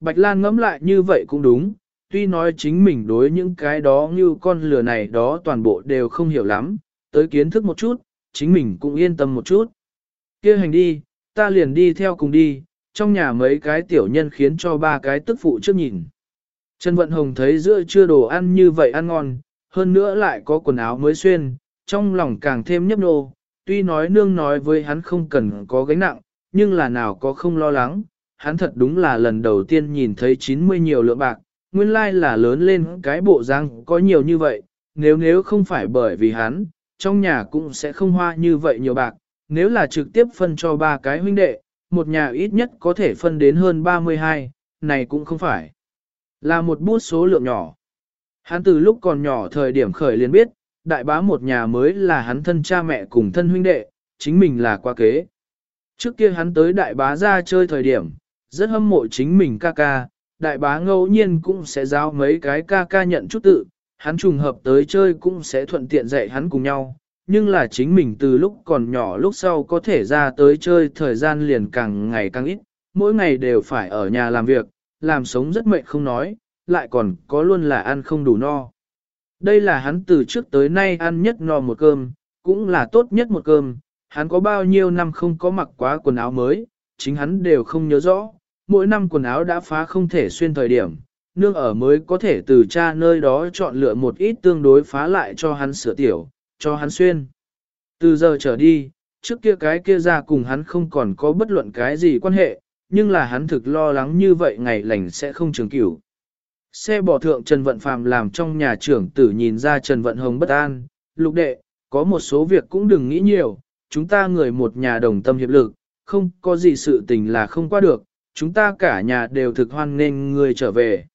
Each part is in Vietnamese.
Bạch Lan ngẫm lại như vậy cũng đúng, tuy nói chính mình đối những cái đó như con lừa này đó toàn bộ đều không hiểu lắm, tới kiến thức một chút, chính mình cũng yên tâm một chút. kia hành đi, ta liền đi theo cùng đi, trong nhà mấy cái tiểu nhân khiến cho ba cái tức phụ trước nhìn. Trần Vận Hồng thấy giữa chưa đồ ăn như vậy ăn ngon, hơn nữa lại có quần áo mới xuyên, trong lòng càng thêm nhấp nô, tuy nói nương nói với hắn không cần có gánh nặng, nhưng là nào có không lo lắng, hắn thật đúng là lần đầu tiên nhìn thấy 90 nhiều lượng bạc, nguyên lai là lớn lên cái bộ răng có nhiều như vậy, nếu nếu không phải bởi vì hắn, trong nhà cũng sẽ không hoa như vậy nhiều bạc, nếu là trực tiếp phân cho ba cái huynh đệ, một nhà ít nhất có thể phân đến hơn 32, này cũng không phải là một bút số lượng nhỏ. Hắn từ lúc còn nhỏ thời điểm khởi liền biết, đại bá một nhà mới là hắn thân cha mẹ cùng thân huynh đệ, chính mình là qua kế. Trước kia hắn tới đại bá ra chơi thời điểm, rất hâm mộ chính mình ca ca, đại bá ngẫu nhiên cũng sẽ giao mấy cái ca ca nhận chút tự, hắn trùng hợp tới chơi cũng sẽ thuận tiện dạy hắn cùng nhau, nhưng là chính mình từ lúc còn nhỏ lúc sau có thể ra tới chơi thời gian liền càng ngày càng ít, mỗi ngày đều phải ở nhà làm việc, làm sống rất mệt không nói, lại còn có luôn là ăn không đủ no. Đây là hắn từ trước tới nay ăn nhất no một cơm, cũng là tốt nhất một cơm, hắn có bao nhiêu năm không có mặc quá quần áo mới, chính hắn đều không nhớ rõ, mỗi năm quần áo đã phá không thể xuyên thời điểm, nương ở mới có thể từ cha nơi đó chọn lựa một ít tương đối phá lại cho hắn sửa tiểu, cho hắn xuyên. Từ giờ trở đi, trước kia cái kia ra cùng hắn không còn có bất luận cái gì quan hệ, nhưng là hắn thực lo lắng như vậy ngày lành sẽ không trường cửu. Xe bỏ thượng Trần Vận Phàm làm trong nhà trưởng tử nhìn ra Trần Vận Hồng bất an, lục đệ, có một số việc cũng đừng nghĩ nhiều, chúng ta người một nhà đồng tâm hiệp lực, không có gì sự tình là không qua được, chúng ta cả nhà đều thực hoan nghênh người trở về.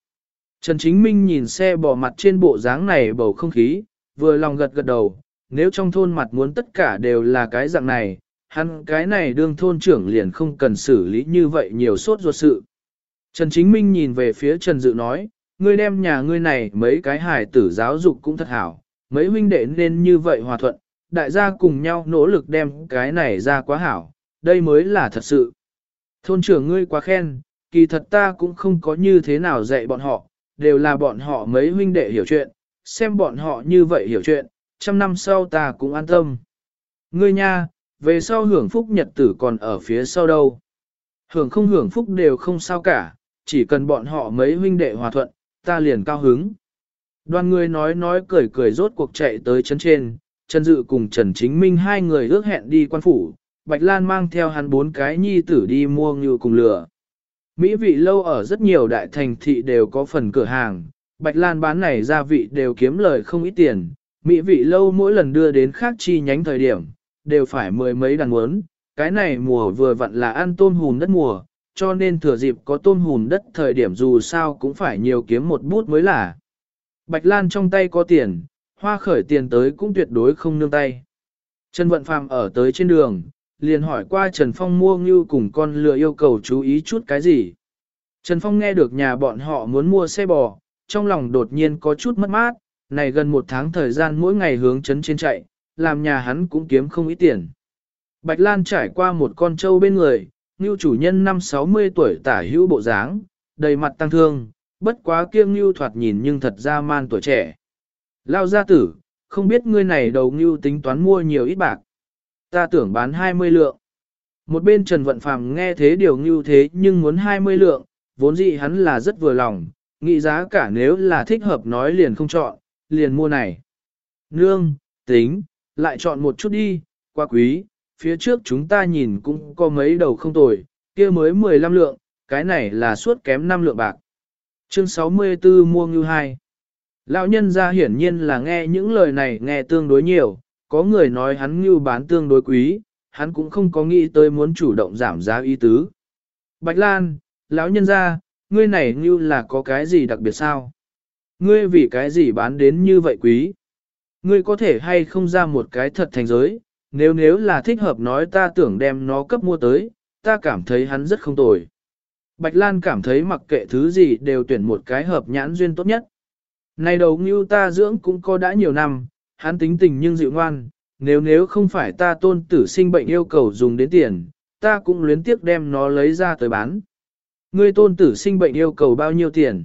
Trần Chính Minh nhìn xe bỏ mặt trên bộ dáng này bầu không khí, vừa lòng gật gật đầu, nếu trong thôn mặt muốn tất cả đều là cái dạng này, hắn cái này đương thôn trưởng liền không cần xử lý như vậy nhiều sốt ruột sự. Trần Chính Minh nhìn về phía Trần Dự nói, ngươi đem nhà ngươi này mấy cái hài tử giáo dục cũng thật hảo, mấy huynh đệ nên như vậy hòa thuận, đại gia cùng nhau nỗ lực đem cái này ra quá hảo, đây mới là thật sự. Thôn trưởng ngươi quá khen, kỳ thật ta cũng không có như thế nào dạy bọn họ, đều là bọn họ mấy huynh đệ hiểu chuyện, xem bọn họ như vậy hiểu chuyện, trăm năm sau ta cũng an tâm. Ngươi nha, về sau hưởng phúc nhật tử còn ở phía sau đâu. Hưởng không hưởng phúc đều không sao cả, chỉ cần bọn họ mấy huynh đệ hòa thuận, ta liền cao hứng. Đoàn người nói nói cười cười rốt cuộc chạy tới chân trên, Trần Dự cùng Trần Chính Minh hai người ước hẹn đi quan phủ, Bạch Lan mang theo hắn bốn cái nhi tử đi mua ngưu cùng lửa. Mỹ vị lâu ở rất nhiều đại thành thị đều có phần cửa hàng, Bạch Lan bán này gia vị đều kiếm lời không ít tiền, Mỹ vị lâu mỗi lần đưa đến khác chi nhánh thời điểm, đều phải mười mấy đàn muốn, cái này mùa vừa vặn là ăn tôm hùm đất mùa, cho nên thừa dịp có tôm hùm đất thời điểm dù sao cũng phải nhiều kiếm một bút mới là. Bạch Lan trong tay có tiền, hoa khởi tiền tới cũng tuyệt đối không nương tay. Trần Vận Phàm ở tới trên đường, liền hỏi qua Trần Phong mua ngưu cùng con lừa yêu cầu chú ý chút cái gì. Trần Phong nghe được nhà bọn họ muốn mua xe bò, trong lòng đột nhiên có chút mất mát, này gần một tháng thời gian mỗi ngày hướng chấn trên chạy, làm nhà hắn cũng kiếm không ít tiền. Bạch Lan trải qua một con trâu bên người, ngưu chủ nhân năm 60 tuổi tả hữu bộ dáng, đầy mặt tăng thương, bất quá kiêng ngưu thoạt nhìn nhưng thật ra man tuổi trẻ. Lao gia tử, không biết ngươi này đầu ngưu tính toán mua nhiều ít bạc. Ta tưởng bán 20 lượng. Một bên Trần Vận Phàm nghe thế điều như thế nhưng muốn 20 lượng, vốn dĩ hắn là rất vừa lòng, nghĩ giá cả nếu là thích hợp nói liền không chọn, liền mua này. Nương, tính, lại chọn một chút đi, quá quý, phía trước chúng ta nhìn cũng có mấy đầu không tồi, kia mới 15 lượng, cái này là suốt kém 5 lượng bạc. Chương 64 mua ngưu 2 Lão nhân ra hiển nhiên là nghe những lời này nghe tương đối nhiều, có người nói hắn ngưu bán tương đối quý, hắn cũng không có nghĩ tới muốn chủ động giảm giá ý tứ. Bạch Lan, lão nhân ra, ngươi này ngưu là có cái gì đặc biệt sao? Ngươi vì cái gì bán đến như vậy quý? Ngươi có thể hay không ra một cái thật thành giới, nếu nếu là thích hợp nói ta tưởng đem nó cấp mua tới, ta cảm thấy hắn rất không tồi. Bạch Lan cảm thấy mặc kệ thứ gì đều tuyển một cái hợp nhãn duyên tốt nhất. Này đầu ngưu ta dưỡng cũng có đã nhiều năm, hắn tính tình nhưng dịu ngoan, nếu nếu không phải ta tôn tử sinh bệnh yêu cầu dùng đến tiền, ta cũng luyến tiếc đem nó lấy ra tới bán. Ngươi tôn tử sinh bệnh yêu cầu bao nhiêu tiền?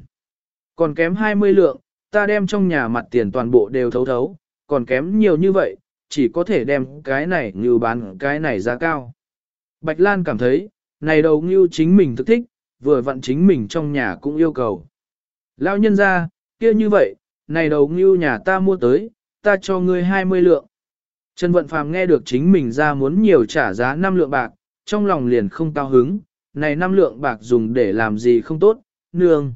Còn kém 20 lượng, ta đem trong nhà mặt tiền toàn bộ đều thấu thấu, còn kém nhiều như vậy, chỉ có thể đem cái này như bán cái này giá cao. Bạch Lan cảm thấy, này đầu ngưu chính mình thực thích, vừa vặn chính mình trong nhà cũng yêu cầu. lao nhân ra, kia như vậy, này đầu ngưu nhà ta mua tới, ta cho ngươi 20 lượng. Trần Vận Phàm nghe được chính mình ra muốn nhiều trả giá 5 lượng bạc, trong lòng liền không cao hứng, này 5 lượng bạc dùng để làm gì không tốt, nương.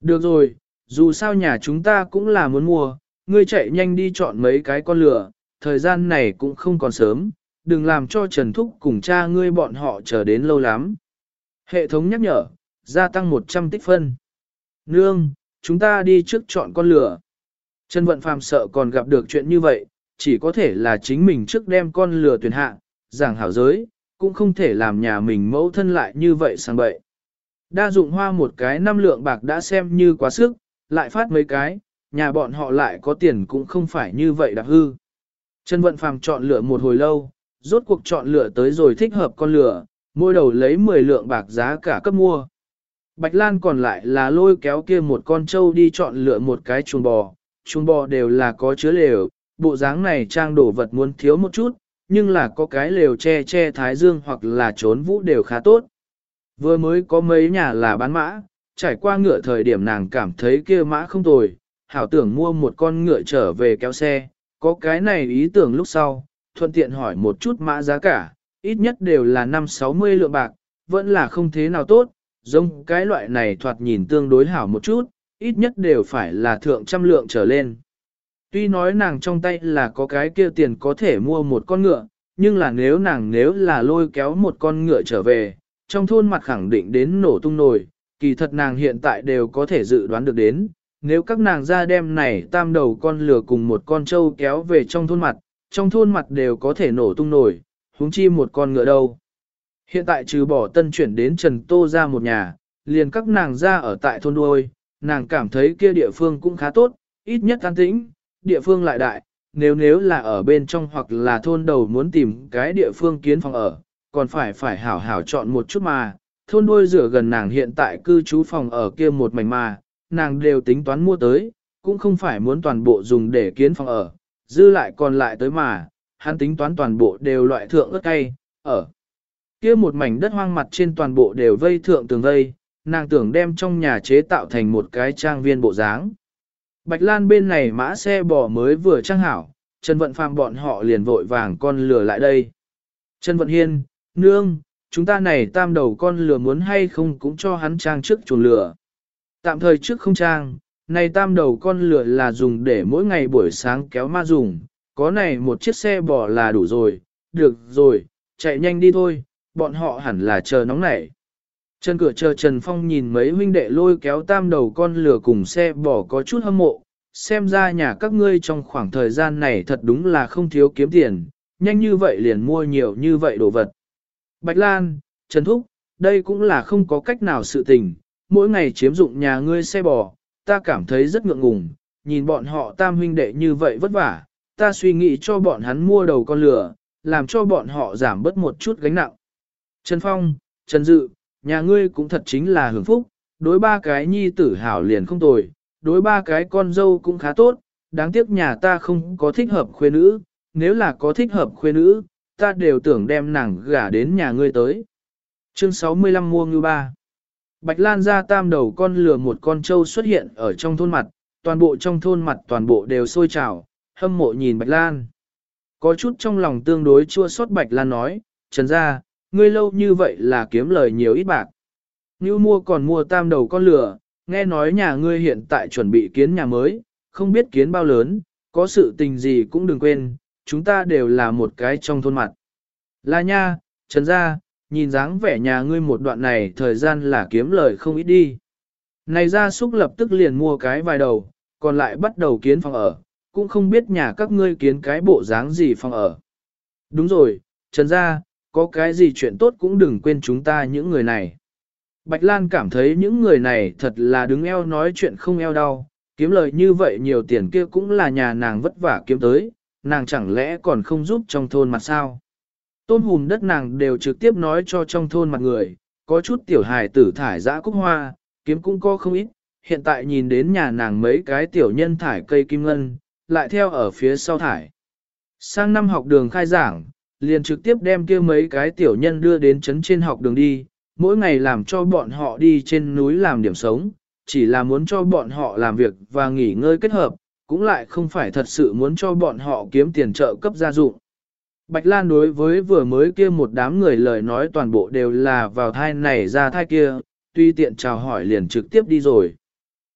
Được rồi, dù sao nhà chúng ta cũng là muốn mua, ngươi chạy nhanh đi chọn mấy cái con lửa, thời gian này cũng không còn sớm, đừng làm cho Trần Thúc cùng cha ngươi bọn họ chờ đến lâu lắm. Hệ thống nhắc nhở, gia tăng 100 tích phân. Nương, chúng ta đi trước chọn con lửa. Trần Vận Phàm sợ còn gặp được chuyện như vậy, chỉ có thể là chính mình trước đem con lừa tuyển hạ, giảng hảo giới, cũng không thể làm nhà mình mẫu thân lại như vậy sang bậy. Đa dụng hoa một cái năm lượng bạc đã xem như quá sức, lại phát mấy cái, nhà bọn họ lại có tiền cũng không phải như vậy đặc hư. Trần Vận Phàm chọn lựa một hồi lâu, rốt cuộc chọn lựa tới rồi thích hợp con lửa, mỗi đầu lấy 10 lượng bạc giá cả cấp mua. Bạch Lan còn lại là lôi kéo kia một con trâu đi chọn lựa một cái chuồng bò, chuồng bò đều là có chứa lều, bộ dáng này trang đổ vật muốn thiếu một chút, nhưng là có cái lều che che thái dương hoặc là trốn vũ đều khá tốt. Vừa mới có mấy nhà là bán mã, trải qua ngựa thời điểm nàng cảm thấy kia mã không tồi, hảo tưởng mua một con ngựa trở về kéo xe, có cái này ý tưởng lúc sau, thuận tiện hỏi một chút mã giá cả, ít nhất đều là 5-60 lượng bạc, vẫn là không thế nào tốt, giống cái loại này thoạt nhìn tương đối hảo một chút, ít nhất đều phải là thượng trăm lượng trở lên. Tuy nói nàng trong tay là có cái kia tiền có thể mua một con ngựa, nhưng là nếu nàng nếu là lôi kéo một con ngựa trở về, trong thôn mặt khẳng định đến nổ tung nổi, kỳ thật nàng hiện tại đều có thể dự đoán được đến. Nếu các nàng ra đem này tam đầu con lừa cùng một con trâu kéo về trong thôn mặt, trong thôn mặt đều có thể nổ tung nổi, huống chi một con ngựa đâu. Hiện tại trừ bỏ tân chuyển đến Trần Tô ra một nhà, liền các nàng ra ở tại thôn đuôi, nàng cảm thấy kia địa phương cũng khá tốt, ít nhất an tĩnh, địa phương lại đại, nếu nếu là ở bên trong hoặc là thôn đầu muốn tìm cái địa phương kiến phòng ở, còn phải phải hảo hảo chọn một chút mà, thôn đuôi rửa gần nàng hiện tại cư trú phòng ở kia một mảnh mà, nàng đều tính toán mua tới, cũng không phải muốn toàn bộ dùng để kiến phòng ở, dư lại còn lại tới mà, hắn tính toán toàn bộ đều loại thượng ớt cay, ở. kia một mảnh đất hoang mặt trên toàn bộ đều vây thượng tường vây, nàng tưởng đem trong nhà chế tạo thành một cái trang viên bộ dáng. Bạch Lan bên này mã xe bò mới vừa trang hảo, Trần Vận Phàm bọn họ liền vội vàng con lừa lại đây. Trần Vận Hiên, nương, chúng ta này tam đầu con lừa muốn hay không cũng cho hắn trang trước chuồng lừa. Tạm thời trước không trang, này tam đầu con lừa là dùng để mỗi ngày buổi sáng kéo ma dùng, có này một chiếc xe bò là đủ rồi, được rồi, chạy nhanh đi thôi, bọn họ hẳn là chờ nóng nảy. Trần cửa chờ Trần Phong nhìn mấy huynh đệ lôi kéo tam đầu con lừa cùng xe bò có chút hâm mộ, xem ra nhà các ngươi trong khoảng thời gian này thật đúng là không thiếu kiếm tiền, nhanh như vậy liền mua nhiều như vậy đồ vật. Bạch Lan, Trần Thúc, đây cũng là không có cách nào sự tình, mỗi ngày chiếm dụng nhà ngươi xe bò, ta cảm thấy rất ngượng ngùng, nhìn bọn họ tam huynh đệ như vậy vất vả, ta suy nghĩ cho bọn hắn mua đầu con lửa, làm cho bọn họ giảm bớt một chút gánh nặng. Trần Phong, Trần Dự, nhà ngươi cũng thật chính là hưởng phúc, đối ba cái nhi tử hảo liền không tồi, đối ba cái con dâu cũng khá tốt, đáng tiếc nhà ta không có thích hợp khuê nữ, nếu là có thích hợp khuê nữ, ta đều tưởng đem nàng gả đến nhà ngươi tới. Chương 65 mua ngư ba Bạch Lan ra tam đầu con lừa một con trâu xuất hiện ở trong thôn mặt, toàn bộ trong thôn mặt toàn bộ đều sôi trào, hâm mộ nhìn Bạch Lan. Có chút trong lòng tương đối chua xót Bạch Lan nói, Trần ra, ngươi lâu như vậy là kiếm lời nhiều ít bạc. Như mua còn mua tam đầu con lừa, nghe nói nhà ngươi hiện tại chuẩn bị kiến nhà mới, không biết kiến bao lớn, có sự tình gì cũng đừng quên, chúng ta đều là một cái trong thôn mặt. Là nha, Trần gia, nhìn dáng vẻ nhà ngươi một đoạn này thời gian là kiếm lời không ít đi. Này ra xúc lập tức liền mua cái vài đầu, còn lại bắt đầu kiến phòng ở, cũng không biết nhà các ngươi kiến cái bộ dáng gì phòng ở. Đúng rồi, Trần gia, có cái gì chuyện tốt cũng đừng quên chúng ta những người này. Bạch Lan cảm thấy những người này thật là đứng eo nói chuyện không eo đau, kiếm lời như vậy nhiều tiền kia cũng là nhà nàng vất vả kiếm tới, nàng chẳng lẽ còn không giúp trong thôn mặt sao. Tôn hùm đất nàng đều trực tiếp nói cho trong thôn mặt người, có chút tiểu hài tử thải dã cúc hoa, kiếm cũng có không ít, hiện tại nhìn đến nhà nàng mấy cái tiểu nhân thải cây kim ngân, lại theo ở phía sau thải. Sang năm học đường khai giảng, liền trực tiếp đem kia mấy cái tiểu nhân đưa đến trấn trên học đường đi, mỗi ngày làm cho bọn họ đi trên núi làm điểm sống, chỉ là muốn cho bọn họ làm việc và nghỉ ngơi kết hợp, cũng lại không phải thật sự muốn cho bọn họ kiếm tiền trợ cấp gia dụng. Bạch Lan đối với vừa mới kia một đám người lời nói toàn bộ đều là vào thai này ra thai kia, tuy tiện chào hỏi liền trực tiếp đi rồi.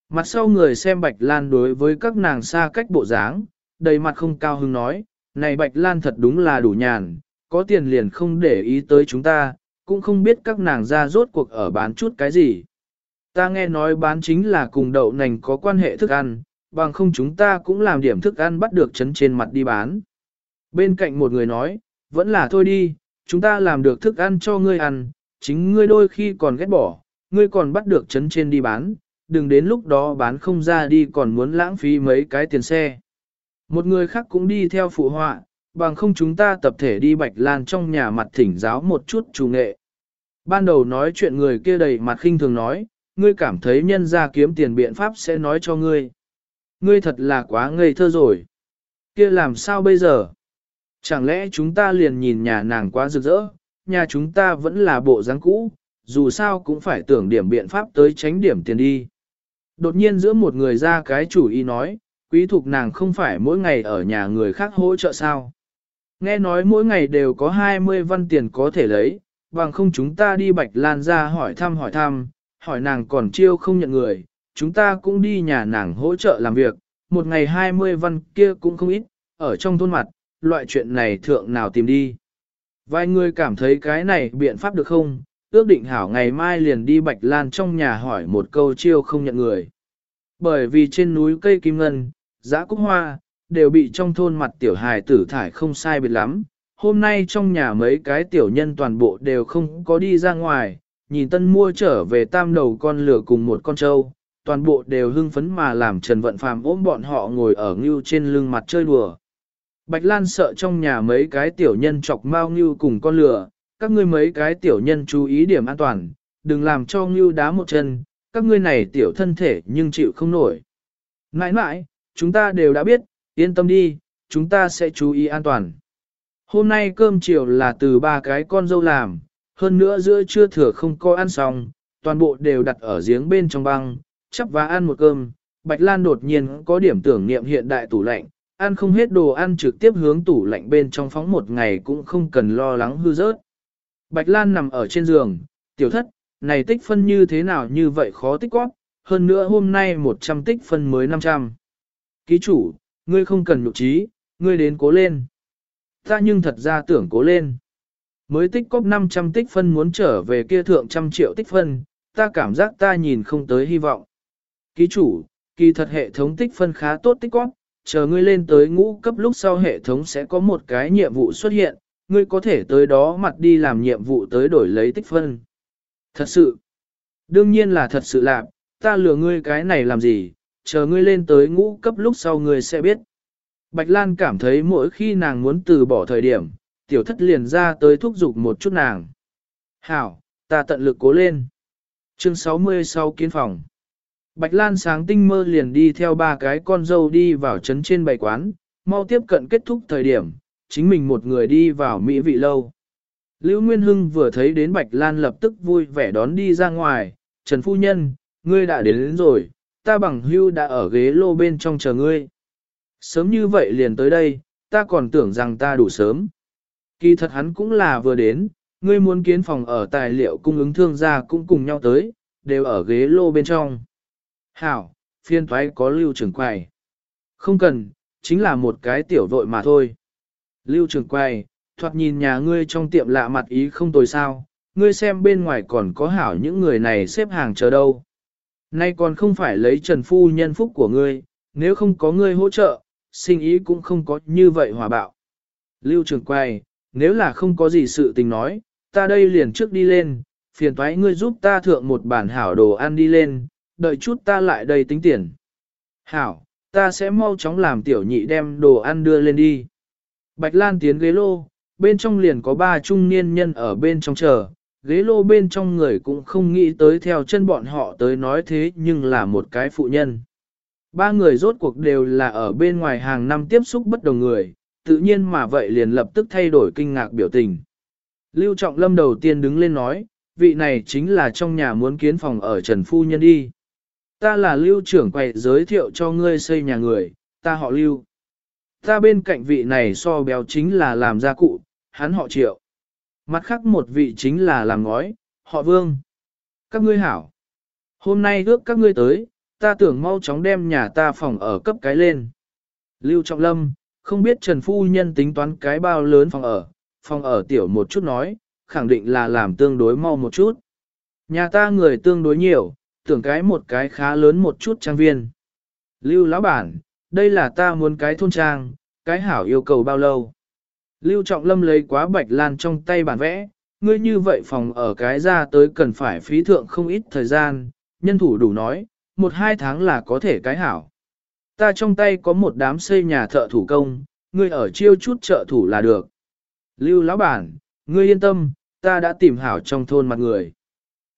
Mặt sau người xem Bạch Lan đối với các nàng xa cách bộ dáng, đầy mặt không cao hứng nói, này Bạch Lan thật đúng là đủ nhàn, có tiền liền không để ý tới chúng ta, cũng không biết các nàng ra rốt cuộc ở bán chút cái gì. Ta nghe nói bán chính là cùng đậu nành có quan hệ thức ăn, bằng không chúng ta cũng làm điểm thức ăn bắt được chấn trên mặt đi bán. Bên cạnh một người nói, vẫn là thôi đi, chúng ta làm được thức ăn cho ngươi ăn, chính ngươi đôi khi còn ghét bỏ, ngươi còn bắt được chấn trên đi bán, đừng đến lúc đó bán không ra đi còn muốn lãng phí mấy cái tiền xe. Một người khác cũng đi theo phụ họa, bằng không chúng ta tập thể đi Bạch Lan trong nhà mặt thỉnh giáo một chút chủ nghệ. Ban đầu nói chuyện người kia đầy mặt khinh thường nói, ngươi cảm thấy nhân ra kiếm tiền biện pháp sẽ nói cho ngươi. Ngươi thật là quá ngây thơ rồi. Kia làm sao bây giờ? Chẳng lẽ chúng ta liền nhìn nhà nàng quá rực rỡ, nhà chúng ta vẫn là bộ dáng cũ, dù sao cũng phải tưởng điểm biện pháp tới tránh điểm tiền đi. Đột nhiên giữa một người ra cái chủ ý nói, quý thục nàng không phải mỗi ngày ở nhà người khác hỗ trợ sao. Nghe nói mỗi ngày đều có 20 văn tiền có thể lấy, bằng không chúng ta đi Bạch Lan ra hỏi thăm hỏi thăm, hỏi nàng còn chiêu không nhận người, chúng ta cũng đi nhà nàng hỗ trợ làm việc, một ngày 20 văn kia cũng không ít, ở trong thôn mặt, loại chuyện này thượng nào tìm đi. Vài người cảm thấy cái này biện pháp được không, ước định hảo ngày mai liền đi Bạch Lan trong nhà hỏi một câu chiêu không nhận người. Bởi vì trên núi cây kim ngân, giã cúc hoa, đều bị trong thôn mặt tiểu hài tử thải không sai biệt lắm. Hôm nay trong nhà mấy cái tiểu nhân toàn bộ đều không có đi ra ngoài, nhìn tân mua trở về tam đầu con lửa cùng một con trâu, toàn bộ đều hưng phấn mà làm Trần Vận Phàm ôm bọn họ ngồi ở ngưu trên lưng mặt chơi đùa. Bạch Lan sợ trong nhà mấy cái tiểu nhân chọc mau ngưu cùng con lửa, các ngươi mấy cái tiểu nhân chú ý điểm an toàn, đừng làm cho ngưu đá một chân, các ngươi này tiểu thân thể nhưng chịu không nổi. Nãi nãi, chúng ta đều đã biết, yên tâm đi, chúng ta sẽ chú ý an toàn. Hôm nay cơm chiều là từ ba cái con dâu làm, hơn nữa giữa trưa thừa không có ăn xong, toàn bộ đều đặt ở giếng bên trong băng, chắp và ăn một cơm. Bạch Lan đột nhiên có điểm tưởng niệm hiện đại tủ lạnh, ăn không hết đồ ăn trực tiếp hướng tủ lạnh bên trong phóng một ngày cũng không cần lo lắng hư rớt. Bạch Lan nằm ở trên giường, tiểu thất, này tích phân như thế nào như vậy khó tích góp, hơn nữa hôm nay 100 tích phân mới 500. Ký chủ, ngươi không cần nhục trí, ngươi đến cố lên. Ta nhưng thật ra tưởng cố lên. Mới tích cóp 500 tích phân muốn trở về kia thượng trăm triệu tích phân, ta cảm giác ta nhìn không tới hy vọng. Ký chủ, kỳ thật hệ thống tích phân khá tốt tích cóp, chờ ngươi lên tới ngũ cấp lúc sau hệ thống sẽ có một cái nhiệm vụ xuất hiện, ngươi có thể tới đó mặt đi làm nhiệm vụ tới đổi lấy tích phân. Thật sự, đương nhiên là thật sự làm, ta lừa ngươi cái này làm gì, chờ ngươi lên tới ngũ cấp lúc sau ngươi sẽ biết. Bạch Lan cảm thấy mỗi khi nàng muốn từ bỏ thời điểm, tiểu thất liền ra tới thúc giục một chút nàng. Hảo, ta tận lực cố lên. Chương 60 sau kiến phòng. Bạch Lan sáng tinh mơ liền đi theo ba cái con dâu đi vào trấn trên bày quán, mau tiếp cận kết thúc thời điểm, chính mình một người đi vào mỹ vị lâu. Lưu Nguyên Hưng vừa thấy đến Bạch Lan lập tức vui vẻ đón đi ra ngoài, Trần Phu Nhân, ngươi đã đến, đến rồi, ta bằng hưu đã ở ghế lô bên trong chờ ngươi. Sớm như vậy liền tới đây, ta còn tưởng rằng ta đủ sớm. Kỳ thật hắn cũng là vừa đến, ngươi muốn kiến phòng ở tài liệu cung ứng thương gia cũng cùng nhau tới, đều ở ghế lô bên trong. Hảo, phiên thoái có lưu trưởng quầy. Không cần, chính là một cái tiểu vội mà thôi. Lưu trưởng quầy, thoạt nhìn nhà ngươi trong tiệm lạ mặt ý không tồi sao, ngươi xem bên ngoài còn có hảo những người này xếp hàng chờ đâu. Nay còn không phải lấy trần phu nhân phúc của ngươi, nếu không có ngươi hỗ trợ, sinh ý cũng không có như vậy hòa bạo. Lưu Trường Quay, nếu là không có gì sự tình nói, ta đây liền trước đi lên, phiền thoái ngươi giúp ta thượng một bản hảo đồ ăn đi lên, đợi chút ta lại đây tính tiền. Hảo, ta sẽ mau chóng làm tiểu nhị đem đồ ăn đưa lên đi. Bạch Lan tiến ghế lô, bên trong liền có ba trung niên nhân ở bên trong chờ, ghế lô bên trong người cũng không nghĩ tới theo chân bọn họ tới nói thế nhưng là một cái phụ nhân. Ba người rốt cuộc đều là ở bên ngoài hàng năm tiếp xúc bất đồng người, tự nhiên mà vậy liền lập tức thay đổi kinh ngạc biểu tình. Lưu Trọng Lâm đầu tiên đứng lên nói, vị này chính là trong nhà muốn kiến phòng ở Trần Phu Nhân đi. Ta là Lưu trưởng quầy giới thiệu cho ngươi xây nhà người, ta họ Lưu. Ta bên cạnh vị này so béo chính là làm gia cụ, hắn họ Triệu. Mặt khác một vị chính là làm ngói, họ Vương. Các ngươi hảo. Hôm nay ước các ngươi tới, ta tưởng mau chóng đem nhà ta phòng ở cấp cái lên. Lưu Trọng Lâm, không biết Trần Phu Nhân tính toán cái bao lớn phòng ở, phòng ở tiểu một chút nói, khẳng định là làm tương đối mau một chút. Nhà ta người tương đối nhiều, tưởng cái một cái khá lớn một chút trang viên. Lưu lão bản, đây là ta muốn cái thôn trang, cái hảo yêu cầu bao lâu. Lưu Trọng Lâm lấy quá bạch lan trong tay bản vẽ, ngươi như vậy phòng ở cái ra tới cần phải phí thượng không ít thời gian, nhân thủ đủ nói, một hai tháng là có thể cái hảo. Ta trong tay có một đám xây nhà thợ thủ công, ngươi ở chiêu chút trợ thủ là được. Lưu lão bản, ngươi yên tâm, ta đã tìm hảo trong thôn mặt người.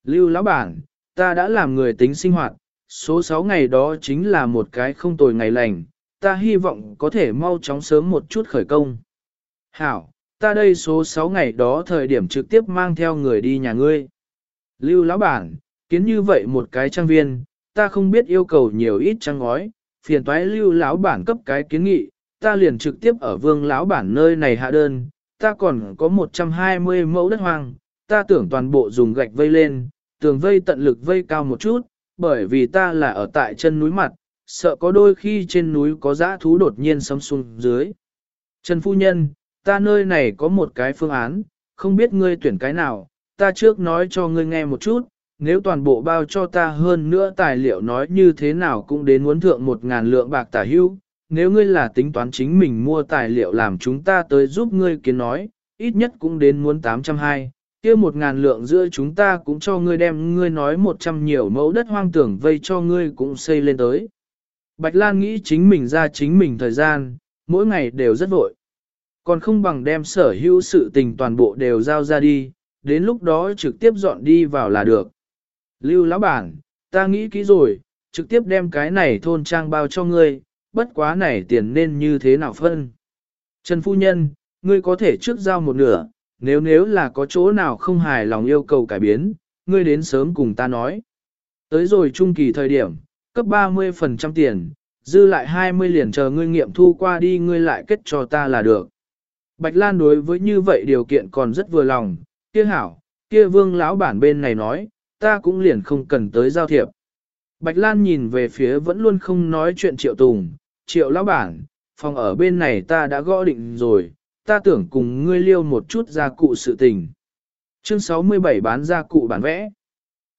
Lưu lão bản, ta đã làm người tính sinh hoạt, số 6 ngày đó chính là một cái không tồi ngày lành, ta hy vọng có thể mau chóng sớm một chút khởi công. Hảo, ta đây số 6 ngày đó thời điểm trực tiếp mang theo người đi nhà ngươi. Lưu lão bản, kiến như vậy một cái trang viên, ta không biết yêu cầu nhiều ít trang ngói, phiền toái lưu lão bản cấp cái kiến nghị, ta liền trực tiếp ở vương lão bản nơi này hạ đơn, ta còn có 120 mẫu đất hoang, ta tưởng toàn bộ dùng gạch vây lên, tường vây tận lực vây cao một chút, bởi vì ta là ở tại chân núi mặt, sợ có đôi khi trên núi có dã thú đột nhiên xâm xuống dưới. Trần Phu Nhân, ta nơi này có một cái phương án, không biết ngươi tuyển cái nào, ta trước nói cho ngươi nghe một chút, nếu toàn bộ bao cho ta hơn nữa tài liệu nói như thế nào cũng đến muốn thượng một ngàn lượng bạc tả hưu, nếu ngươi là tính toán chính mình mua tài liệu làm chúng ta tới giúp ngươi kiến nói, ít nhất cũng đến muốn 820, kia một ngàn lượng giữa chúng ta cũng cho ngươi đem ngươi nói một trăm nhiều mẫu đất hoang tưởng vây cho ngươi cũng xây lên tới. Bạch Lan nghĩ chính mình ra chính mình thời gian, mỗi ngày đều rất vội. Còn không bằng đem sở hữu sự tình toàn bộ đều giao ra đi, đến lúc đó trực tiếp dọn đi vào là được. Lưu lão bản, ta nghĩ kỹ rồi, trực tiếp đem cái này thôn trang bao cho ngươi, bất quá này tiền nên như thế nào phân. Trần Phu Nhân, ngươi có thể trước giao một nửa, nếu nếu là có chỗ nào không hài lòng yêu cầu cải biến, ngươi đến sớm cùng ta nói. Tới rồi trung kỳ thời điểm, cấp 30% tiền, dư lại 20 liền chờ ngươi nghiệm thu qua đi ngươi lại kết cho ta là được. Bạch Lan đối với như vậy điều kiện còn rất vừa lòng, kia hảo, kia vương lão bản bên này nói, ta cũng liền không cần tới giao thiệp. Bạch Lan nhìn về phía vẫn luôn không nói chuyện triệu tùng, triệu lão bản, phòng ở bên này ta đã gõ định rồi, ta tưởng cùng ngươi liêu một chút gia cụ sự tình. Chương 67 bán gia cụ bản vẽ.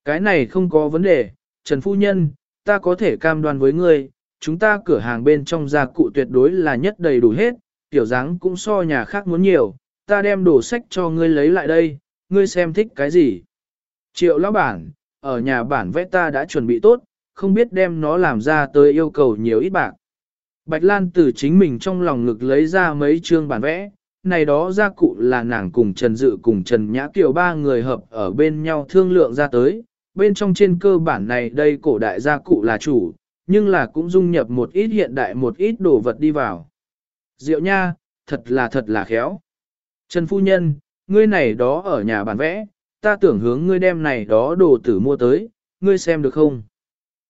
Cái này không có vấn đề, Trần Phu Nhân, ta có thể cam đoan với ngươi, chúng ta cửa hàng bên trong gia cụ tuyệt đối là nhất đầy đủ hết, tiểu dáng cũng so nhà khác muốn nhiều, ta đem đồ sách cho ngươi lấy lại đây, ngươi xem thích cái gì. Triệu lão bản, ở nhà bản vẽ ta đã chuẩn bị tốt, không biết đem nó làm ra tới yêu cầu nhiều ít bạc. Bạch Lan từ chính mình trong lòng ngực lấy ra mấy chương bản vẽ, này đó gia cụ là nàng cùng Trần Dự cùng Trần Nhã Kiều ba người hợp ở bên nhau thương lượng ra tới, bên trong trên cơ bản này đây cổ đại gia cụ là chủ, nhưng là cũng dung nhập một ít hiện đại một ít đồ vật đi vào. Diệu nha, thật là thật là khéo. Trần Phu Nhân, ngươi này đó ở nhà bản vẽ, ta tưởng hướng ngươi đem này đó đồ tử mua tới, ngươi xem được không?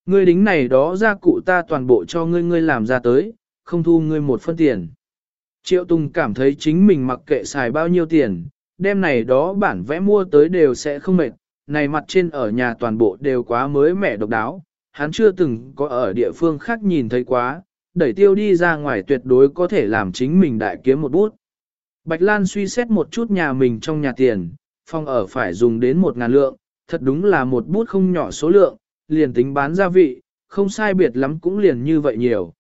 Ngươi đính này đó ra cụ ta toàn bộ cho ngươi ngươi làm ra tới, không thu ngươi một phân tiền. Triệu Tùng cảm thấy chính mình mặc kệ xài bao nhiêu tiền, đem này đó bản vẽ mua tới đều sẽ không mệt, này mặt trên ở nhà toàn bộ đều quá mới mẻ độc đáo, hắn chưa từng có ở địa phương khác nhìn thấy quá, đẩy tiêu đi ra ngoài tuyệt đối có thể làm chính mình đại kiếm một bút. Bạch Lan suy xét một chút nhà mình trong nhà tiền, phòng ở phải dùng đến một ngàn lượng, thật đúng là một bút không nhỏ số lượng, liền tính bán gia vị, không sai biệt lắm cũng liền như vậy nhiều.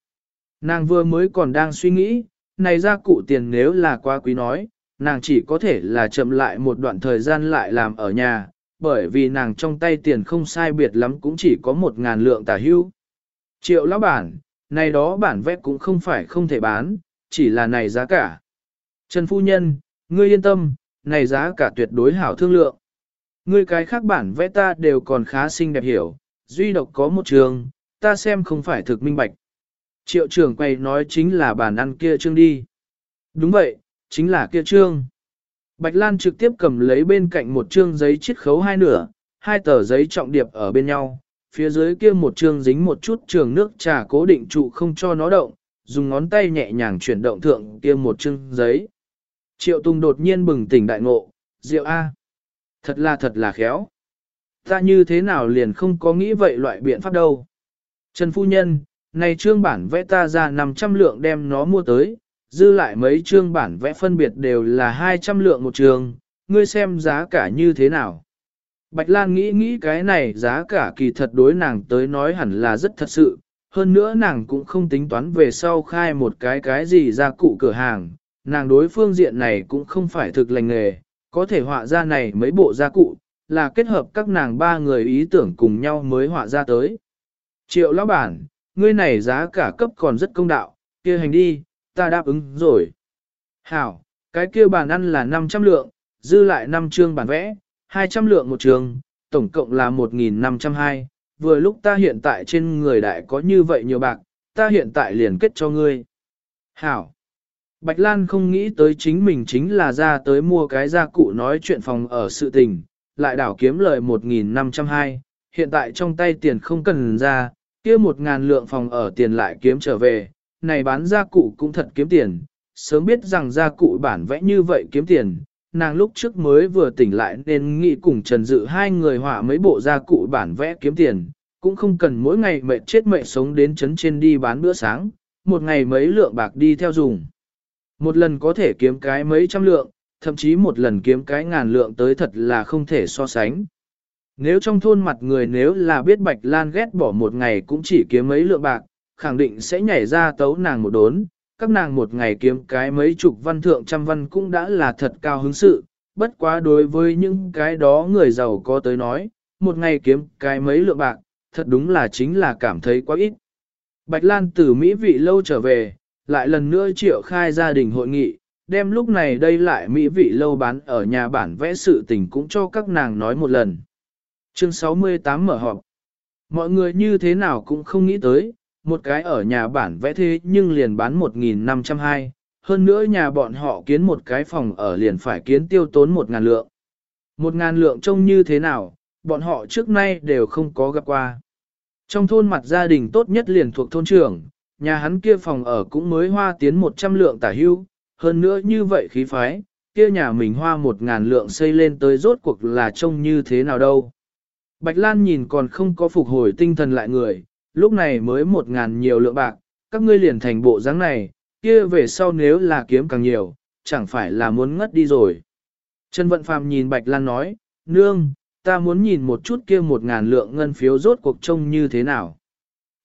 Nàng vừa mới còn đang suy nghĩ, này ra cụ tiền nếu là quá quý nói, nàng chỉ có thể là chậm lại một đoạn thời gian lại làm ở nhà, bởi vì nàng trong tay tiền không sai biệt lắm cũng chỉ có một ngàn lượng tả hưu. Triệu lão bản, này đó bản vẽ cũng không phải không thể bán, chỉ là này giá cả. Trần Phu Nhân, ngươi yên tâm, này giá cả tuyệt đối hảo thương lượng. Ngươi cái khác bản vẽ ta đều còn khá xinh đẹp hiểu, duy độc có một trường, ta xem không phải thực minh bạch. Triệu trưởng quay nói chính là bản ăn kia trương đi. Đúng vậy, chính là kia trương. Bạch Lan trực tiếp cầm lấy bên cạnh một trương giấy chiết khấu hai nửa, hai tờ giấy trọng điệp ở bên nhau, phía dưới kia một trương dính một chút trường nước trà cố định trụ không cho nó động, dùng ngón tay nhẹ nhàng chuyển động thượng kia một trương giấy. Triệu Tùng đột nhiên bừng tỉnh đại ngộ, Diệu A. Thật là thật là khéo. Ta như thế nào liền không có nghĩ vậy loại biện pháp đâu. Trần Phu Nhân, này trương bản vẽ ta ra 500 lượng đem nó mua tới, dư lại mấy trương bản vẽ phân biệt đều là 200 lượng một trường, ngươi xem giá cả như thế nào. Bạch Lan nghĩ nghĩ cái này giá cả kỳ thật đối nàng tới nói hẳn là rất thật sự, hơn nữa nàng cũng không tính toán về sau khai một cái cái gì ra cụ cửa hàng, nàng đối phương diện này cũng không phải thực lành nghề, có thể họa ra này mấy bộ gia cụ, là kết hợp các nàng ba người ý tưởng cùng nhau mới họa ra tới. Triệu lão bản, ngươi này giá cả cấp còn rất công đạo, kia hành đi, ta đáp ứng rồi. Hảo, cái kia bàn ăn là 500 lượng, dư lại 5 chương bản vẽ, 200 lượng một trường, tổng cộng là 1.520, vừa lúc ta hiện tại trên người đại có như vậy nhiều bạc, ta hiện tại liền kết cho ngươi. Hảo. Bạch Lan không nghĩ tới chính mình chính là ra tới mua cái gia cụ nói chuyện phòng ở sự tình, lại đảo kiếm lời 1.520, hiện tại trong tay tiền không cần ra, kia 1.000 lượng phòng ở tiền lại kiếm trở về, này bán gia cụ cũng thật kiếm tiền, sớm biết rằng gia cụ bản vẽ như vậy kiếm tiền, nàng lúc trước mới vừa tỉnh lại nên nghĩ cùng Trần Dự hai người họa mấy bộ gia cụ bản vẽ kiếm tiền, cũng không cần mỗi ngày mệt chết mệt sống đến chấn trên đi bán bữa sáng, một ngày mấy lượng bạc đi theo dùng. Một lần có thể kiếm cái mấy trăm lượng, thậm chí một lần kiếm cái ngàn lượng tới thật là không thể so sánh. Nếu trong thôn mặt người nếu là biết Bạch Lan ghét bỏ một ngày cũng chỉ kiếm mấy lượng bạc, khẳng định sẽ nhảy ra tấu nàng một đốn, các nàng một ngày kiếm cái mấy chục văn thượng trăm văn cũng đã là thật cao hứng sự, bất quá đối với những cái đó người giàu có tới nói, một ngày kiếm cái mấy lượng bạc, thật đúng là chính là cảm thấy quá ít. Bạch Lan từ Mỹ vị lâu trở về, lại lần nữa triệu khai gia đình hội nghị, đem lúc này đây lại Mỹ vị lâu bán ở nhà bản vẽ sự tình cũng cho các nàng nói một lần. Chương 68 mở họp. Mọi người như thế nào cũng không nghĩ tới, một cái ở nhà bản vẽ thế nhưng liền bán 1.520, hơn nữa nhà bọn họ kiến một cái phòng ở liền phải kiến tiêu tốn 1.000 lượng. 1.000 lượng trông như thế nào, bọn họ trước nay đều không có gặp qua. Trong thôn mặt gia đình tốt nhất liền thuộc thôn trưởng, nhà hắn kia phòng ở cũng mới hoa tiến 100 lượng tả hưu, hơn nữa như vậy khí phái, kia nhà mình hoa 1.000 lượng xây lên tới rốt cuộc là trông như thế nào đâu. Bạch Lan nhìn còn không có phục hồi tinh thần lại người, lúc này mới một ngàn nhiều lượng bạc, các ngươi liền thành bộ dáng này, kia về sau nếu là kiếm càng nhiều, chẳng phải là muốn ngất đi rồi. Trần Vận Phàm nhìn Bạch Lan nói, nương, ta muốn nhìn một chút kia một ngàn lượng ngân phiếu rốt cuộc trông như thế nào.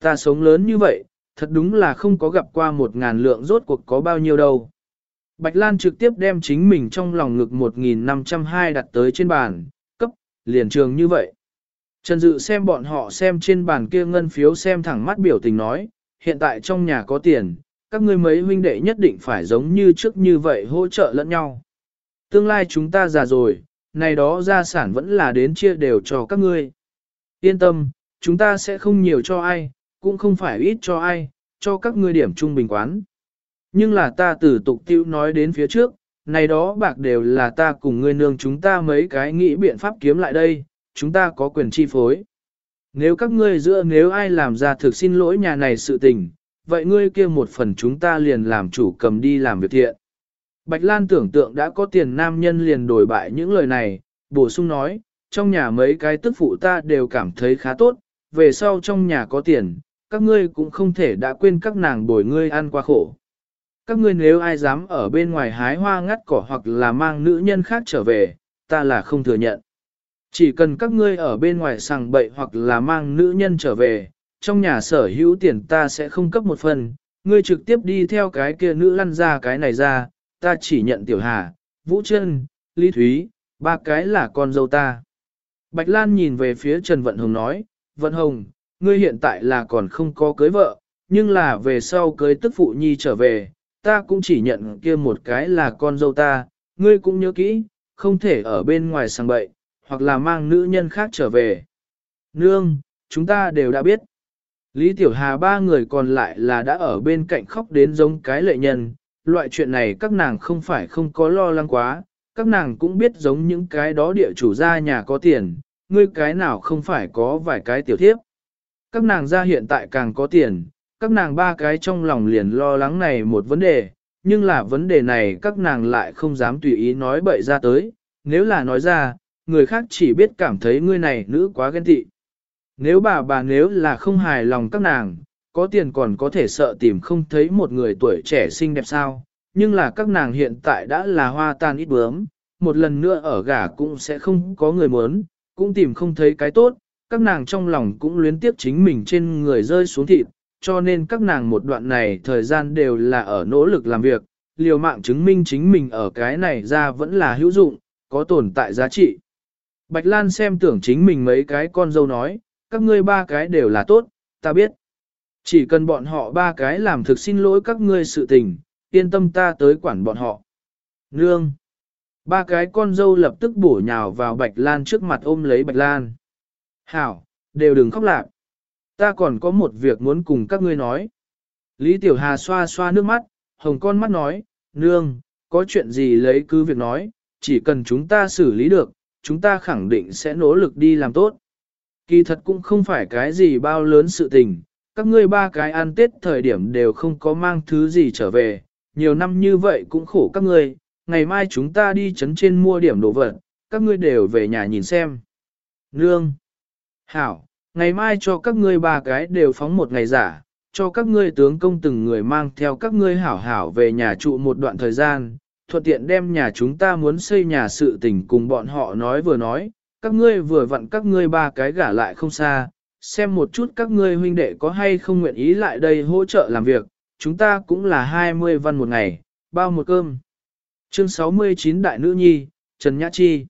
Ta sống lớn như vậy, thật đúng là không có gặp qua một ngàn lượng rốt cuộc có bao nhiêu đâu. Bạch Lan trực tiếp đem chính mình trong lòng ngực 1.502 đặt tới trên bàn, cấp, liền trường như vậy. Trần Dự xem bọn họ xem trên bàn kia ngân phiếu xem thẳng mắt biểu tình nói, hiện tại trong nhà có tiền, các ngươi mấy huynh đệ nhất định phải giống như trước như vậy hỗ trợ lẫn nhau. Tương lai chúng ta già rồi, này đó gia sản vẫn là đến chia đều cho các ngươi. Yên tâm, chúng ta sẽ không nhiều cho ai, cũng không phải ít cho ai, cho các ngươi điểm trung bình quán. Nhưng là ta từ tục tiêu nói đến phía trước, này đó bạc đều là ta cùng ngươi nương chúng ta mấy cái nghĩ biện pháp kiếm lại đây, chúng ta có quyền chi phối. Nếu các ngươi giữa nếu ai làm ra thực xin lỗi nhà này sự tình, vậy ngươi kia một phần chúng ta liền làm chủ cầm đi làm việc thiện. Bạch Lan tưởng tượng đã có tiền nam nhân liền đổi bại những lời này, bổ sung nói, trong nhà mấy cái tức phụ ta đều cảm thấy khá tốt, về sau trong nhà có tiền, các ngươi cũng không thể đã quên các nàng bồi ngươi ăn qua khổ. Các ngươi nếu ai dám ở bên ngoài hái hoa ngắt cỏ hoặc là mang nữ nhân khác trở về, ta là không thừa nhận. Chỉ cần các ngươi ở bên ngoài sàng bậy hoặc là mang nữ nhân trở về, trong nhà sở hữu tiền ta sẽ không cấp một phần, ngươi trực tiếp đi theo cái kia nữ lăn ra cái này ra, ta chỉ nhận tiểu hà, vũ chân, lý thúy, ba cái là con dâu ta. Bạch Lan nhìn về phía Trần Vận Hồng nói, Vận Hồng, ngươi hiện tại là còn không có cưới vợ, nhưng là về sau cưới tức phụ nhi trở về, ta cũng chỉ nhận kia một cái là con dâu ta, ngươi cũng nhớ kỹ, không thể ở bên ngoài sang bậy, hoặc là mang nữ nhân khác trở về. Nương, chúng ta đều đã biết. Lý Tiểu Hà ba người còn lại là đã ở bên cạnh khóc đến giống cái lệ nhân, loại chuyện này các nàng không phải không có lo lắng quá, các nàng cũng biết giống những cái đó địa chủ gia nhà có tiền, ngươi cái nào không phải có vài cái tiểu thiếp. Các nàng gia hiện tại càng có tiền, các nàng ba cái trong lòng liền lo lắng này một vấn đề, nhưng là vấn đề này các nàng lại không dám tùy ý nói bậy ra tới, nếu là nói ra, người khác chỉ biết cảm thấy ngươi này nữ quá ghen tị. Nếu bà bà nếu là không hài lòng các nàng, có tiền còn có thể sợ tìm không thấy một người tuổi trẻ xinh đẹp sao, nhưng là các nàng hiện tại đã là hoa tan ít bướm, một lần nữa ở gả cũng sẽ không có người muốn, cũng tìm không thấy cái tốt, các nàng trong lòng cũng luyến tiếc chính mình trên người rơi xuống thịt, cho nên các nàng một đoạn này thời gian đều là ở nỗ lực làm việc, liều mạng chứng minh chính mình ở cái này ra vẫn là hữu dụng, có tồn tại giá trị. Bạch Lan xem tưởng chính mình mấy cái con dâu nói, các ngươi ba cái đều là tốt, ta biết. Chỉ cần bọn họ ba cái làm thực xin lỗi các ngươi sự tình, yên tâm ta tới quản bọn họ. Nương. Ba cái con dâu lập tức bổ nhào vào Bạch Lan trước mặt ôm lấy Bạch Lan. Hảo, đều đừng khóc lạc. Ta còn có một việc muốn cùng các ngươi nói. Lý Tiểu Hà xoa xoa nước mắt, hồng con mắt nói, nương, có chuyện gì lấy cứ việc nói, chỉ cần chúng ta xử lý được, chúng ta khẳng định sẽ nỗ lực đi làm tốt. Kỳ thật cũng không phải cái gì bao lớn sự tình, các ngươi ba cái ăn tết thời điểm đều không có mang thứ gì trở về, nhiều năm như vậy cũng khổ các ngươi, ngày mai chúng ta đi chấn trên mua điểm đồ vật, các ngươi đều về nhà nhìn xem. Nương! Hảo! Ngày mai cho các ngươi ba cái đều phóng một ngày giả, cho các ngươi tướng công từng người mang theo các ngươi hảo hảo về nhà trụ một đoạn thời gian, thuận tiện đem nhà chúng ta muốn xây nhà sự tình cùng bọn họ nói vừa nói, các ngươi vừa vặn các ngươi ba cái gả lại không xa, xem một chút các ngươi huynh đệ có hay không nguyện ý lại đây hỗ trợ làm việc, chúng ta cũng là 20 văn một ngày, bao một cơm. Chương 69 Đại Nữ Nhi, Trần Nhã Chi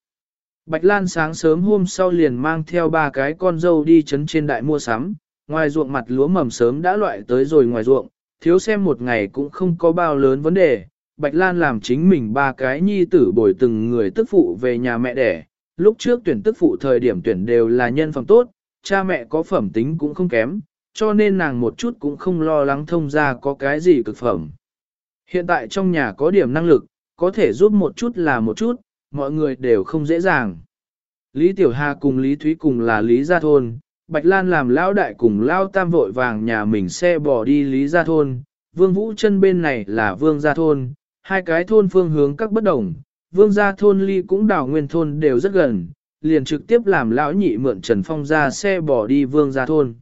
Bạch Lan sáng sớm hôm sau liền mang theo ba cái con dâu đi chấn trên đại mua sắm, ngoài ruộng mặt lúa mầm sớm đã loại tới rồi ngoài ruộng, thiếu xem một ngày cũng không có bao lớn vấn đề. Bạch Lan làm chính mình ba cái nhi tử bồi từng người tức phụ về nhà mẹ đẻ, lúc trước tuyển tức phụ thời điểm tuyển đều là nhân phẩm tốt, cha mẹ có phẩm tính cũng không kém, cho nên nàng một chút cũng không lo lắng thông ra có cái gì cực phẩm. Hiện tại trong nhà có điểm năng lực, có thể giúp một chút là một chút, mọi người đều không dễ dàng. Lý Tiểu Hà cùng Lý Thúy cùng là Lý Gia Thôn, Bạch Lan làm lão đại cùng lao tam vội vàng nhà mình xe bỏ đi Lý Gia Thôn, Vương Vũ chân bên này là Vương Gia Thôn, hai cái thôn phương hướng các bất đồng, Vương Gia Thôn ly cũng đảo nguyên thôn đều rất gần, liền trực tiếp làm lão nhị mượn Trần Phong ra xe bỏ đi Vương Gia Thôn.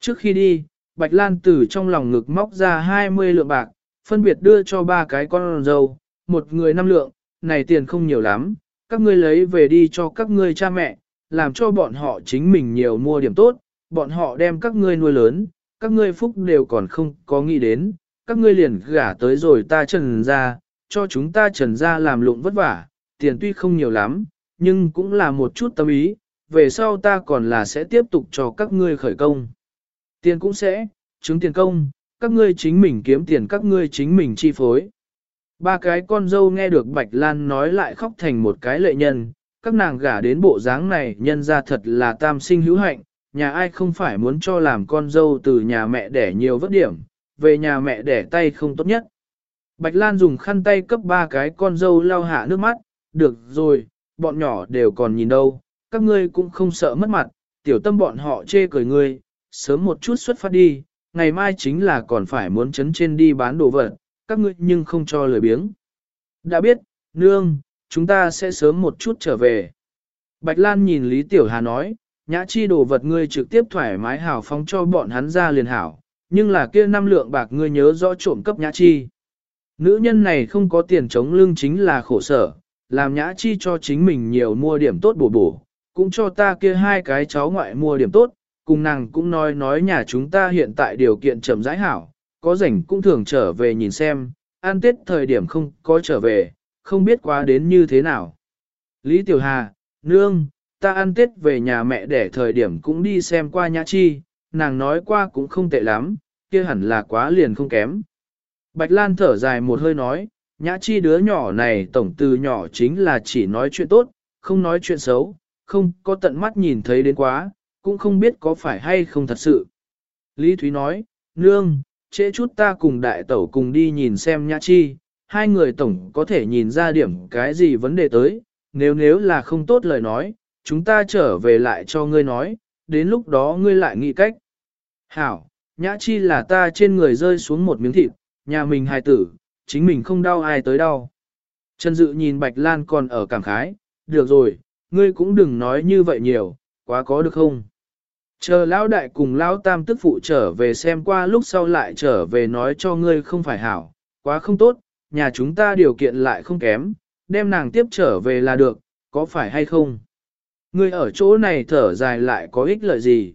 Trước khi đi, Bạch Lan từ trong lòng ngực móc ra 20 lượng bạc, phân biệt đưa cho ba cái con dâu, một người năm lượng, này tiền không nhiều lắm, các ngươi lấy về đi cho các ngươi cha mẹ, làm cho bọn họ chính mình nhiều mua điểm tốt, bọn họ đem các ngươi nuôi lớn, các ngươi phúc đều còn không có nghĩ đến, các ngươi liền gả tới rồi ta trần ra, cho chúng ta trần ra làm lụng vất vả, tiền tuy không nhiều lắm, nhưng cũng là một chút tâm ý, về sau ta còn là sẽ tiếp tục cho các ngươi khởi công. Tiền cũng sẽ, chứng tiền công, các ngươi chính mình kiếm tiền các ngươi chính mình chi phối. Ba cái con dâu nghe được Bạch Lan nói lại khóc thành một cái lệ nhân, các nàng gả đến bộ dáng này nhân ra thật là tam sinh hữu hạnh, nhà ai không phải muốn cho làm con dâu từ nhà mẹ đẻ nhiều vất điểm, về nhà mẹ đẻ tay không tốt nhất. Bạch Lan dùng khăn tay cấp ba cái con dâu lau hạ nước mắt, được rồi, bọn nhỏ đều còn nhìn đâu, các ngươi cũng không sợ mất mặt, tiểu tâm bọn họ chê cười ngươi, sớm một chút xuất phát đi, ngày mai chính là còn phải muốn chấn trên đi bán đồ vật, các ngươi nhưng không cho lười biếng. Đã biết, nương, chúng ta sẽ sớm một chút trở về. Bạch Lan nhìn Lý Tiểu Hà nói, nhã chi đồ vật ngươi trực tiếp thoải mái hào phóng cho bọn hắn ra liền hảo, nhưng là kia năm lượng bạc ngươi nhớ rõ trộm cấp nhã chi. Nữ nhân này không có tiền chống lưng chính là khổ sở, làm nhã chi cho chính mình nhiều mua điểm tốt bổ bổ, cũng cho ta kia hai cái cháu ngoại mua điểm tốt, cùng nàng cũng nói nói nhà chúng ta hiện tại điều kiện chậm rãi hảo, có rảnh cũng thường trở về nhìn xem, an tết thời điểm không có trở về, không biết quá đến như thế nào. Lý Tiểu Hà, nương, ta ăn tết về nhà mẹ để thời điểm cũng đi xem qua nhã chi, nàng nói qua cũng không tệ lắm, kia hẳn là quá liền không kém. Bạch Lan thở dài một hơi nói, nhã chi đứa nhỏ này tổng từ nhỏ chính là chỉ nói chuyện tốt, không nói chuyện xấu, không có tận mắt nhìn thấy đến quá, cũng không biết có phải hay không thật sự. Lý Thúy nói, nương, trễ chút ta cùng đại tẩu cùng đi nhìn xem nhã chi, hai người tổng có thể nhìn ra điểm cái gì vấn đề tới, nếu nếu là không tốt lời nói, chúng ta trở về lại cho ngươi nói, đến lúc đó ngươi lại nghĩ cách. Hảo, nhã chi là ta trên người rơi xuống một miếng thịt, nhà mình hài tử, chính mình không đau ai tới đau. Trần Dự nhìn Bạch Lan còn ở cảm khái, được rồi, ngươi cũng đừng nói như vậy nhiều, quá có được không? Chờ lão đại cùng lão tam tức phụ trở về xem qua lúc sau lại trở về nói cho ngươi không phải hảo, quá không tốt, nhà chúng ta điều kiện lại không kém, đem nàng tiếp trở về là được, có phải hay không? Ngươi ở chỗ này thở dài lại có ích lợi gì?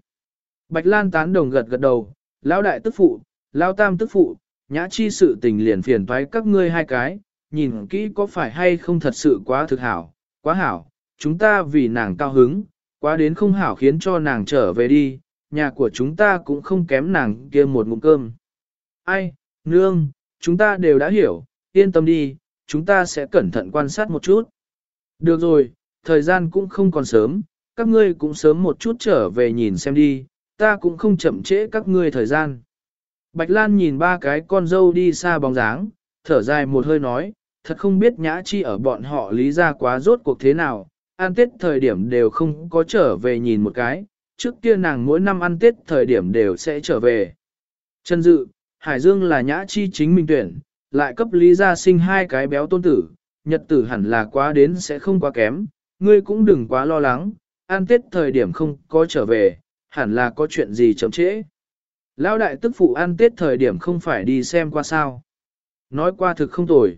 Bạch Lan tán đồng gật gật đầu, lão đại tức phụ, lão tam tức phụ, nhã chi sự tình liền phiền toái các ngươi hai cái, nhìn kỹ có phải hay không thật sự quá thực hảo, quá hảo, chúng ta vì nàng cao hứng, quá đến không hảo khiến cho nàng trở về đi, nhà của chúng ta cũng không kém nàng kia một ngụm cơm. Ai, nương, chúng ta đều đã hiểu, yên tâm đi, chúng ta sẽ cẩn thận quan sát một chút. Được rồi, thời gian cũng không còn sớm, các ngươi cũng sớm một chút trở về nhìn xem đi, ta cũng không chậm trễ các ngươi thời gian. Bạch Lan nhìn ba cái con dâu đi xa bóng dáng, thở dài một hơi nói, thật không biết nhã chi ở bọn họ lý ra quá rốt cuộc thế nào, ăn tết thời điểm đều không có trở về nhìn một cái, trước kia nàng mỗi năm ăn tết thời điểm đều sẽ trở về. Trần Dự, Hải Dương là nhã chi chính mình tuyển, lại cấp lý gia sinh hai cái béo tôn tử, nhật tử hẳn là quá đến sẽ không quá kém, ngươi cũng đừng quá lo lắng, ăn tết thời điểm không có trở về, hẳn là có chuyện gì chậm trễ. Lão đại tức phụ ăn tết thời điểm không phải đi xem qua sao. Nói qua thực không tồi.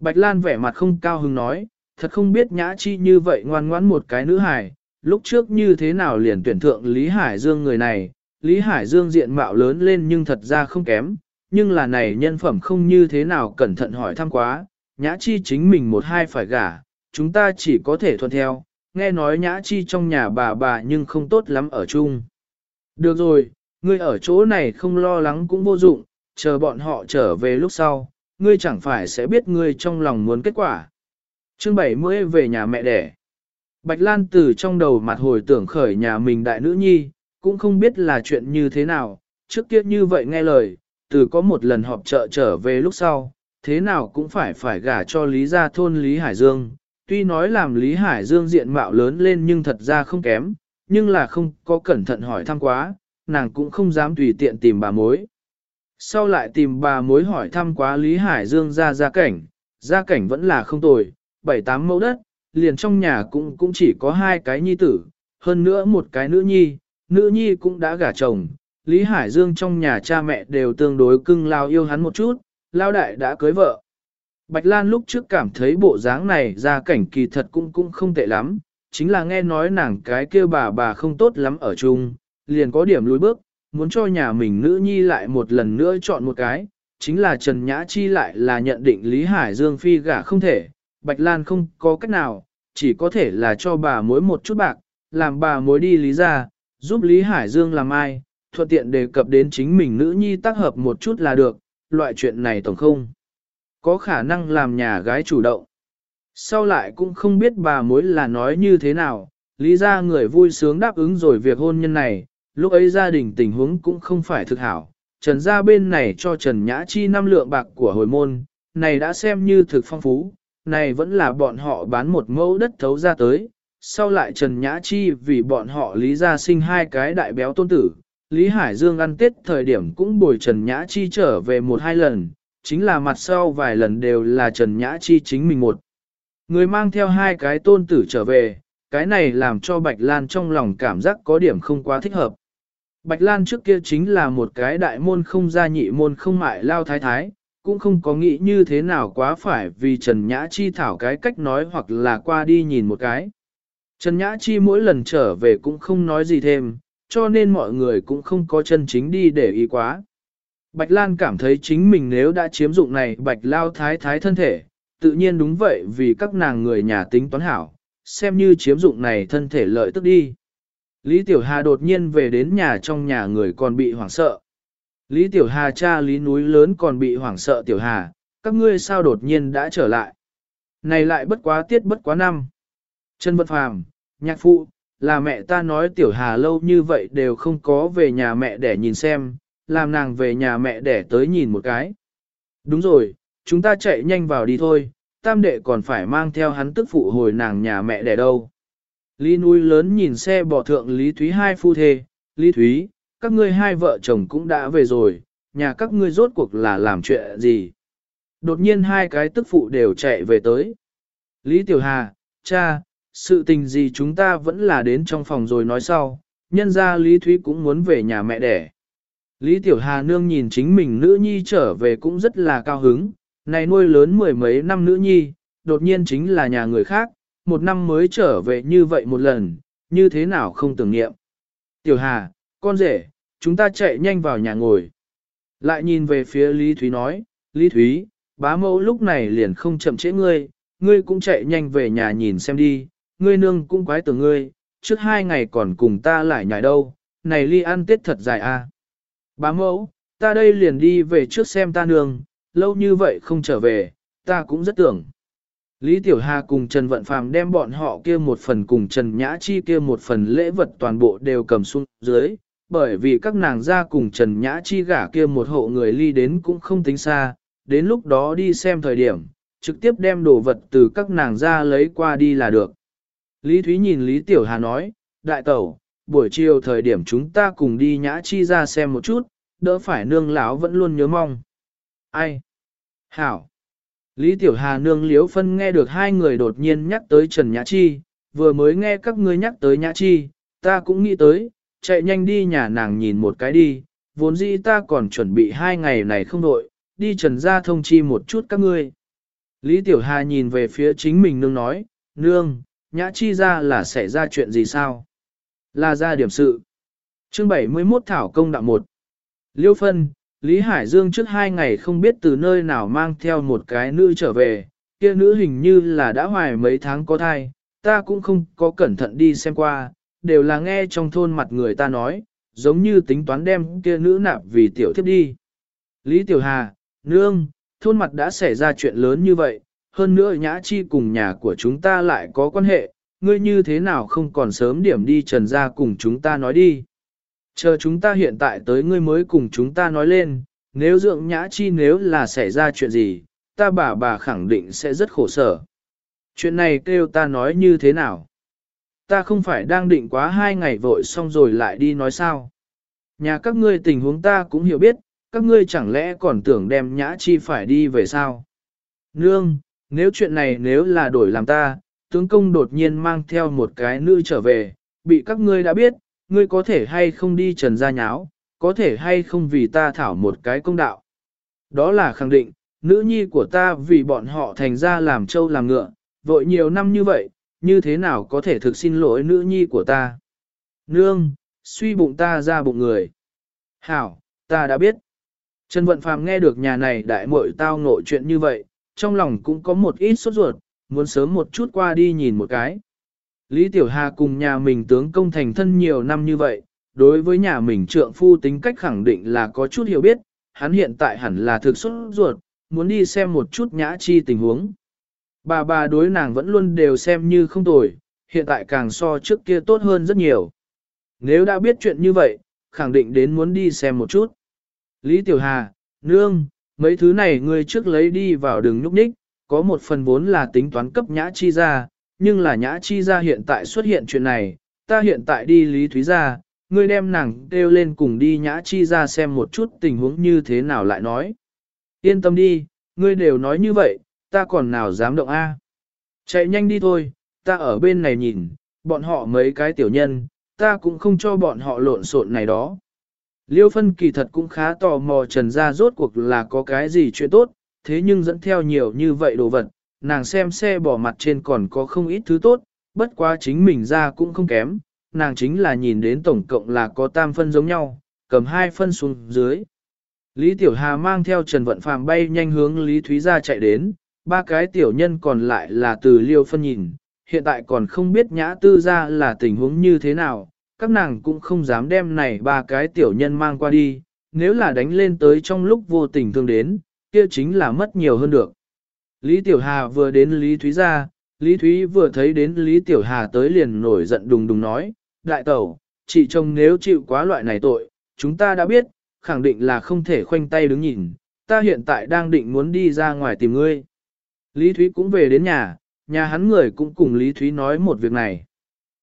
Bạch Lan vẻ mặt không cao hứng nói, thật không biết nhã chi như vậy ngoan ngoãn một cái nữ hài, lúc trước như thế nào liền tuyển thượng Lý Hải Dương người này, Lý Hải Dương diện mạo lớn lên nhưng thật ra không kém, nhưng là này nhân phẩm không như thế nào cẩn thận hỏi thăm quá, nhã chi chính mình một hai phải gả, chúng ta chỉ có thể thuận theo, nghe nói nhã chi trong nhà bà bà nhưng không tốt lắm ở chung. Được rồi, ngươi ở chỗ này không lo lắng cũng vô dụng, chờ bọn họ trở về lúc sau, ngươi chẳng phải sẽ biết ngươi trong lòng muốn kết quả. Chương 70 về nhà mẹ đẻ. Bạch Lan từ trong đầu mặt hồi tưởng khởi nhà mình đại nữ nhi, cũng không biết là chuyện như thế nào, trước kia như vậy nghe lời, từ có một lần họp chợ trở về lúc sau, thế nào cũng phải phải gả cho Lý gia thôn Lý Hải Dương. Tuy nói làm Lý Hải Dương diện mạo lớn lên nhưng thật ra không kém, nhưng là không có cẩn thận hỏi thăm quá, nàng cũng không dám tùy tiện tìm bà mối. Sau lại tìm bà mối hỏi thăm quá Lý Hải Dương ra gia cảnh, gia cảnh vẫn là không tồi, bảy tám mẫu đất, liền trong nhà cũng cũng chỉ có hai cái nhi tử, hơn nữa một cái nữ nhi, nữ nhi cũng đã gả chồng. Lý Hải Dương trong nhà cha mẹ đều tương đối cưng lao yêu hắn một chút, lao đại đã cưới vợ. Bạch Lan lúc trước cảm thấy bộ dáng này ra cảnh kỳ thật cũng cũng không tệ lắm, chính là nghe nói nàng cái kia bà bà không tốt lắm ở chung, liền có điểm lùi bước, muốn cho nhà mình nữ nhi lại một lần nữa chọn một cái, chính là Trần Nhã Chi lại là nhận định Lý Hải Dương phi gả không thể, Bạch Lan không có cách nào, chỉ có thể là cho bà mối một chút bạc, làm bà mối đi lý ra, giúp Lý Hải Dương làm ai, thuận tiện đề cập đến chính mình nữ nhi tác hợp một chút là được, loại chuyện này tổng không. Có khả năng làm nhà gái chủ động. Sau lại cũng không biết bà mối là nói như thế nào, lý ra người vui sướng đáp ứng rồi việc hôn nhân này, lúc ấy gia đình tình huống cũng không phải thực hảo. Trần gia bên này cho Trần Nhã Chi năm lượng bạc của hồi môn, này đã xem như thực phong phú, này vẫn là bọn họ bán một mẫu đất thấu ra tới. Sau lại Trần Nhã Chi vì bọn họ lý ra sinh hai cái đại béo tôn tử, Lý Hải Dương ăn tết thời điểm cũng bồi Trần Nhã Chi trở về một hai lần, chính là mặt sau vài lần đều là Trần Nhã Chi chính mình một. Người mang theo hai cái tôn tử trở về, cái này làm cho Bạch Lan trong lòng cảm giác có điểm không quá thích hợp. Bạch Lan trước kia chính là một cái đại môn không gia nhị môn không mại lao thái thái, cũng không có nghĩ như thế nào quá phải vì Trần Nhã Chi thảo cái cách nói hoặc là qua đi nhìn một cái. Trần Nhã Chi mỗi lần trở về cũng không nói gì thêm, cho nên mọi người cũng không có chân chính đi để ý quá. Bạch Lan cảm thấy chính mình nếu đã chiếm dụng này Bạch Lao Thái Thái thân thể, tự nhiên đúng vậy vì các nàng người nhà tính toán hảo, xem như chiếm dụng này thân thể lợi tức đi. Lý Tiểu Hà đột nhiên về đến nhà trong nhà người còn bị hoảng sợ. Lý Tiểu Hà cha Lý núi lớn còn bị hoảng sợ Tiểu Hà, các ngươi sao đột nhiên đã trở lại. Này lại bất quá tiết bất quá năm. Trần Vật Phàm, nhạc phụ, là mẹ ta nói tiểu hà lâu như vậy đều không có về nhà mẹ để nhìn xem, làm nàng về nhà mẹ để tới nhìn một cái. Đúng rồi, chúng ta chạy nhanh vào đi thôi, tam đệ còn phải mang theo hắn tức phụ hồi nàng nhà mẹ đẻ đâu. Lý núi lớn nhìn xe bỏ thượng Lý Thúy hai phu thê, Lý Thúy, các ngươi hai vợ chồng cũng đã về rồi, nhà các ngươi rốt cuộc là làm chuyện gì. Đột nhiên hai cái tức phụ đều chạy về tới. Lý Tiểu Hà, cha, sự tình gì chúng ta vẫn là đến trong phòng rồi nói sau, nhân ra Lý Thúy cũng muốn về nhà mẹ đẻ. Lý Tiểu Hà nương nhìn chính mình nữ nhi trở về cũng rất là cao hứng, này nuôi lớn mười mấy năm nữ nhi, đột nhiên chính là nhà người khác, một năm mới trở về như vậy một lần, như thế nào không tưởng niệm. Tiểu Hà, con rể, chúng ta chạy nhanh vào nhà ngồi. Lại nhìn về phía Lý Thúy nói, Lý Thúy, bá mẫu lúc này liền không chậm trễ ngươi, ngươi cũng chạy nhanh về nhà nhìn xem đi, ngươi nương cũng quái tưởng ngươi, trước hai ngày còn cùng ta lại nhảy đâu, này ly ăn tết thật dài a. À. Bá mẫu, ta đây liền đi về trước xem ta nương, lâu như vậy không trở về, ta cũng rất tưởng. Lý Tiểu Hà cùng Trần Vận Phàm đem bọn họ kia một phần cùng Trần Nhã Chi kia một phần lễ vật toàn bộ đều cầm xuống dưới, bởi vì các nàng ra cùng Trần Nhã Chi gả kia một hộ người ly đến cũng không tính xa, đến lúc đó đi xem thời điểm, trực tiếp đem đồ vật từ các nàng ra lấy qua đi là được. Lý Thúy nhìn Lý Tiểu Hà nói, đại tẩu, buổi chiều thời điểm chúng ta cùng đi Nhã Chi ra xem một chút, đỡ phải nương lão vẫn luôn nhớ mong. Ai? Hảo! Lý Tiểu Hà nương liếu phân nghe được hai người đột nhiên nhắc tới Trần Nhã Chi, vừa mới nghe các ngươi nhắc tới Nhã Chi, ta cũng nghĩ tới, chạy nhanh đi nhà nàng nhìn một cái đi, vốn dĩ ta còn chuẩn bị hai ngày này không đội, đi trần ra thông chi một chút các ngươi. Lý Tiểu Hà nhìn về phía chính mình nương nói, nương, Nhã Chi ra là xảy ra chuyện gì sao? Là ra điểm sự. Chương 71 Thảo Công Đạo 1 Liêu Phân, Lý Hải Dương trước hai ngày không biết từ nơi nào mang theo một cái nữ trở về, kia nữ hình như là đã hoài mấy tháng có thai, ta cũng không có cẩn thận đi xem qua, đều là nghe trong thôn mặt người ta nói, giống như tính toán đem kia nữ nạp vì tiểu thiếp đi. Lý Tiểu Hà, nương, thôn mặt đã xảy ra chuyện lớn như vậy, hơn nữa nhã chi cùng nhà của chúng ta lại có quan hệ, ngươi như thế nào không còn sớm điểm đi trần ra cùng chúng ta nói đi. Chờ chúng ta hiện tại tới ngươi mới cùng chúng ta nói lên, nếu dưỡng nhã chi nếu là xảy ra chuyện gì, ta bà bà khẳng định sẽ rất khổ sở. Chuyện này kêu ta nói như thế nào? Ta không phải đang định quá hai ngày vội xong rồi lại đi nói sao? Nhà các ngươi tình huống ta cũng hiểu biết, các ngươi chẳng lẽ còn tưởng đem nhã chi phải đi về sao? Nương, nếu chuyện này nếu là đổi làm ta, tướng công đột nhiên mang theo một cái nữ trở về, bị các ngươi đã biết, ngươi có thể hay không đi trần gia nháo, có thể hay không vì ta thảo một cái công đạo. Đó là khẳng định, nữ nhi của ta vì bọn họ thành ra làm trâu làm ngựa, vội nhiều năm như vậy, như thế nào có thể thực xin lỗi nữ nhi của ta. Nương, suy bụng ta ra bụng người. Hảo, ta đã biết. Trần Vận Phàm nghe được nhà này đại muội tao ngộ chuyện như vậy, trong lòng cũng có một ít sốt ruột, muốn sớm một chút qua đi nhìn một cái. Lý Tiểu Hà cùng nhà mình tướng công thành thân nhiều năm như vậy, đối với nhà mình trượng phu tính cách khẳng định là có chút hiểu biết, hắn hiện tại hẳn là thực xuất ruột, muốn đi xem một chút nhã chi tình huống. Bà bà đối nàng vẫn luôn đều xem như không tồi, hiện tại càng so trước kia tốt hơn rất nhiều. Nếu đã biết chuyện như vậy, khẳng định đến muốn đi xem một chút. Lý Tiểu Hà, Nương, mấy thứ này ngươi trước lấy đi vào đường nhúc nhích, có một phần vốn là tính toán cấp nhã chi ra, nhưng là nhã chi ra hiện tại xuất hiện chuyện này, ta hiện tại đi Lý Thúy ra, ngươi đem nàng kêu lên cùng đi nhã chi ra xem một chút tình huống như thế nào lại nói. Yên tâm đi, ngươi đều nói như vậy, ta còn nào dám động a? Chạy nhanh đi thôi, ta ở bên này nhìn, bọn họ mấy cái tiểu nhân, ta cũng không cho bọn họ lộn xộn này đó. Liêu phân kỳ thật cũng khá tò mò trần ra rốt cuộc là có cái gì chuyện tốt, thế nhưng dẫn theo nhiều như vậy đồ vật, nàng xem xe bỏ mặt trên còn có không ít thứ tốt, bất quá chính mình ra cũng không kém, nàng chính là nhìn đến tổng cộng là có tam phân giống nhau, cầm hai phân xuống dưới. Lý Tiểu Hà mang theo Trần Vận Phàm bay nhanh hướng Lý Thúy ra chạy đến, ba cái tiểu nhân còn lại là từ liêu phân nhìn, hiện tại còn không biết nhã tư ra là tình huống như thế nào, các nàng cũng không dám đem này ba cái tiểu nhân mang qua đi, nếu là đánh lên tới trong lúc vô tình thương đến, kia chính là mất nhiều hơn được. Lý Tiểu Hà vừa đến Lý Thúy gia, Lý Thúy vừa thấy đến Lý Tiểu Hà tới liền nổi giận đùng đùng nói, đại tẩu, chị chồng nếu chịu quá loại này tội, chúng ta đã biết, khẳng định là không thể khoanh tay đứng nhìn, ta hiện tại đang định muốn đi ra ngoài tìm ngươi. Lý Thúy cũng về đến nhà, nhà hắn người cũng cùng Lý Thúy nói một việc này.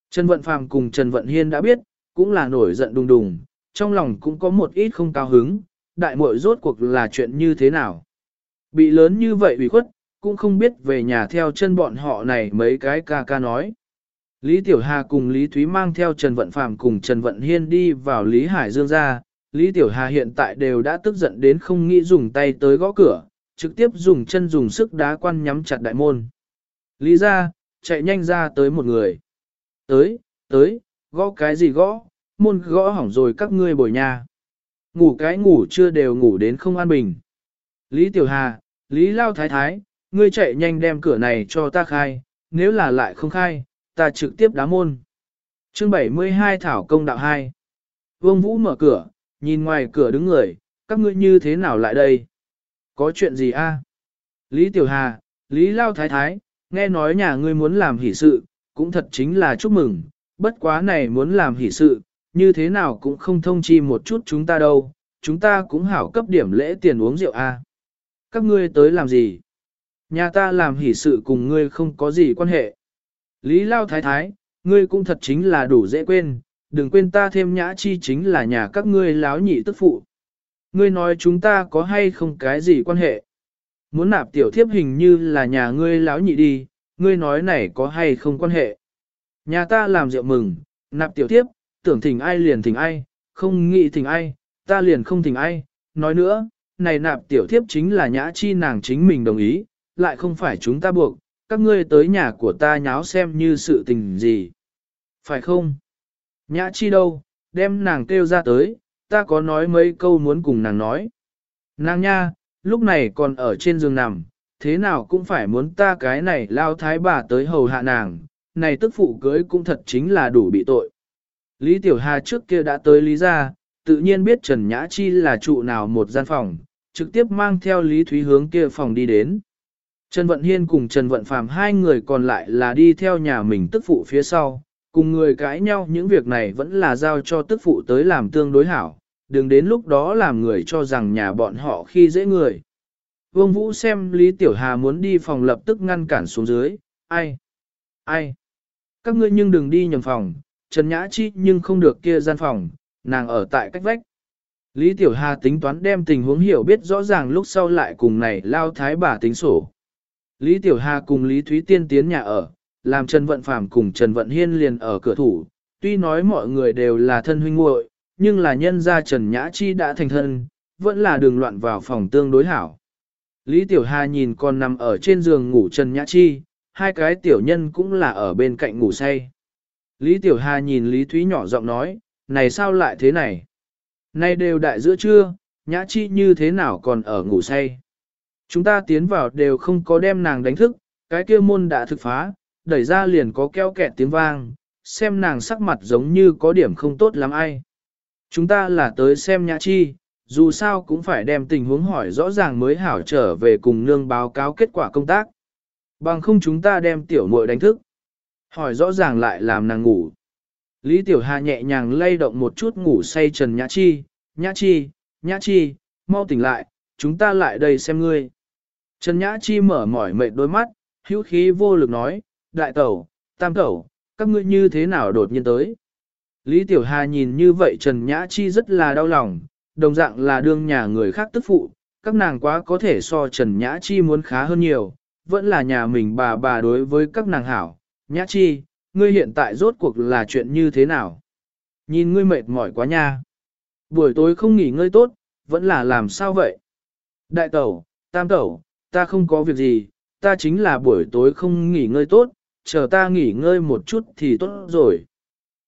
Trần Vận Phàm cùng Trần Vận Hiên đã biết, cũng là nổi giận đùng đùng, trong lòng cũng có một ít không cao hứng, đại muội rốt cuộc là chuyện như thế nào. Bị lớn như vậy ủy khuất, cũng không biết về nhà theo chân bọn họ này mấy cái ca ca nói. Lý Tiểu Hà cùng Lý Thúy mang theo Trần Vận Phàm cùng Trần Vận Hiên đi vào Lý Hải Dương ra, Lý Tiểu Hà hiện tại đều đã tức giận đến không nghĩ dùng tay tới gõ cửa, trực tiếp dùng chân dùng sức đá quan nhắm chặt đại môn. Lý ra, chạy nhanh ra tới một người. Tới, tới, gõ cái gì gõ, môn gõ hỏng rồi các ngươi bồi nhà. Ngủ cái ngủ chưa đều ngủ đến không an bình. Lý Tiểu Hà, Lý Lao Thái Thái, ngươi chạy nhanh đem cửa này cho ta khai, nếu là lại không khai, ta trực tiếp đá môn. Chương 72 Thảo Công Đạo 2 Vương Vũ mở cửa, nhìn ngoài cửa đứng người, các ngươi như thế nào lại đây? Có chuyện gì a? Lý Tiểu Hà, Lý Lao Thái Thái, nghe nói nhà ngươi muốn làm hỷ sự, cũng thật chính là chúc mừng, bất quá này muốn làm hỷ sự, như thế nào cũng không thông chi một chút chúng ta đâu, chúng ta cũng hảo cấp điểm lễ tiền uống rượu a. Các ngươi tới làm gì? Nhà ta làm hỷ sự cùng ngươi không có gì quan hệ. Lý Lao Thái Thái, ngươi cũng thật chính là đủ dễ quên, đừng quên ta thêm nhã chi chính là nhà các ngươi láo nhị tức phụ. Ngươi nói chúng ta có hay không cái gì quan hệ? Muốn nạp tiểu thiếp hình như là nhà ngươi láo nhị đi, ngươi nói này có hay không quan hệ? Nhà ta làm rượu mừng, nạp tiểu thiếp, tưởng thỉnh ai liền thỉnh ai, không nghĩ thỉnh ai, ta liền không thỉnh ai. Nói nữa, này nạp tiểu thiếp chính là nhã chi nàng chính mình đồng ý, lại không phải chúng ta buộc, các ngươi tới nhà của ta nháo xem như sự tình gì. Phải không? Nhã chi đâu, đem nàng kêu ra tới, ta có nói mấy câu muốn cùng nàng nói. Nàng nha, lúc này còn ở trên giường nằm, thế nào cũng phải muốn ta cái này lao thái bà tới hầu hạ nàng, này tức phụ cưới cũng thật chính là đủ bị tội. Lý Tiểu Hà trước kia đã tới Lý gia, tự nhiên biết Trần Nhã Chi là trụ nào một gian phòng, trực tiếp mang theo Lý Thúy hướng kia phòng đi đến. Trần Vận Hiên cùng Trần Vận Phàm hai người còn lại là đi theo nhà mình tức phụ phía sau, cùng người cãi nhau những việc này vẫn là giao cho tức phụ tới làm tương đối hảo, đừng đến lúc đó làm người cho rằng nhà bọn họ khi dễ người. Vương Vũ xem Lý Tiểu Hà muốn đi phòng lập tức ngăn cản xuống dưới, ai? Ai? Các ngươi nhưng đừng đi nhầm phòng, Trần Nhã Chi nhưng không được kia gian phòng, nàng ở tại cách vách. Lý Tiểu Hà tính toán đem tình huống hiểu biết rõ ràng lúc sau lại cùng này lao thái bà tính sổ. Lý Tiểu Hà cùng Lý Thúy Tiên tiến nhà ở, làm Trần Vận Phàm cùng Trần Vận Hiên liền ở cửa thủ, tuy nói mọi người đều là thân huynh muội, nhưng là nhân gia Trần Nhã Chi đã thành thân, vẫn là đường loạn vào phòng tương đối hảo. Lý Tiểu Hà nhìn con nằm ở trên giường ngủ Trần Nhã Chi, hai cái tiểu nhân cũng là ở bên cạnh ngủ say. Lý Tiểu Hà nhìn Lý Thúy nhỏ giọng nói, này sao lại thế này? Nay đều đại giữa trưa, Nhã Chi như thế nào còn ở ngủ say? Chúng ta tiến vào đều không có đem nàng đánh thức, cái kia môn đã thực phá, đẩy ra liền có keo kẹt tiếng vang, xem nàng sắc mặt giống như có điểm không tốt lắm ai. Chúng ta là tới xem nhã chi, dù sao cũng phải đem tình huống hỏi rõ ràng mới hảo trở về cùng nương báo cáo kết quả công tác. Bằng không chúng ta đem tiểu muội đánh thức. Hỏi rõ ràng lại làm nàng ngủ. Lý Tiểu Hà nhẹ nhàng lay động một chút ngủ say Trần Nhã Chi, Nhã Chi, Nhã Chi, mau tỉnh lại, chúng ta lại đây xem ngươi. Trần Nhã Chi mở mỏi mệt đôi mắt, hữu khí vô lực nói, đại tẩu, tam tẩu, các ngươi như thế nào đột nhiên tới. Lý Tiểu Hà nhìn như vậy Trần Nhã Chi rất là đau lòng, đồng dạng là đương nhà người khác tức phụ, các nàng quá có thể so Trần Nhã Chi muốn khá hơn nhiều, vẫn là nhà mình bà bà đối với các nàng hảo. Nhã Chi, ngươi hiện tại rốt cuộc là chuyện như thế nào? Nhìn ngươi mệt mỏi quá nha. Buổi tối không nghỉ ngơi tốt, vẫn là làm sao vậy? Đại tẩu, tam tẩu, ta không có việc gì, ta chính là buổi tối không nghỉ ngơi tốt, chờ ta nghỉ ngơi một chút thì tốt rồi.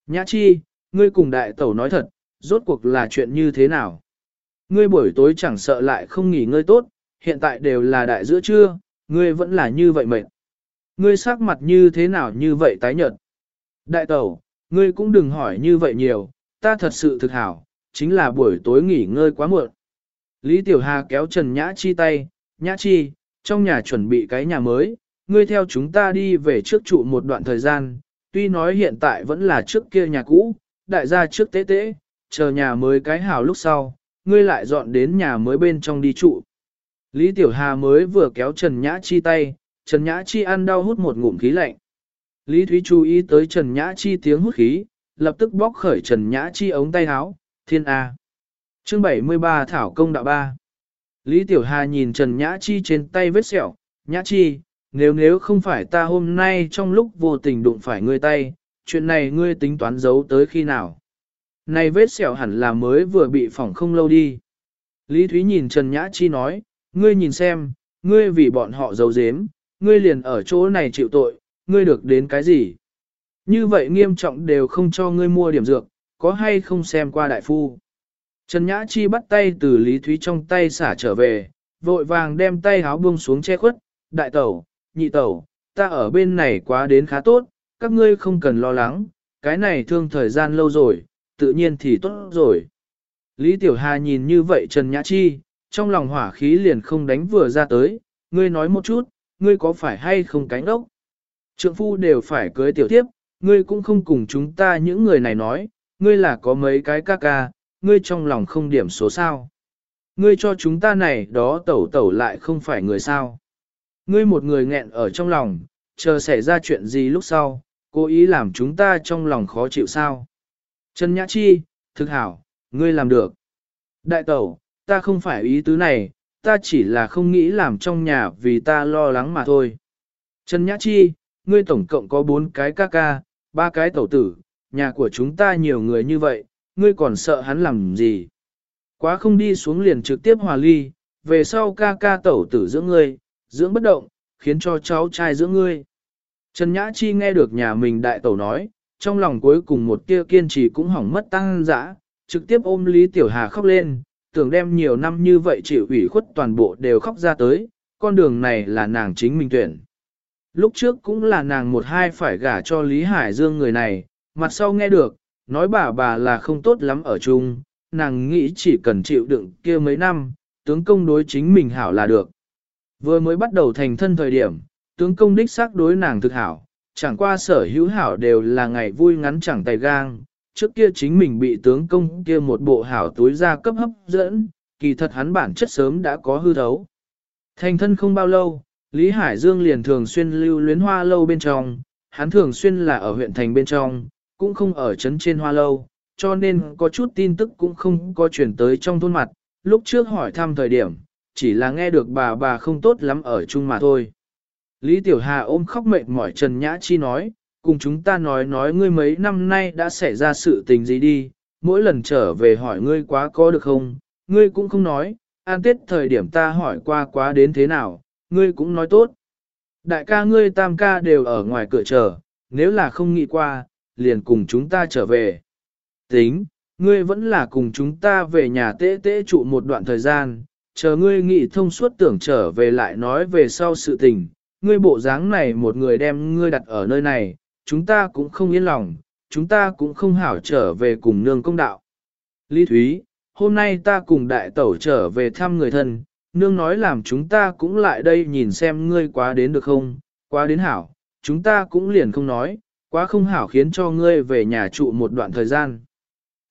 Nhã chi, ngươi cùng đại tẩu nói thật, rốt cuộc là chuyện như thế nào? Ngươi buổi tối chẳng sợ lại không nghỉ ngơi tốt, hiện tại đều là đại giữa trưa, ngươi vẫn là như vậy mệt. Ngươi sắc mặt như thế nào như vậy tái nhợt? Đại tẩu, ngươi cũng đừng hỏi như vậy nhiều, ta thật sự thực hảo, chính là buổi tối nghỉ ngơi quá muộn. Lý Tiểu Hà kéo Trần Nhã Chi tay, Nhã Chi, trong nhà chuẩn bị cái nhà mới, ngươi theo chúng ta đi về trước trụ một đoạn thời gian, tuy nói hiện tại vẫn là trước kia nhà cũ, đại gia trước tế tế, chờ nhà mới cái hào lúc sau, ngươi lại dọn đến nhà mới bên trong đi trụ. Lý Tiểu Hà mới vừa kéo Trần Nhã Chi tay, Trần Nhã Chi ăn đau hút một ngụm khí lạnh. Lý Thúy chú ý tới Trần Nhã Chi tiếng hút khí, lập tức bóc khởi Trần Nhã Chi ống tay áo, thiên A. Chương 73 Thảo Công Đạo ba. Lý Tiểu Hà nhìn Trần Nhã Chi trên tay vết sẹo, Nhã Chi, nếu nếu không phải ta hôm nay trong lúc vô tình đụng phải ngươi tay, chuyện này ngươi tính toán giấu tới khi nào. Này vết sẹo hẳn là mới vừa bị phỏng không lâu đi. Lý Thúy nhìn Trần Nhã Chi nói, ngươi nhìn xem, ngươi vì bọn họ giấu giếm, ngươi liền ở chỗ này chịu tội, ngươi được đến cái gì? Như vậy nghiêm trọng đều không cho ngươi mua điểm dược, có hay không xem qua đại phu? Trần Nhã Chi bắt tay từ Lý Thúy trong tay xả trở về, vội vàng đem tay háo buông xuống che khuất, đại tẩu, nhị tẩu, ta ở bên này quá đến khá tốt, các ngươi không cần lo lắng, cái này thương thời gian lâu rồi, tự nhiên thì tốt rồi. Lý Tiểu Hà nhìn như vậy Trần Nhã Chi, trong lòng hỏa khí liền không đánh vừa ra tới, ngươi nói một chút, ngươi có phải hay không cánh ốc? Trượng phu đều phải cưới tiểu tiếp, ngươi cũng không cùng chúng ta những người này nói, ngươi là có mấy cái ca ca, ngươi trong lòng không điểm số sao. Ngươi cho chúng ta này đó tẩu tẩu lại không phải người sao. Ngươi một người nghẹn ở trong lòng, chờ xảy ra chuyện gì lúc sau, cố ý làm chúng ta trong lòng khó chịu sao. Trần Nhã Chi, thực hảo, ngươi làm được. Đại tẩu, ta không phải ý tứ này, ta chỉ là không nghĩ làm trong nhà vì ta lo lắng mà thôi. Trần Nhã Chi, ngươi tổng cộng có bốn cái ca ca, ba cái tẩu tử, nhà của chúng ta nhiều người như vậy, ngươi còn sợ hắn làm gì? Quá không đi xuống liền trực tiếp hòa ly, về sau ca ca tẩu tử dưỡng ngươi, dưỡng bất động, khiến cho cháu trai dưỡng ngươi. Trần Nhã Chi nghe được nhà mình đại tẩu nói, trong lòng cuối cùng một tia kiên trì cũng hỏng mất tăng dã, trực tiếp ôm Lý Tiểu Hà khóc lên, tưởng đem nhiều năm như vậy chịu ủy khuất toàn bộ đều khóc ra tới, con đường này là nàng chính mình tuyển. Lúc trước cũng là nàng một hai phải gả cho Lý Hải Dương người này, mặt sau nghe được, nói bà bà là không tốt lắm ở chung, nàng nghĩ chỉ cần chịu đựng kia mấy năm, tướng công đối chính mình hảo là được. Vừa mới bắt đầu thành thân thời điểm, tướng công đích xác đối nàng thực hảo, chẳng qua sở hữu hảo đều là ngày vui ngắn chẳng tay gang, trước kia chính mình bị tướng công kia một bộ hảo túi ra cấp hấp dẫn, kỳ thật hắn bản chất sớm đã có hư thấu. Thành thân không bao lâu, Lý Hải Dương liền thường xuyên lưu luyến hoa lâu bên trong, hắn thường xuyên là ở huyện thành bên trong, cũng không ở trấn trên hoa lâu, cho nên có chút tin tức cũng không có chuyển tới trong thôn mặt, lúc trước hỏi thăm thời điểm, chỉ là nghe được bà bà không tốt lắm ở chung mà thôi. Lý Tiểu Hà ôm khóc mệt mỏi Trần Nhã Chi nói, cùng chúng ta nói nói ngươi mấy năm nay đã xảy ra sự tình gì đi, mỗi lần trở về hỏi ngươi quá có được không, ngươi cũng không nói, an tết thời điểm ta hỏi qua quá đến thế nào, ngươi cũng nói tốt. Đại ca ngươi tam ca đều ở ngoài cửa chờ, nếu là không nghĩ qua, liền cùng chúng ta trở về. Tính, ngươi vẫn là cùng chúng ta về nhà tế tế trụ một đoạn thời gian, chờ ngươi nghĩ thông suốt tưởng trở về lại nói về sau sự tình, ngươi bộ dáng này một người đem ngươi đặt ở nơi này, chúng ta cũng không yên lòng, chúng ta cũng không hảo trở về cùng nương công đạo. Lý Thúy, hôm nay ta cùng đại tẩu trở về thăm người thân, nương nói làm chúng ta cũng lại đây nhìn xem ngươi quá đến được không, quá đến hảo, chúng ta cũng liền không nói, quá không hảo khiến cho ngươi về nhà trụ một đoạn thời gian.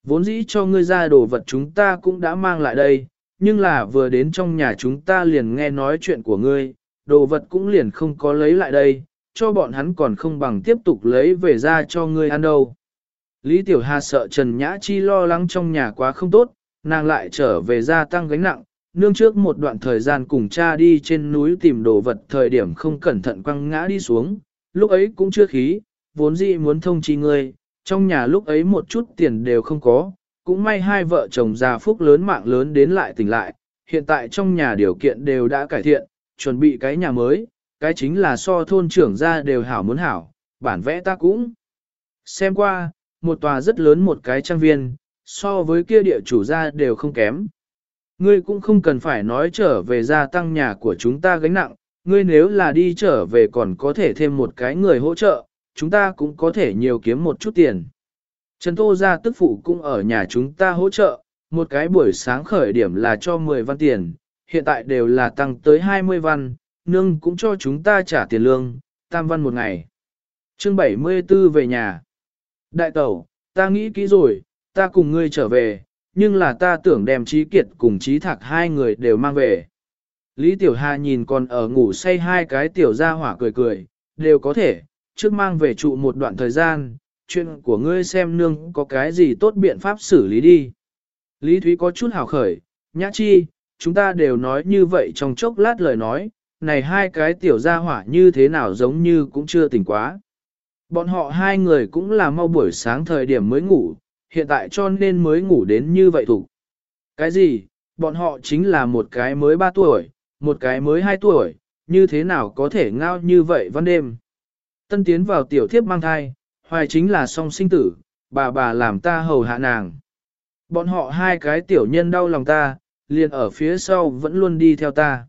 Vốn dĩ cho ngươi ra đồ vật chúng ta cũng đã mang lại đây, nhưng là vừa đến trong nhà chúng ta liền nghe nói chuyện của ngươi, đồ vật cũng liền không có lấy lại đây, cho bọn hắn còn không bằng tiếp tục lấy về ra cho ngươi ăn đâu. Lý Tiểu Hà sợ Trần Nhã Chi lo lắng trong nhà quá không tốt, nàng lại trở về gia tăng gánh nặng, nương trước một đoạn thời gian cùng cha đi trên núi tìm đồ vật thời điểm không cẩn thận quăng ngã đi xuống, lúc ấy cũng chưa khí, vốn dĩ muốn thông chi ngươi, trong nhà lúc ấy một chút tiền đều không có, cũng may hai vợ chồng già phúc lớn mạng lớn đến lại tỉnh lại, hiện tại trong nhà điều kiện đều đã cải thiện, chuẩn bị cái nhà mới, cái chính là so thôn trưởng ra đều hảo muốn hảo, bản vẽ ta cũng. Xem qua, một tòa rất lớn một cái trang viên, so với kia địa chủ ra đều không kém. Ngươi cũng không cần phải nói trở về gia tăng nhà của chúng ta gánh nặng, ngươi nếu là đi trở về còn có thể thêm một cái người hỗ trợ, chúng ta cũng có thể nhiều kiếm một chút tiền. Trần Tô gia tức phụ cũng ở nhà chúng ta hỗ trợ, một cái buổi sáng khởi điểm là cho 10 văn tiền, hiện tại đều là tăng tới 20 văn, nương cũng cho chúng ta trả tiền lương, tam văn một ngày. Chương 74 về nhà. Đại tẩu, ta nghĩ kỹ rồi, ta cùng ngươi trở về, nhưng là ta tưởng đem trí kiệt cùng trí thạc hai người đều mang về. Lý Tiểu Hà nhìn còn ở ngủ say hai cái tiểu gia hỏa cười cười, đều có thể, trước mang về trụ một đoạn thời gian, chuyện của ngươi xem nương có cái gì tốt biện pháp xử lý đi. Lý Thúy có chút hào khởi, nhã chi, chúng ta đều nói như vậy trong chốc lát lời nói, này hai cái tiểu gia hỏa như thế nào giống như cũng chưa tỉnh quá. Bọn họ hai người cũng là mau buổi sáng thời điểm mới ngủ, hiện tại cho nên mới ngủ đến như vậy thủ. Cái gì, bọn họ chính là một cái mới 3 tuổi, một cái mới 2 tuổi, như thế nào có thể ngao như vậy văn đêm. Tân tiến vào tiểu thiếp mang thai, hoài chính là song sinh tử, bà bà làm ta hầu hạ nàng. Bọn họ hai cái tiểu nhân đau lòng ta, liền ở phía sau vẫn luôn đi theo ta.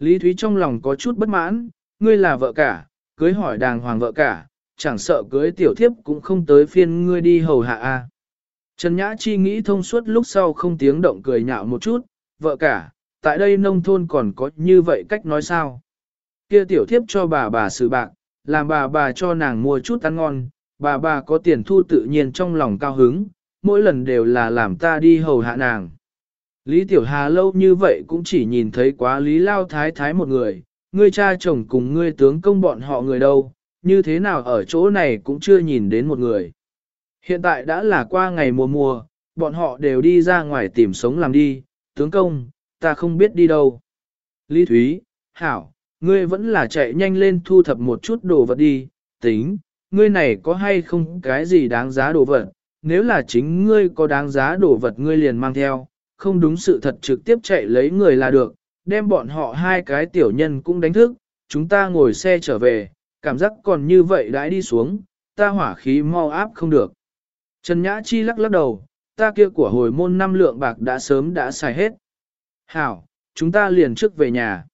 Lý Thúy trong lòng có chút bất mãn, ngươi là vợ cả, cưới hỏi đàng hoàng vợ cả, chẳng sợ cưới tiểu thiếp cũng không tới phiên ngươi đi hầu hạ a. Trần Nhã Chi nghĩ thông suốt lúc sau không tiếng động cười nhạo một chút, vợ cả, tại đây nông thôn còn có như vậy cách nói sao? Kia tiểu thiếp cho bà bà xử bạc, làm bà bà cho nàng mua chút ăn ngon, bà bà có tiền thu tự nhiên trong lòng cao hứng, mỗi lần đều là làm ta đi hầu hạ nàng. Lý Tiểu Hà lâu như vậy cũng chỉ nhìn thấy quá Lý Lao Thái Thái một người, ngươi cha chồng cùng ngươi tướng công bọn họ người đâu, như thế nào ở chỗ này cũng chưa nhìn đến một người. Hiện tại đã là qua ngày mùa mùa, bọn họ đều đi ra ngoài tìm sống làm đi, tướng công, ta không biết đi đâu. Lý Thúy, Hảo, ngươi vẫn là chạy nhanh lên thu thập một chút đồ vật đi, tính, ngươi này có hay không cái gì đáng giá đồ vật, nếu là chính ngươi có đáng giá đồ vật ngươi liền mang theo, không đúng sự thật trực tiếp chạy lấy người là được, đem bọn họ hai cái tiểu nhân cũng đánh thức, chúng ta ngồi xe trở về, cảm giác còn như vậy đãi đi xuống, ta hỏa khí mau áp không được. Trần Nhã Chi lắc lắc đầu, ta kia của hồi môn năm lượng bạc đã sớm đã xài hết. Hảo, chúng ta liền trước về nhà.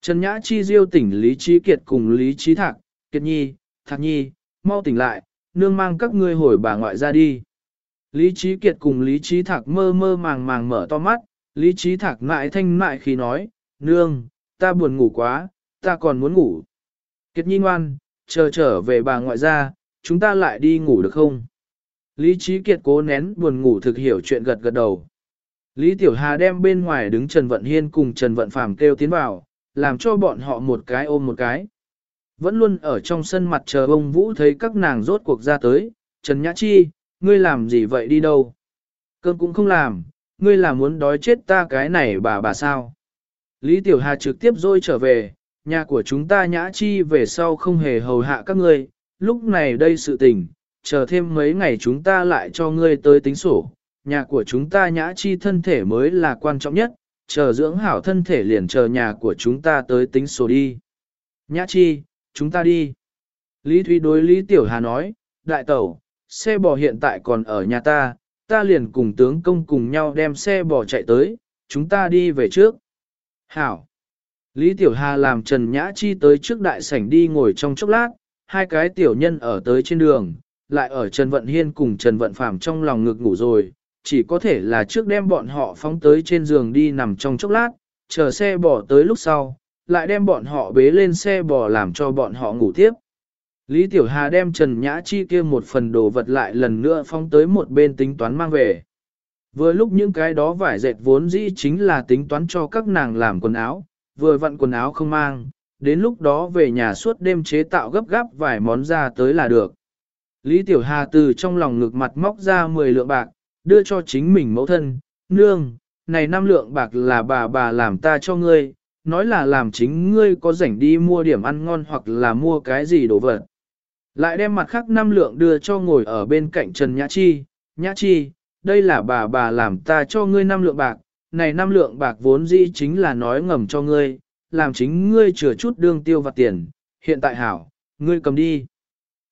Trần Nhã Chi diêu tỉnh Lý Trí Kiệt cùng Lý Trí Thạc, Kiệt Nhi, Thạc Nhi, mau tỉnh lại, nương mang các ngươi hồi bà ngoại ra đi. Lý Trí Kiệt cùng Lý Trí Thạc mơ mơ màng màng mở to mắt, Lý Trí Thạc nại thanh nại khi nói, nương, ta buồn ngủ quá, ta còn muốn ngủ. Kiệt Nhi ngoan, chờ trở về bà ngoại ra, chúng ta lại đi ngủ được không? Lý Trí Kiệt cố nén buồn ngủ thực hiểu chuyện gật gật đầu. Lý Tiểu Hà đem bên ngoài đứng Trần Vận Hiên cùng Trần Vận Phàm kêu tiến vào, làm cho bọn họ một cái ôm một cái. Vẫn luôn ở trong sân mặt chờ ông Vũ thấy các nàng rốt cuộc ra tới, Trần Nhã Chi, ngươi làm gì vậy đi đâu? Cơm cũng không làm, ngươi là muốn đói chết ta cái này bà bà sao? Lý Tiểu Hà trực tiếp rồi trở về, nhà của chúng ta Nhã Chi về sau không hề hầu hạ các ngươi, lúc này đây sự tình, chờ thêm mấy ngày chúng ta lại cho ngươi tới tính sổ, nhà của chúng ta nhã chi thân thể mới là quan trọng nhất, chờ dưỡng hảo thân thể liền chờ nhà của chúng ta tới tính sổ đi. Nhã chi, chúng ta đi. Lý Thúy đối Lý Tiểu Hà nói, đại tẩu, xe bò hiện tại còn ở nhà ta, ta liền cùng tướng công cùng nhau đem xe bò chạy tới, chúng ta đi về trước. Hảo. Lý Tiểu Hà làm Trần Nhã Chi tới trước đại sảnh đi ngồi trong chốc lát, hai cái tiểu nhân ở tới trên đường, lại ở Trần Vận Hiên cùng Trần Vận Phàm trong lòng ngực ngủ rồi, chỉ có thể là trước đem bọn họ phóng tới trên giường đi nằm trong chốc lát, chờ xe bò tới lúc sau, lại đem bọn họ bế lên xe bò làm cho bọn họ ngủ tiếp. Lý Tiểu Hà đem Trần Nhã Chi kia một phần đồ vật lại lần nữa phóng tới một bên tính toán mang về. Vừa lúc những cái đó vải dệt vốn dĩ chính là tính toán cho các nàng làm quần áo, vừa vặn quần áo không mang, đến lúc đó về nhà suốt đêm chế tạo gấp gáp vài món ra tới là được. Lý Tiểu Hà từ trong lòng ngực mặt móc ra 10 lượng bạc, đưa cho chính mình mẫu thân, nương, này năm lượng bạc là bà bà làm ta cho ngươi, nói là làm chính ngươi có rảnh đi mua điểm ăn ngon hoặc là mua cái gì đồ vật. Lại đem mặt khác năm lượng đưa cho ngồi ở bên cạnh Trần Nhã Chi, Nhã Chi, đây là bà bà làm ta cho ngươi năm lượng bạc, này năm lượng bạc vốn dĩ chính là nói ngầm cho ngươi, làm chính ngươi chừa chút đương tiêu vặt tiền, hiện tại hảo, ngươi cầm đi.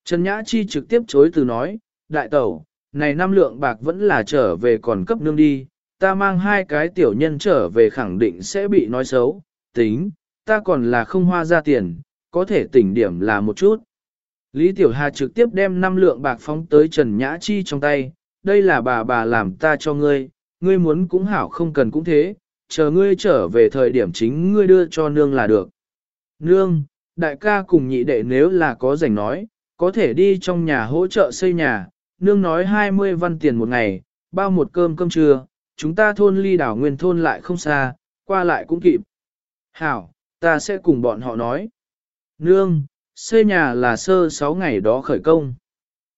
Trần Nhã Chi trực tiếp chối từ nói, đại tẩu, này năm lượng bạc vẫn là trở về còn cấp nương đi, ta mang hai cái tiểu nhân trở về khẳng định sẽ bị nói xấu, tính, ta còn là không hoa ra tiền, có thể tỉnh điểm là một chút. Lý Tiểu Hà trực tiếp đem năm lượng bạc phóng tới Trần Nhã Chi trong tay, đây là bà bà làm ta cho ngươi, ngươi muốn cũng hảo không cần cũng thế, chờ ngươi trở về thời điểm chính ngươi đưa cho nương là được. Nương, đại ca cùng nhị đệ nếu là có rảnh nói, có thể đi trong nhà hỗ trợ xây nhà, nương nói 20 văn tiền một ngày, bao một cơm cơm trưa, chúng ta thôn ly đảo nguyên thôn lại không xa, qua lại cũng kịp. Hảo, ta sẽ cùng bọn họ nói. Nương, xây nhà là sơ 6 ngày đó khởi công.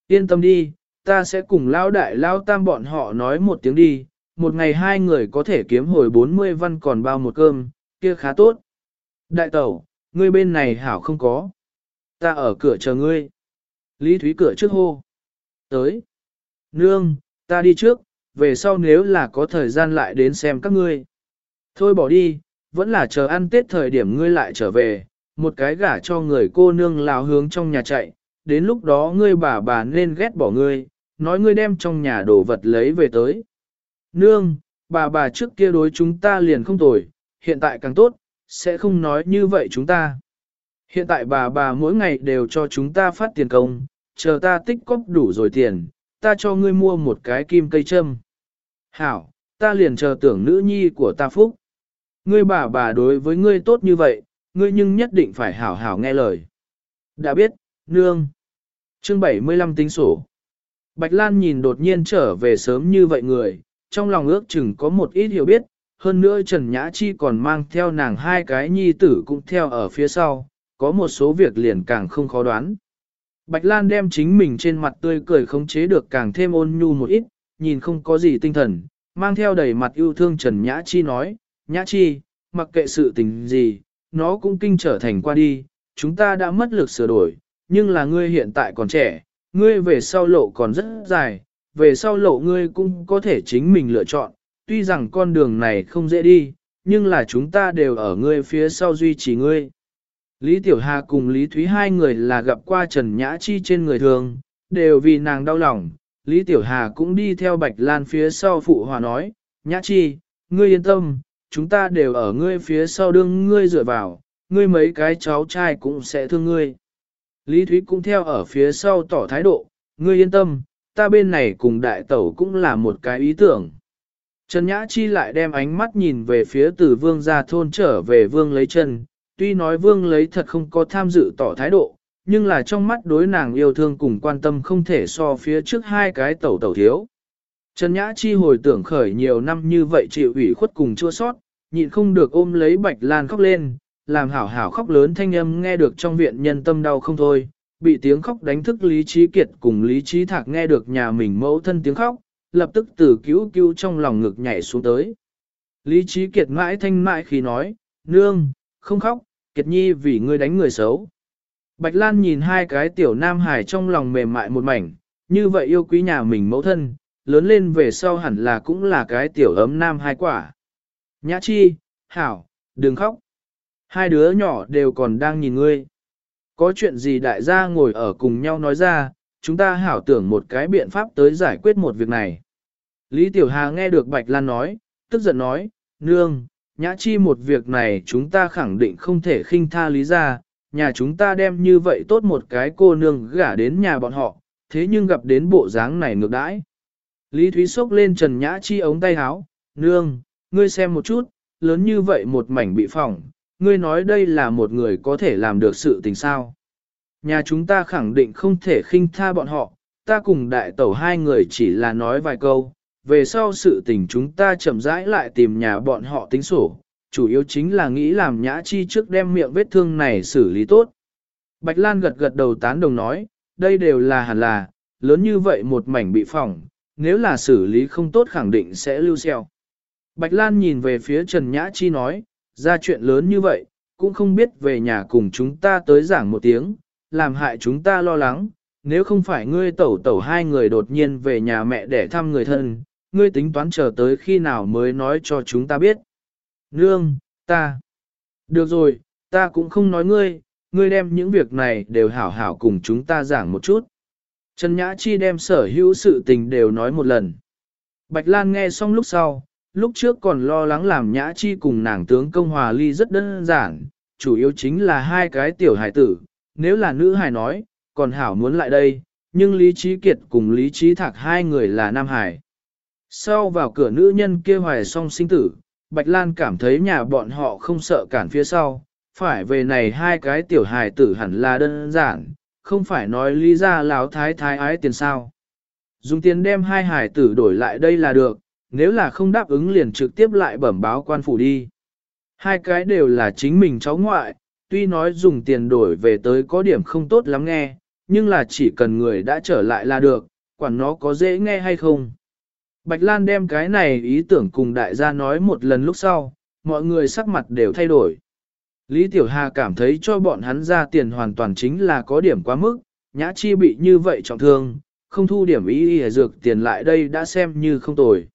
Yên tâm đi, ta sẽ cùng lao đại lao tam bọn họ nói một tiếng đi, một ngày hai người có thể kiếm hồi 40 văn còn bao một cơm, kia khá tốt. Đại tẩu, ngươi bên này hảo không có. Ta ở cửa chờ ngươi. Lý Thúy cửa trước hô. Tới. Nương, ta đi trước, về sau nếu là có thời gian lại đến xem các ngươi. Thôi bỏ đi, vẫn là chờ ăn tết thời điểm ngươi lại trở về, một cái gả cho người cô nương lào hướng trong nhà chạy, đến lúc đó ngươi bà bà nên ghét bỏ ngươi, nói ngươi đem trong nhà đồ vật lấy về tới. Nương, bà bà trước kia đối chúng ta liền không tồi, hiện tại càng tốt, sẽ không nói như vậy chúng ta. Hiện tại bà bà mỗi ngày đều cho chúng ta phát tiền công, chờ ta tích cóp đủ rồi tiền, ta cho ngươi mua một cái kim cây châm. Hảo, ta liền chờ tưởng nữ nhi của ta phúc. Ngươi bà bà đối với ngươi tốt như vậy, ngươi nhưng nhất định phải hảo hảo nghe lời. Đã biết, nương. Chương 75 tính sổ. Bạch Lan nhìn đột nhiên trở về sớm như vậy người, trong lòng ước chừng có một ít hiểu biết, hơn nữa Trần Nhã Chi còn mang theo nàng hai cái nhi tử cũng theo ở phía sau, có một số việc liền càng không khó đoán. Bạch Lan đem chính mình trên mặt tươi cười khống chế được càng thêm ôn nhu một ít, nhìn không có gì tinh thần, mang theo đầy mặt yêu thương Trần Nhã Chi nói, Nhã Chi, mặc kệ sự tình gì, nó cũng kinh trở thành qua đi, chúng ta đã mất lực sửa đổi, nhưng là ngươi hiện tại còn trẻ, ngươi về sau lộ còn rất dài, về sau lộ ngươi cũng có thể chính mình lựa chọn, tuy rằng con đường này không dễ đi, nhưng là chúng ta đều ở ngươi phía sau duy trì ngươi. Lý Tiểu Hà cùng Lý Thúy hai người là gặp qua Trần Nhã Chi trên người thường, đều vì nàng đau lòng. Lý Tiểu Hà cũng đi theo Bạch Lan phía sau phụ hòa nói, Nhã Chi, ngươi yên tâm, chúng ta đều ở ngươi phía sau đương ngươi dựa vào, ngươi mấy cái cháu trai cũng sẽ thương ngươi. Lý Thúy cũng theo ở phía sau tỏ thái độ, ngươi yên tâm, ta bên này cùng đại tẩu cũng là một cái ý tưởng. Trần Nhã Chi lại đem ánh mắt nhìn về phía từ vương gia thôn trở về vương lấy chân, tuy nói vương lấy thật không có tham dự tỏ thái độ, nhưng là trong mắt đối nàng yêu thương cùng quan tâm không thể so phía trước hai cái tẩu tẩu thiếu. Trần Nhã Chi hồi tưởng khởi nhiều năm như vậy chịu ủy khuất cùng chua sót, nhịn không được ôm lấy Bạch Lan khóc lên, làm hảo hảo khóc lớn thanh âm nghe được trong viện nhân tâm đau không thôi, bị tiếng khóc đánh thức Lý Trí Kiệt cùng Lý Trí Thạc nghe được nhà mình mẫu thân tiếng khóc, lập tức từ cứu cứu trong lòng ngực nhảy xuống tới. Lý Trí Kiệt mãi thanh mãi khi nói, nương, không khóc, Kiệt Nhi vì ngươi đánh người xấu. Bạch Lan nhìn hai cái tiểu nam hải trong lòng mềm mại một mảnh, như vậy yêu quý nhà mình mẫu thân, lớn lên về sau hẳn là cũng là cái tiểu ấm nam hai quả. Nhã chi, hảo, đừng khóc. Hai đứa nhỏ đều còn đang nhìn ngươi. Có chuyện gì đại gia ngồi ở cùng nhau nói ra, chúng ta hảo tưởng một cái biện pháp tới giải quyết một việc này. Lý Tiểu Hà nghe được Bạch Lan nói, tức giận nói, nương, nhã chi một việc này chúng ta khẳng định không thể khinh tha lý ra, nhà chúng ta đem như vậy tốt một cái cô nương gả đến nhà bọn họ, thế nhưng gặp đến bộ dáng này ngược đãi. Lý Thúy sốc lên Trần Nhã Chi ống tay áo, nương, ngươi xem một chút, lớn như vậy một mảnh bị phỏng, ngươi nói đây là một người có thể làm được sự tình sao. Nhà chúng ta khẳng định không thể khinh tha bọn họ, ta cùng đại tẩu hai người chỉ là nói vài câu, về sau sự tình chúng ta chậm rãi lại tìm nhà bọn họ tính sổ, chủ yếu chính là nghĩ làm nhã chi trước đem miệng vết thương này xử lý tốt. Bạch Lan gật gật đầu tán đồng nói, đây đều là hẳn là, lớn như vậy một mảnh bị phỏng, nếu là xử lý không tốt khẳng định sẽ lưu xeo. Bạch Lan nhìn về phía Trần Nhã Chi nói, ra chuyện lớn như vậy, cũng không biết về nhà cùng chúng ta tới giảng một tiếng, làm hại chúng ta lo lắng, nếu không phải ngươi tẩu tẩu hai người đột nhiên về nhà mẹ để thăm người thân, ngươi tính toán chờ tới khi nào mới nói cho chúng ta biết. Nương, ta. Được rồi, ta cũng không nói ngươi, ngươi đem những việc này đều hảo hảo cùng chúng ta giảng một chút. Trần Nhã Chi đem sở hữu sự tình đều nói một lần. Bạch Lan nghe xong lúc sau, lúc trước còn lo lắng làm Nhã Chi cùng nàng tướng công hòa ly rất đơn giản, chủ yếu chính là hai cái tiểu hải tử, nếu là nữ hải nói, còn hảo muốn lại đây, nhưng Lý Trí Kiệt cùng Lý Trí Thạc hai người là nam hải. Sau vào cửa nữ nhân kia hoài song sinh tử, Bạch Lan cảm thấy nhà bọn họ không sợ cản phía sau, phải về này hai cái tiểu hài tử hẳn là đơn giản, không phải nói lý ra lão thái thái ái tiền sao. Dùng tiền đem hai hải tử đổi lại đây là được, nếu là không đáp ứng liền trực tiếp lại bẩm báo quan phủ đi. Hai cái đều là chính mình cháu ngoại, tuy nói dùng tiền đổi về tới có điểm không tốt lắm nghe, nhưng là chỉ cần người đã trở lại là được, quản nó có dễ nghe hay không. Bạch Lan đem cái này ý tưởng cùng đại gia nói một lần lúc sau, mọi người sắc mặt đều thay đổi. Lý Tiểu Hà cảm thấy cho bọn hắn ra tiền hoàn toàn chính là có điểm quá mức, nhã chi bị như vậy trọng thương, không thu điểm ý y dược tiền lại đây đã xem như không tồi.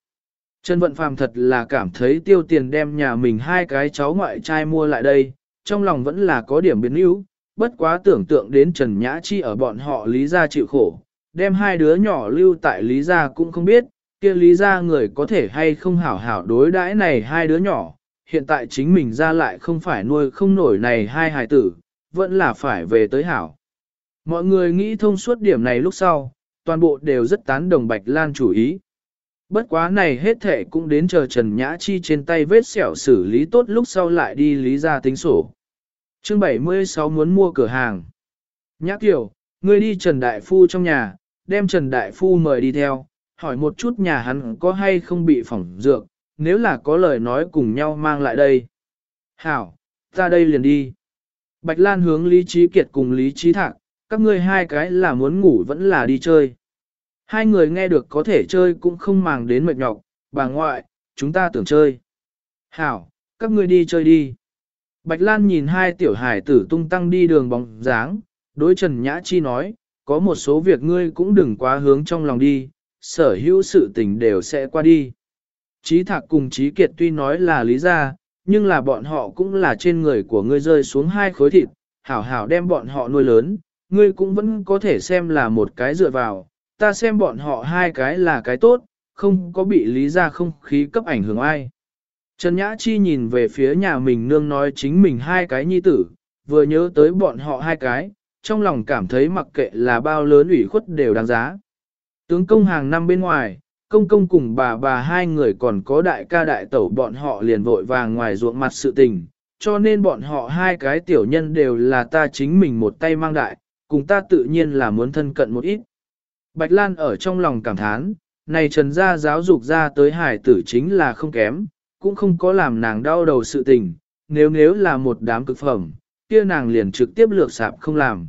Trần Vận Phàm thật là cảm thấy tiêu tiền đem nhà mình hai cái cháu ngoại trai mua lại đây, trong lòng vẫn là có điểm biến yếu, bất quá tưởng tượng đến Trần Nhã Chi ở bọn họ Lý Gia chịu khổ, đem hai đứa nhỏ lưu tại Lý Gia cũng không biết, kia Lý Gia người có thể hay không hảo hảo đối đãi này hai đứa nhỏ, hiện tại chính mình ra lại không phải nuôi không nổi này hai hài tử, vẫn là phải về tới hảo. Mọi người nghĩ thông suốt điểm này lúc sau, toàn bộ đều rất tán đồng Bạch Lan chủ ý. Bất quá này hết thể cũng đến chờ Trần Nhã Chi trên tay vết sẹo xử lý tốt lúc sau lại đi lý ra tính sổ. Chương 76 muốn mua cửa hàng. Nhã Kiều, ngươi đi Trần Đại Phu trong nhà, đem Trần Đại Phu mời đi theo, hỏi một chút nhà hắn có hay không bị phỏng dược, nếu là có lời nói cùng nhau mang lại đây. Hảo, ta đây liền đi. Bạch Lan hướng Lý Trí Kiệt cùng Lý Trí Thạc, các ngươi hai cái là muốn ngủ vẫn là đi chơi. Hai người nghe được có thể chơi cũng không màng đến mệt nhọc, bà ngoại, chúng ta tưởng chơi. Hảo, các ngươi đi chơi đi. Bạch Lan nhìn hai tiểu hải tử tung tăng đi đường bóng dáng, đối Trần Nhã Chi nói, có một số việc ngươi cũng đừng quá hướng trong lòng đi, sở hữu sự tình đều sẽ qua đi. Chí thạc cùng Chí kiệt tuy nói là lý gia, nhưng là bọn họ cũng là trên người của ngươi rơi xuống hai khối thịt, hảo hảo đem bọn họ nuôi lớn, ngươi cũng vẫn có thể xem là một cái dựa vào, ta xem bọn họ hai cái là cái tốt, không có bị lý gia không khí cấp ảnh hưởng ai. Trần Nhã Chi nhìn về phía nhà mình nương nói chính mình hai cái nhi tử, vừa nhớ tới bọn họ hai cái, trong lòng cảm thấy mặc kệ là bao lớn ủy khuất đều đáng giá. Tướng công hàng năm bên ngoài, công công cùng bà bà hai người còn có đại ca đại tẩu bọn họ liền vội vàng ngoài ruộng mặt sự tình, cho nên bọn họ hai cái tiểu nhân đều là ta chính mình một tay mang đại, cùng ta tự nhiên là muốn thân cận một ít. Bạch Lan ở trong lòng cảm thán, này trần gia giáo dục ra tới hải tử chính là không kém, cũng không có làm nàng đau đầu sự tình, nếu nếu là một đám cực phẩm, kia nàng liền trực tiếp lược sạp không làm.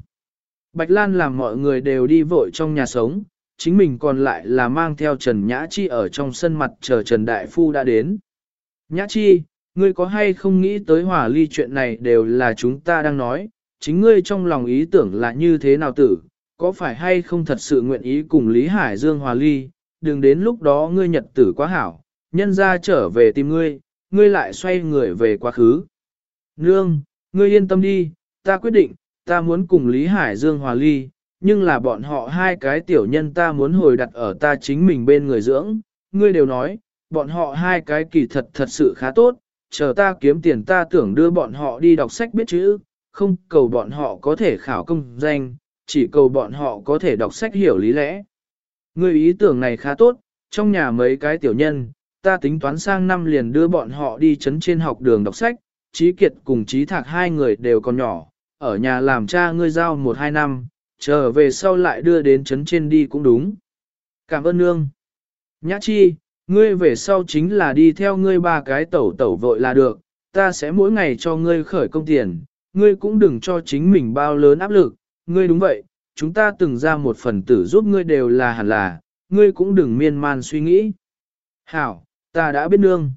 Bạch Lan làm mọi người đều đi vội trong nhà sống, chính mình còn lại là mang theo Trần Nhã Chi ở trong sân mặt chờ Trần Đại Phu đã đến. Nhã Chi, ngươi có hay không nghĩ tới hòa ly chuyện này đều là chúng ta đang nói, chính ngươi trong lòng ý tưởng là như thế nào tử, có phải hay không thật sự nguyện ý cùng Lý Hải Dương hòa ly, đừng đến lúc đó ngươi nhật tử quá hảo, nhân ra trở về tìm ngươi, ngươi lại xoay người về quá khứ. Nương, ngươi yên tâm đi, ta quyết định, ta muốn cùng Lý Hải Dương hòa ly, nhưng là bọn họ hai cái tiểu nhân ta muốn hồi đặt ở ta chính mình bên người dưỡng, ngươi đều nói, bọn họ hai cái kỳ thật thật sự khá tốt, chờ ta kiếm tiền ta tưởng đưa bọn họ đi đọc sách biết chữ, không cầu bọn họ có thể khảo công danh, chỉ cầu bọn họ có thể đọc sách hiểu lý lẽ. Ngươi ý tưởng này khá tốt, trong nhà mấy cái tiểu nhân, ta tính toán sang năm liền đưa bọn họ đi chấn trên học đường đọc sách, Trí Kiệt cùng Trí Thạc hai người đều còn nhỏ, ở nhà làm cha ngươi giao một hai năm, trở về sau lại đưa đến chấn trên đi cũng đúng. Cảm ơn nương. Nhã chi, ngươi về sau chính là đi theo ngươi ba cái tẩu tẩu vội là được, ta sẽ mỗi ngày cho ngươi khởi công tiền, ngươi cũng đừng cho chính mình bao lớn áp lực, ngươi đúng vậy, chúng ta từng ra một phần tử giúp ngươi đều là hẳn là, ngươi cũng đừng miên man suy nghĩ. Hảo, ta đã biết nương.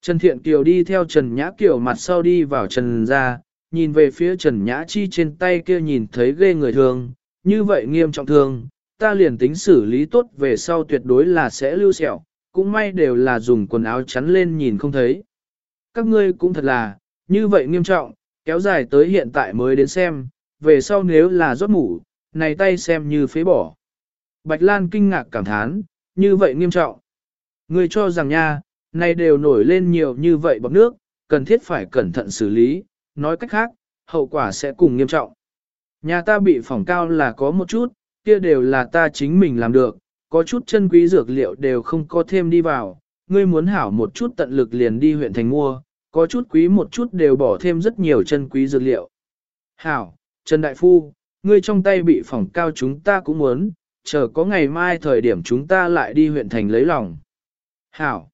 Trần Thiện Kiều đi theo Trần Nhã Kiều mặt sau đi vào Trần ra, nhìn về phía Trần Nhã Chi trên tay kia nhìn thấy ghê người thường, như vậy nghiêm trọng thương, ta liền tính xử lý tốt về sau tuyệt đối là sẽ lưu sẹo, cũng may đều là dùng quần áo chắn lên nhìn không thấy. Các ngươi cũng thật là, như vậy nghiêm trọng, kéo dài tới hiện tại mới đến xem, về sau nếu là rốt mủ, này tay xem như phế bỏ. Bạch Lan kinh ngạc cảm thán, như vậy nghiêm trọng. người cho rằng nha, này đều nổi lên nhiều như vậy bọc nước, cần thiết phải cẩn thận xử lý, nói cách khác, hậu quả sẽ cùng nghiêm trọng. Nhà ta bị phỏng cao là có một chút, kia đều là ta chính mình làm được, có chút chân quý dược liệu đều không có thêm đi vào, ngươi muốn hảo một chút tận lực liền đi huyện thành mua, Có chút quý một chút đều bỏ thêm rất nhiều chân quý dược liệu. Hảo, Trần Đại Phu, ngươi trong tay bị phỏng cao chúng ta cũng muốn, chờ có ngày mai thời điểm chúng ta lại đi huyện thành lấy lòng. Hảo,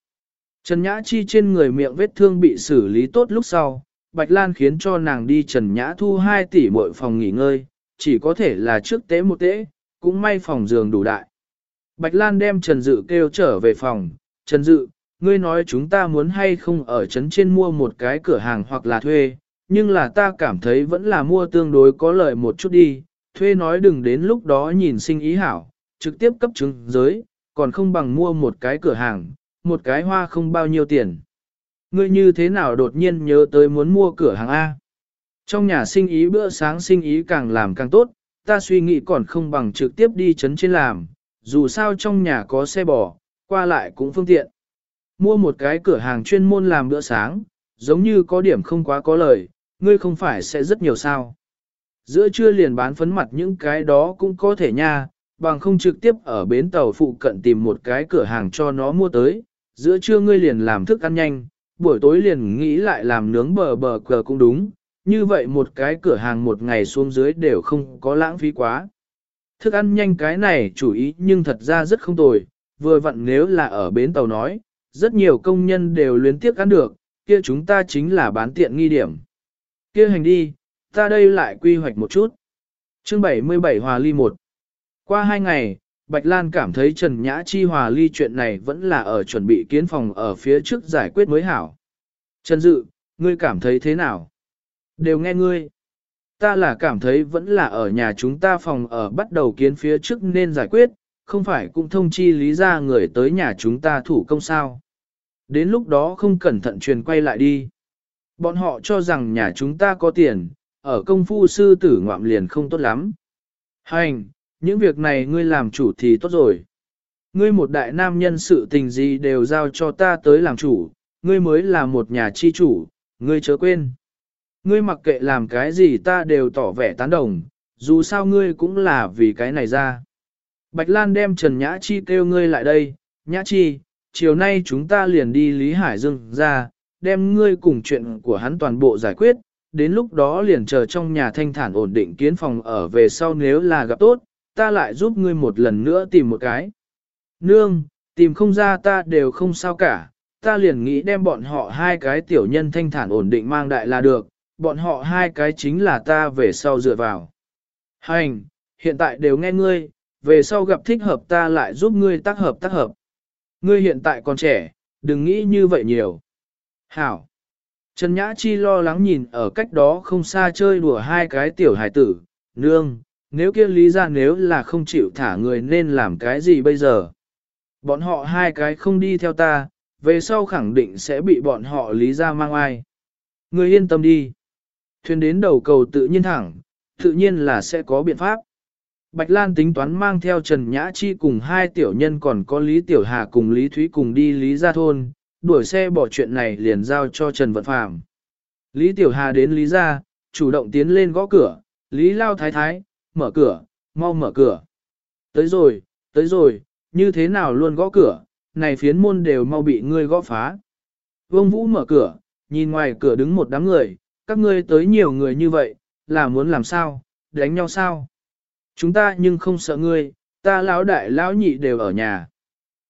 Trần Nhã Chi trên người miệng vết thương bị xử lý tốt lúc sau, Bạch Lan khiến cho nàng đi Trần Nhã thu 2 tỷ mỗi phòng nghỉ ngơi, chỉ có thể là trước tế một tế, cũng may phòng giường đủ đại. Bạch Lan đem Trần Dự kêu trở về phòng, Trần Dự, ngươi nói chúng ta muốn hay không ở trấn trên mua một cái cửa hàng hoặc là thuê, nhưng là ta cảm thấy vẫn là mua tương đối có lợi một chút đi, thuê nói đừng đến lúc đó nhìn sinh ý hảo, trực tiếp cấp chứng giới, còn không bằng mua một cái cửa hàng, một cái hoa không bao nhiêu tiền. Ngươi như thế nào đột nhiên nhớ tới muốn mua cửa hàng A? Trong nhà sinh ý bữa sáng sinh ý càng làm càng tốt, ta suy nghĩ còn không bằng trực tiếp đi chấn trên làm, dù sao trong nhà có xe bò, qua lại cũng phương tiện. Mua một cái cửa hàng chuyên môn làm bữa sáng, giống như có điểm không quá có lời, ngươi không phải sẽ rất nhiều sao. Giữa trưa liền bán phấn mặt những cái đó cũng có thể nha, bằng không trực tiếp ở bến tàu phụ cận tìm một cái cửa hàng cho nó mua tới, giữa trưa ngươi liền làm thức ăn nhanh, buổi tối liền nghĩ lại làm nướng bờ bờ cờ cũng đúng, như vậy một cái cửa hàng một ngày xuống dưới đều không có lãng phí quá. Thức ăn nhanh cái này chủ ý nhưng thật ra rất không tồi, vừa vặn nếu là ở bến tàu nói, rất nhiều công nhân đều luyến tiếc ăn được, kia chúng ta chính là bán tiện nghi điểm. Kia hành đi, ta đây lại quy hoạch một chút. Chương 77 Hòa Ly 1 Qua hai ngày, Bạch Lan cảm thấy Trần Nhã Chi Hòa Ly chuyện này vẫn là ở chuẩn bị kiến phòng ở phía trước giải quyết mới hảo. Trần Dự, ngươi cảm thấy thế nào? Đều nghe ngươi. Ta là cảm thấy vẫn là ở nhà chúng ta phòng ở bắt đầu kiến phía trước nên giải quyết, không phải cũng thông chi lý ra người tới nhà chúng ta thủ công sao. Đến lúc đó không cẩn thận truyền quay lại đi. Bọn họ cho rằng nhà chúng ta có tiền, ở công phu sư tử ngoạm liền không tốt lắm. Hành, những việc này ngươi làm chủ thì tốt rồi. Ngươi một đại nam nhân sự tình gì đều giao cho ta tới làm chủ, ngươi mới là một nhà chi chủ, ngươi chớ quên. Ngươi mặc kệ làm cái gì ta đều tỏ vẻ tán đồng, dù sao ngươi cũng là vì cái này ra. Bạch Lan đem Trần Nhã Chi kêu ngươi lại đây, Nhã Chi, chiều nay chúng ta liền đi Lý Hải Dương ra, đem ngươi cùng chuyện của hắn toàn bộ giải quyết, đến lúc đó liền chờ trong nhà thanh thản ổn định kiến phòng ở về sau nếu là gặp tốt, ta lại giúp ngươi một lần nữa tìm một cái. Nương, tìm không ra ta đều không sao cả, ta liền nghĩ đem bọn họ hai cái tiểu nhân thanh thản ổn định mang đại là được, bọn họ hai cái chính là ta về sau dựa vào. Hành, hiện tại đều nghe ngươi, về sau gặp thích hợp ta lại giúp ngươi tác hợp tác hợp. Ngươi hiện tại còn trẻ, đừng nghĩ như vậy nhiều. Hảo. Trần Nhã Chi lo lắng nhìn ở cách đó không xa chơi đùa hai cái tiểu hải tử, nương, nếu kia lý ra nếu là không chịu thả người nên làm cái gì bây giờ? Bọn họ hai cái không đi theo ta, về sau khẳng định sẽ bị bọn họ lý ra mang ai. Người yên tâm đi. Thuyền đến đầu cầu tự nhiên thẳng, tự nhiên là sẽ có biện pháp. Bạch Lan tính toán mang theo Trần Nhã Chi cùng hai tiểu nhân còn có Lý Tiểu Hà cùng Lý Thúy cùng đi Lý Gia Thôn, đuổi xe bỏ chuyện này liền giao cho Trần Vận Phạm. Lý Tiểu Hà đến Lý Gia, chủ động tiến lên gõ cửa, Lý Lao Thái Thái, mở cửa, mau mở cửa. Tới rồi, tới rồi, như thế nào luôn gõ cửa, này phiến môn đều mau bị ngươi gõ phá. Vương Vũ mở cửa, nhìn ngoài cửa đứng một đám người, các ngươi tới nhiều người như vậy, là muốn làm sao, đánh nhau sao? Chúng ta nhưng không sợ ngươi, ta lão đại lão nhị đều ở nhà.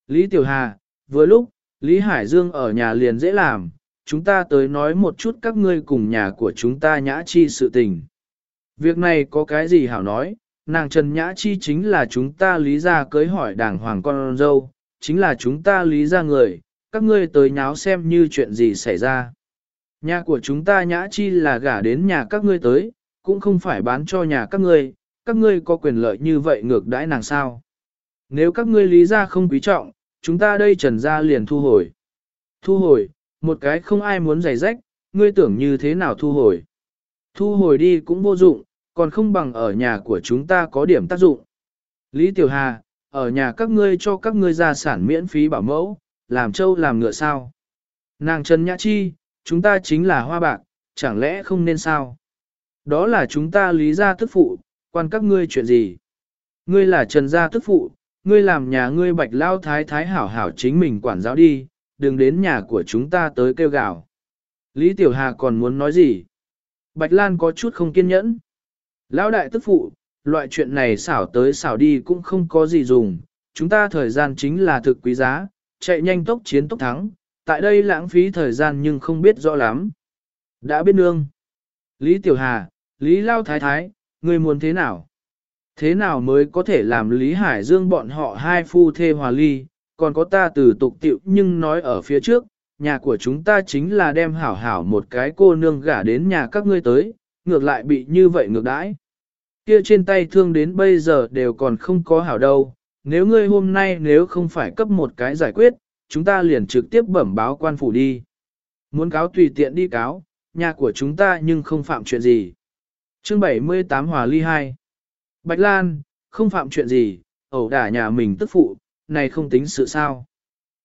Lý Tiểu Hà, vừa lúc, Lý Hải Dương ở nhà liền dễ làm, chúng ta tới nói một chút các ngươi cùng nhà của chúng ta nhã chi sự tình. Việc này có cái gì hảo nói, nàng Trần Nhã Chi chính là chúng ta lý ra cưới hỏi đảng hoàng con dâu, chính là chúng ta lý ra người, các ngươi tới nháo xem như chuyện gì xảy ra. Nhà của chúng ta Nhã Chi là gả đến nhà các ngươi tới, cũng không phải bán cho nhà các ngươi, các ngươi có quyền lợi như vậy ngược đãi nàng sao. Nếu các ngươi lý ra không quý trọng, chúng ta đây trần ra liền thu hồi. Thu hồi, một cái không ai muốn giày rách, ngươi tưởng như thế nào thu hồi. Thu hồi đi cũng vô dụng, còn không bằng ở nhà của chúng ta có điểm tác dụng. Lý Tiểu Hà, ở nhà các ngươi cho các ngươi gia sản miễn phí bảo mẫu, làm trâu làm ngựa sao. Nàng Trần Nhã Chi, chúng ta chính là hoa bạc, chẳng lẽ không nên sao? Đó là chúng ta lý gia tức phụ, quan các ngươi chuyện gì? Ngươi là Trần gia tức phụ, ngươi làm nhà ngươi bạch lao thái thái hảo hảo chính mình quản giáo đi, đừng đến nhà của chúng ta tới kêu gào. Lý Tiểu Hà còn muốn nói gì? Bạch Lan có chút không kiên nhẫn. Lão đại tức phụ, loại chuyện này xảo tới xảo đi cũng không có gì dùng, chúng ta thời gian chính là thực quý giá, chạy nhanh tốc chiến tốc thắng, tại đây lãng phí thời gian nhưng không biết rõ lắm. Đã biết nương. Lý Tiểu Hà, Lý Lao Thái Thái, người muốn thế nào? Thế nào mới có thể làm Lý Hải Dương bọn họ hai phu thê hòa ly, còn có ta từ tục tiệu nhưng nói ở phía trước, nhà của chúng ta chính là đem hảo hảo một cái cô nương gả đến nhà các ngươi tới, ngược lại bị như vậy ngược đãi. Kia trên tay thương đến bây giờ đều còn không có hảo đâu, nếu ngươi hôm nay nếu không phải cấp một cái giải quyết, chúng ta liền trực tiếp bẩm báo quan phủ đi. Muốn cáo tùy tiện đi cáo, nhà của chúng ta nhưng không phạm chuyện gì. Chương 78 Hòa Ly 2 Bạch Lan, không phạm chuyện gì, ẩu đả nhà mình tức phụ, này không tính sự sao.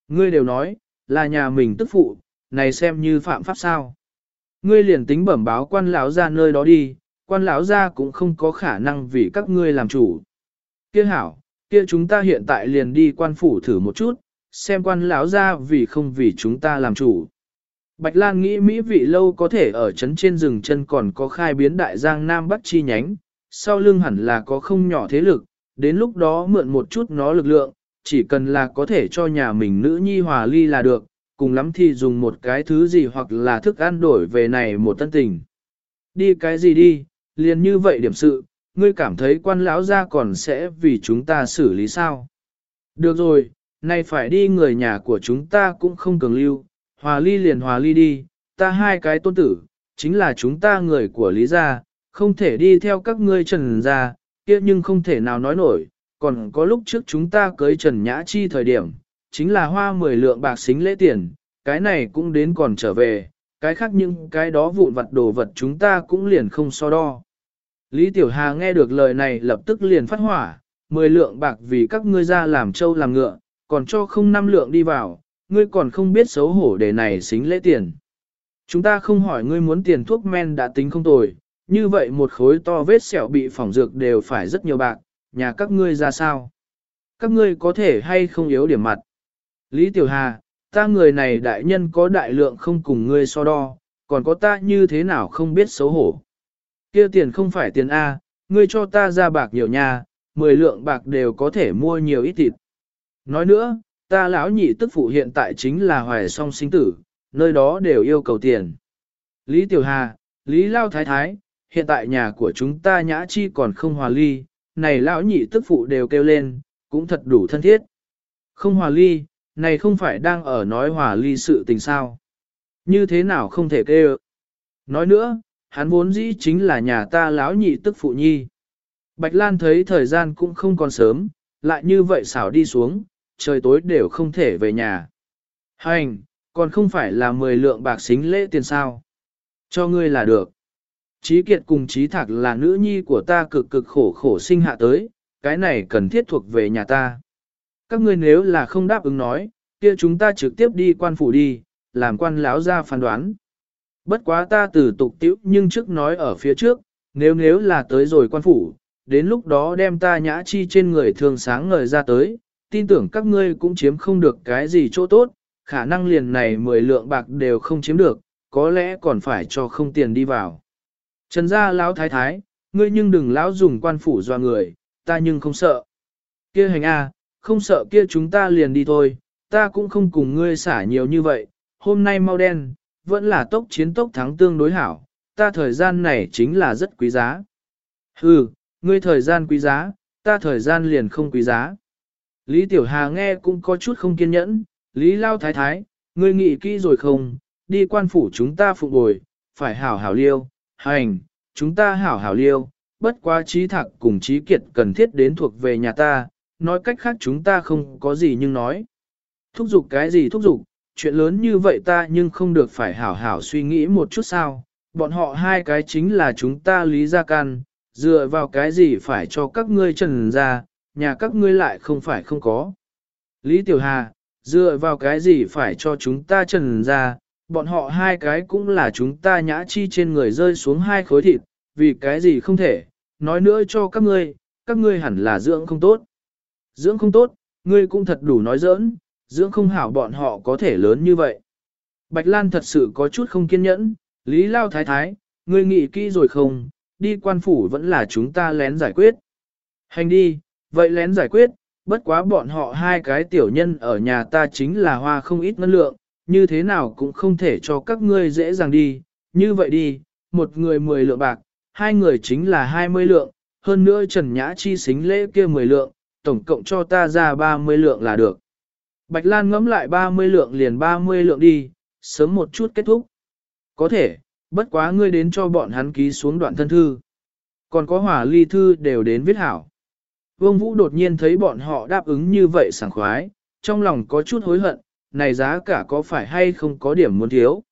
Ngươi đều nói, là nhà mình tức phụ, này xem như phạm pháp sao. Ngươi liền tính bẩm báo quan lão ra nơi đó đi, quan lão ra cũng không có khả năng vì các ngươi làm chủ. Kia hảo, kia chúng ta hiện tại liền đi quan phủ thử một chút, xem quan lão ra vì không vì chúng ta làm chủ. Bạch Lan nghĩ Mỹ vị lâu có thể ở trấn trên rừng chân còn có khai biến đại giang Nam Bắc chi nhánh, sau lưng hẳn là có không nhỏ thế lực, đến lúc đó mượn một chút nó lực lượng, chỉ cần là có thể cho nhà mình nữ nhi hòa ly là được, cùng lắm thì dùng một cái thứ gì hoặc là thức ăn đổi về này một tân tình. Đi cái gì đi, liền như vậy điểm sự, ngươi cảm thấy quan lão ra còn sẽ vì chúng ta xử lý sao? Được rồi, nay phải đi người nhà của chúng ta cũng không cường lưu, hòa ly liền hòa ly đi, ta hai cái tôn tử, chính là chúng ta người của lý gia, không thể đi theo các ngươi trần gia, kia nhưng không thể nào nói nổi, còn có lúc trước chúng ta cưới trần nhã chi thời điểm, chính là hoa 10 lượng bạc xính lễ tiền, cái này cũng đến còn trở về, cái khác những cái đó vụn vặt đồ vật chúng ta cũng liền không so đo. Lý Tiểu Hà nghe được lời này lập tức liền phát hỏa, 10 lượng bạc vì các ngươi ra làm trâu làm ngựa, còn cho không năm lượng đi vào, ngươi còn không biết xấu hổ để này xính lễ tiền. Chúng ta không hỏi ngươi muốn tiền thuốc men đã tính không tồi, như vậy một khối to vết sẹo bị phỏng dược đều phải rất nhiều bạc, nhà các ngươi ra sao? Các ngươi có thể hay không yếu điểm mặt? Lý Tiểu Hà, ta người này đại nhân có đại lượng không cùng ngươi so đo, còn có ta như thế nào không biết xấu hổ. Kia tiền không phải tiền A, ngươi cho ta ra bạc nhiều nha, 10 lượng bạc đều có thể mua nhiều ít thịt. Nói nữa, ta lão nhị tức phụ hiện tại chính là hoài song sinh tử, nơi đó đều yêu cầu tiền. Lý Tiểu Hà, Lý Lao Thái Thái, hiện tại nhà của chúng ta nhã chi còn không hòa ly, này lão nhị tức phụ đều kêu lên, cũng thật đủ thân thiết. Không hòa ly, này không phải đang ở nói hòa ly sự tình sao. Như thế nào không thể kêu. Nói nữa, hắn vốn dĩ chính là nhà ta lão nhị tức phụ nhi. Bạch Lan thấy thời gian cũng không còn sớm, lại như vậy xảo đi xuống, trời tối đều không thể về nhà. Hành, còn không phải là 10 lượng bạc xính lễ tiền sao. Cho ngươi là được. Trí kiệt cùng trí thạc là nữ nhi của ta cực cực khổ khổ sinh hạ tới, cái này cần thiết thuộc về nhà ta. Các ngươi nếu là không đáp ứng nói, kia chúng ta trực tiếp đi quan phủ đi, làm quan láo ra phán đoán. Bất quá ta từ tục tiễu nhưng trước nói ở phía trước, nếu nếu là tới rồi quan phủ, đến lúc đó đem ta nhã chi trên người thường sáng ngời ra tới, tin tưởng các ngươi cũng chiếm không được cái gì chỗ tốt, khả năng liền này 10 lượng bạc đều không chiếm được, có lẽ còn phải cho không tiền đi vào. Trần gia lão thái thái, ngươi nhưng đừng lão dùng quan phủ doa người, ta nhưng không sợ. Kia hành a, không sợ kia chúng ta liền đi thôi, ta cũng không cùng ngươi xả nhiều như vậy, hôm nay mau đen, vẫn là tốc chiến tốc thắng tương đối hảo, ta thời gian này chính là rất quý giá. Hừ, ngươi thời gian quý giá, ta thời gian liền không quý giá. Lý Tiểu Hà nghe cũng có chút không kiên nhẫn, Lý Lao Thái Thái, ngươi nghĩ kỹ rồi không, đi quan phủ chúng ta phụ bồi, phải hảo hảo liêu, hành, chúng ta hảo hảo liêu, bất quá trí thạc cùng trí kiệt cần thiết đến thuộc về nhà ta, nói cách khác chúng ta không có gì nhưng nói. Thúc giục cái gì thúc giục, chuyện lớn như vậy ta nhưng không được phải hảo hảo suy nghĩ một chút sao, bọn họ hai cái chính là chúng ta lý gia can, dựa vào cái gì phải cho các ngươi trần ra, nhà các ngươi lại không phải không có. Lý Tiểu Hà, dựa vào cái gì phải cho chúng ta trần ra, bọn họ hai cái cũng là chúng ta nhã chi trên người rơi xuống hai khối thịt, vì cái gì không thể, nói nữa cho các ngươi, các ngươi hẳn là dưỡng không tốt. Dưỡng không tốt, ngươi cũng thật đủ nói giỡn, dưỡng không hảo bọn họ có thể lớn như vậy. Bạch Lan thật sự có chút không kiên nhẫn, Lý Lao Thái Thái, ngươi nghĩ kỹ rồi không, đi quan phủ vẫn là chúng ta lén giải quyết. Hành đi, vậy lén giải quyết, bất quá bọn họ hai cái tiểu nhân ở nhà ta chính là hoa không ít ngân lượng, như thế nào cũng không thể cho các ngươi dễ dàng đi, như vậy đi, một người 10 lượng bạc, hai người chính là 20 lượng, hơn nữa Trần Nhã Chi xính lễ kia 10 lượng, tổng cộng cho ta ra 30 lượng là được. Bạch Lan ngẫm lại 30 lượng liền 30 lượng đi, sớm một chút kết thúc. Có thể, bất quá ngươi đến cho bọn hắn ký xuống đoạn thân thư. Còn có hỏa ly thư đều đến viết hảo. Vương Vũ đột nhiên thấy bọn họ đáp ứng như vậy sảng khoái, trong lòng có chút hối hận, này giá cả có phải hay không có điểm muốn thiếu.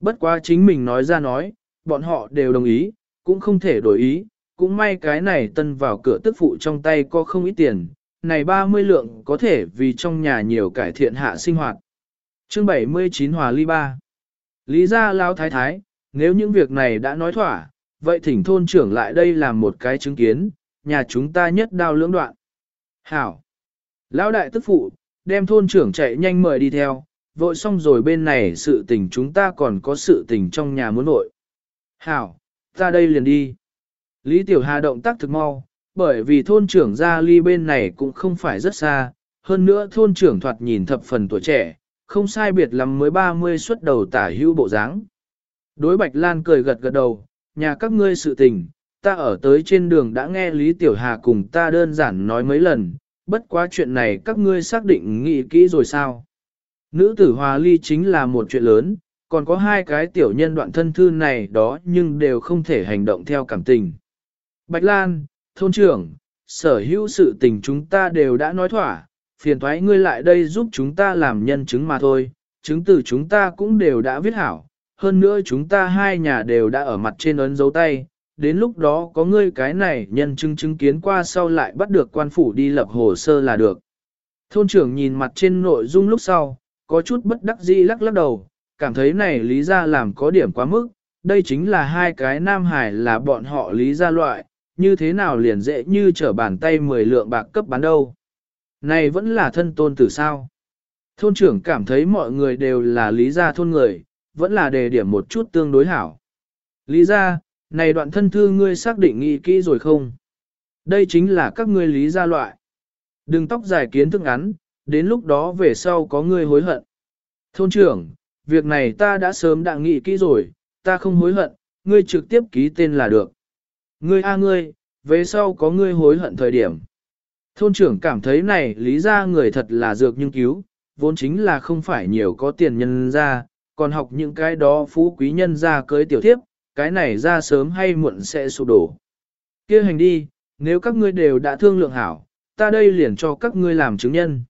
Bất quá chính mình nói ra nói, bọn họ đều đồng ý, cũng không thể đổi ý, cũng may cái này tân vào cửa tức phụ trong tay có không ít tiền, này 30 lượng có thể vì trong nhà nhiều cải thiện hạ sinh hoạt. Chương 79 Hòa Ly Ba Lý gia lao thái thái, nếu những việc này đã nói thỏa, vậy thỉnh thôn trưởng lại đây làm một cái chứng kiến, nhà chúng ta nhất đao lưỡng đoạn. Hảo! Lão đại tức phụ, đem thôn trưởng chạy nhanh mời đi theo, vội xong rồi bên này sự tình chúng ta còn có sự tình trong nhà muốn vội. Hảo, ta đây liền đi. Lý Tiểu Hà động tác thực mau, bởi vì thôn trưởng ra ly bên này cũng không phải rất xa, hơn nữa thôn trưởng thoạt nhìn thập phần tuổi trẻ, không sai biệt lắm mới 30 xuất đầu tả hữu bộ dáng. Đối Bạch Lan cười gật gật đầu, nhà các ngươi sự tình, ta ở tới trên đường đã nghe Lý Tiểu Hà cùng ta đơn giản nói mấy lần, bất quá chuyện này các ngươi xác định nghĩ kỹ rồi sao. Nữ tử hòa ly chính là một chuyện lớn, còn có hai cái tiểu nhân đoạn thân thư này đó nhưng đều không thể hành động theo cảm tình. Bạch Lan, thôn trưởng, sở hữu sự tình chúng ta đều đã nói thỏa, phiền thoái ngươi lại đây giúp chúng ta làm nhân chứng mà thôi, chứng từ chúng ta cũng đều đã viết hảo, hơn nữa chúng ta hai nhà đều đã ở mặt trên ấn dấu tay, đến lúc đó có ngươi cái này nhân chứng chứng kiến qua sau lại bắt được quan phủ đi lập hồ sơ là được. Thôn trưởng nhìn mặt trên nội dung lúc sau, có chút bất đắc dĩ lắc lắc đầu, cảm thấy này lý ra làm có điểm quá mức, đây chính là hai cái nam hải là bọn họ lý ra loại, như thế nào liền dễ như trở bàn tay 10 lượng bạc cấp bán đâu. Này vẫn là thân tôn tử sao. Thôn trưởng cảm thấy mọi người đều là lý gia thôn người, vẫn là đề điểm một chút tương đối hảo. Lý gia, này đoạn thân thư ngươi xác định nghĩ kỹ rồi không? Đây chính là các ngươi lý gia loại. Đừng tóc dài kiến thức ngắn, đến lúc đó về sau có ngươi hối hận. Thôn trưởng, việc này ta đã sớm đã nghĩ kỹ rồi, ta không hối hận, ngươi trực tiếp ký tên là được. Ngươi a ngươi, về sau có ngươi hối hận thời điểm. Thôn trưởng cảm thấy này lý ra người thật là dược nhưng cứu, vốn chính là không phải nhiều có tiền nhân ra, còn học những cái đó phú quý nhân ra cưới tiểu thiếp, cái này ra sớm hay muộn sẽ sụp đổ. kia hành đi, nếu các ngươi đều đã thương lượng hảo, ta đây liền cho các ngươi làm chứng nhân.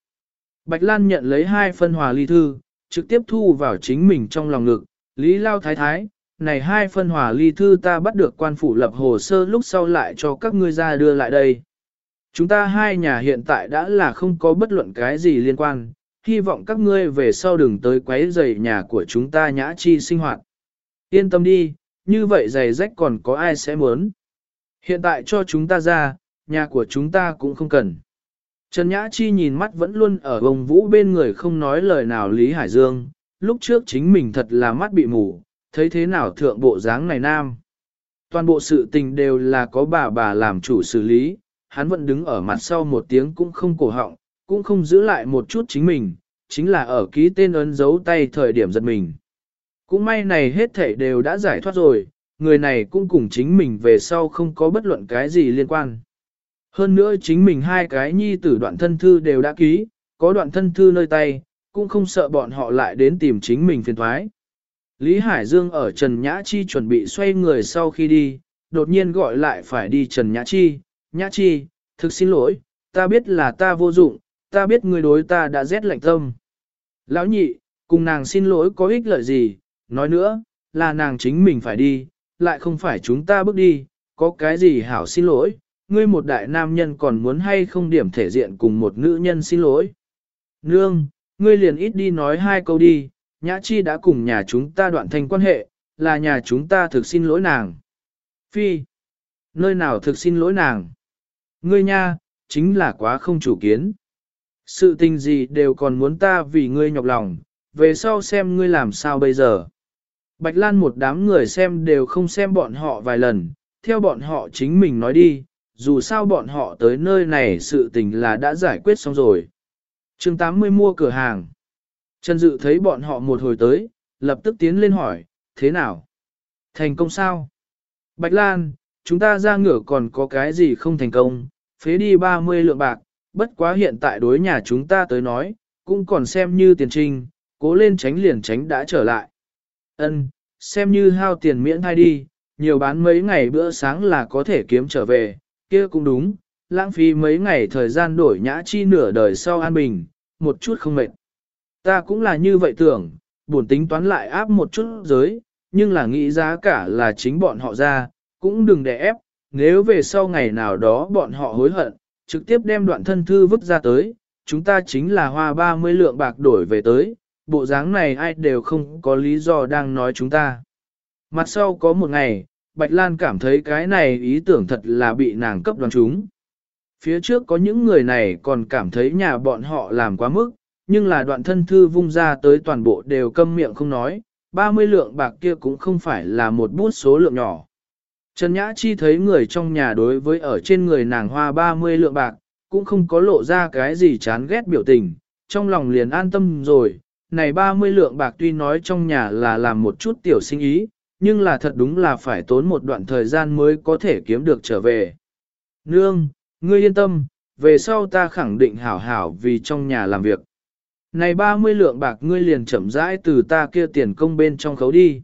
Bạch Lan nhận lấy hai phân hòa ly thư, trực tiếp thu vào chính mình trong lòng ngực, Lý Lao Thái Thái, này hai phân hòa ly thư ta bắt được quan phủ lập hồ sơ lúc sau lại cho các ngươi ra đưa lại đây. Chúng ta hai nhà hiện tại đã là không có bất luận cái gì liên quan, hy vọng các ngươi về sau đừng tới quấy rầy nhà của chúng ta nhã chi sinh hoạt. Yên tâm đi, như vậy giày rách còn có ai sẽ muốn. Hiện tại cho chúng ta ra, nhà của chúng ta cũng không cần. Trần Nhã Chi nhìn mắt vẫn luôn ở vòng vũ bên người không nói lời nào Lý Hải Dương, lúc trước chính mình thật là mắt bị mù, thấy thế nào thượng bộ dáng này nam. Toàn bộ sự tình đều là có bà bà làm chủ xử lý, hắn vẫn đứng ở mặt sau một tiếng cũng không cổ họng, cũng không giữ lại một chút chính mình, chính là ở ký tên ấn dấu tay thời điểm giật mình. Cũng may này hết thảy đều đã giải thoát rồi, người này cũng cùng chính mình về sau không có bất luận cái gì liên quan. Hơn nữa chính mình hai cái nhi tử đoạn thân thư đều đã ký, có đoạn thân thư nơi tay, cũng không sợ bọn họ lại đến tìm chính mình phiền thoái. Lý Hải Dương ở Trần Nhã Chi chuẩn bị xoay người sau khi đi, đột nhiên gọi lại phải đi Trần Nhã Chi, Nhã Chi, thực xin lỗi, ta biết là ta vô dụng, ta biết người đối ta đã rét lạnh tâm. Lão nhị, cùng nàng xin lỗi có ích lợi gì, nói nữa, là nàng chính mình phải đi, lại không phải chúng ta bước đi, có cái gì hảo xin lỗi, ngươi một đại nam nhân còn muốn hay không điểm thể diện cùng một nữ nhân xin lỗi. Nương, ngươi liền ít đi nói hai câu đi, Nhã Chi đã cùng nhà chúng ta đoạn thành quan hệ, là nhà chúng ta thực xin lỗi nàng. Phi, nơi nào thực xin lỗi nàng? Ngươi nha, chính là quá không chủ kiến. Sự tình gì đều còn muốn ta vì ngươi nhọc lòng, về sau xem ngươi làm sao bây giờ. Bạch Lan một đám người xem đều không xem bọn họ vài lần, theo bọn họ chính mình nói đi, dù sao bọn họ tới nơi này sự tình là đã giải quyết xong rồi. chương 80 mua cửa hàng. Trần Dự thấy bọn họ một hồi tới, lập tức tiến lên hỏi, thế nào? Thành công sao? Bạch Lan, chúng ta ra ngửa còn có cái gì không thành công, phế đi 30 lượng bạc, bất quá hiện tại đối nhà chúng ta tới nói, cũng còn xem như tiền trinh, cố lên tránh liền tránh đã trở lại. Ân, xem như hao tiền miễn thai đi, nhiều bán mấy ngày bữa sáng là có thể kiếm trở về, kia cũng đúng, lãng phí mấy ngày thời gian đổi nhã chi nửa đời sau an bình, một chút không mệt. Ta cũng là như vậy tưởng, buồn tính toán lại áp một chút giới, nhưng là nghĩ giá cả là chính bọn họ ra, cũng đừng để ép, nếu về sau ngày nào đó bọn họ hối hận, trực tiếp đem đoạn thân thư vứt ra tới, chúng ta chính là hoa 30 lượng bạc đổi về tới, bộ dáng này ai đều không có lý do đang nói chúng ta. Mặt sau có một ngày, Bạch Lan cảm thấy cái này ý tưởng thật là bị nàng cấp đoán chúng. Phía trước có những người này còn cảm thấy nhà bọn họ làm quá mức, nhưng là đoạn thân thư vung ra tới toàn bộ đều câm miệng không nói, 30 lượng bạc kia cũng không phải là một bút số lượng nhỏ. Trần Nhã Chi thấy người trong nhà đối với ở trên người nàng hoa 30 lượng bạc, cũng không có lộ ra cái gì chán ghét biểu tình, trong lòng liền an tâm rồi, này 30 lượng bạc tuy nói trong nhà là làm một chút tiểu sinh ý, nhưng là thật đúng là phải tốn một đoạn thời gian mới có thể kiếm được trở về. Nương, ngươi yên tâm, về sau ta khẳng định hảo hảo vì trong nhà làm việc. Này 30 lượng bạc ngươi liền chậm rãi từ ta kia tiền công bên trong khấu đi.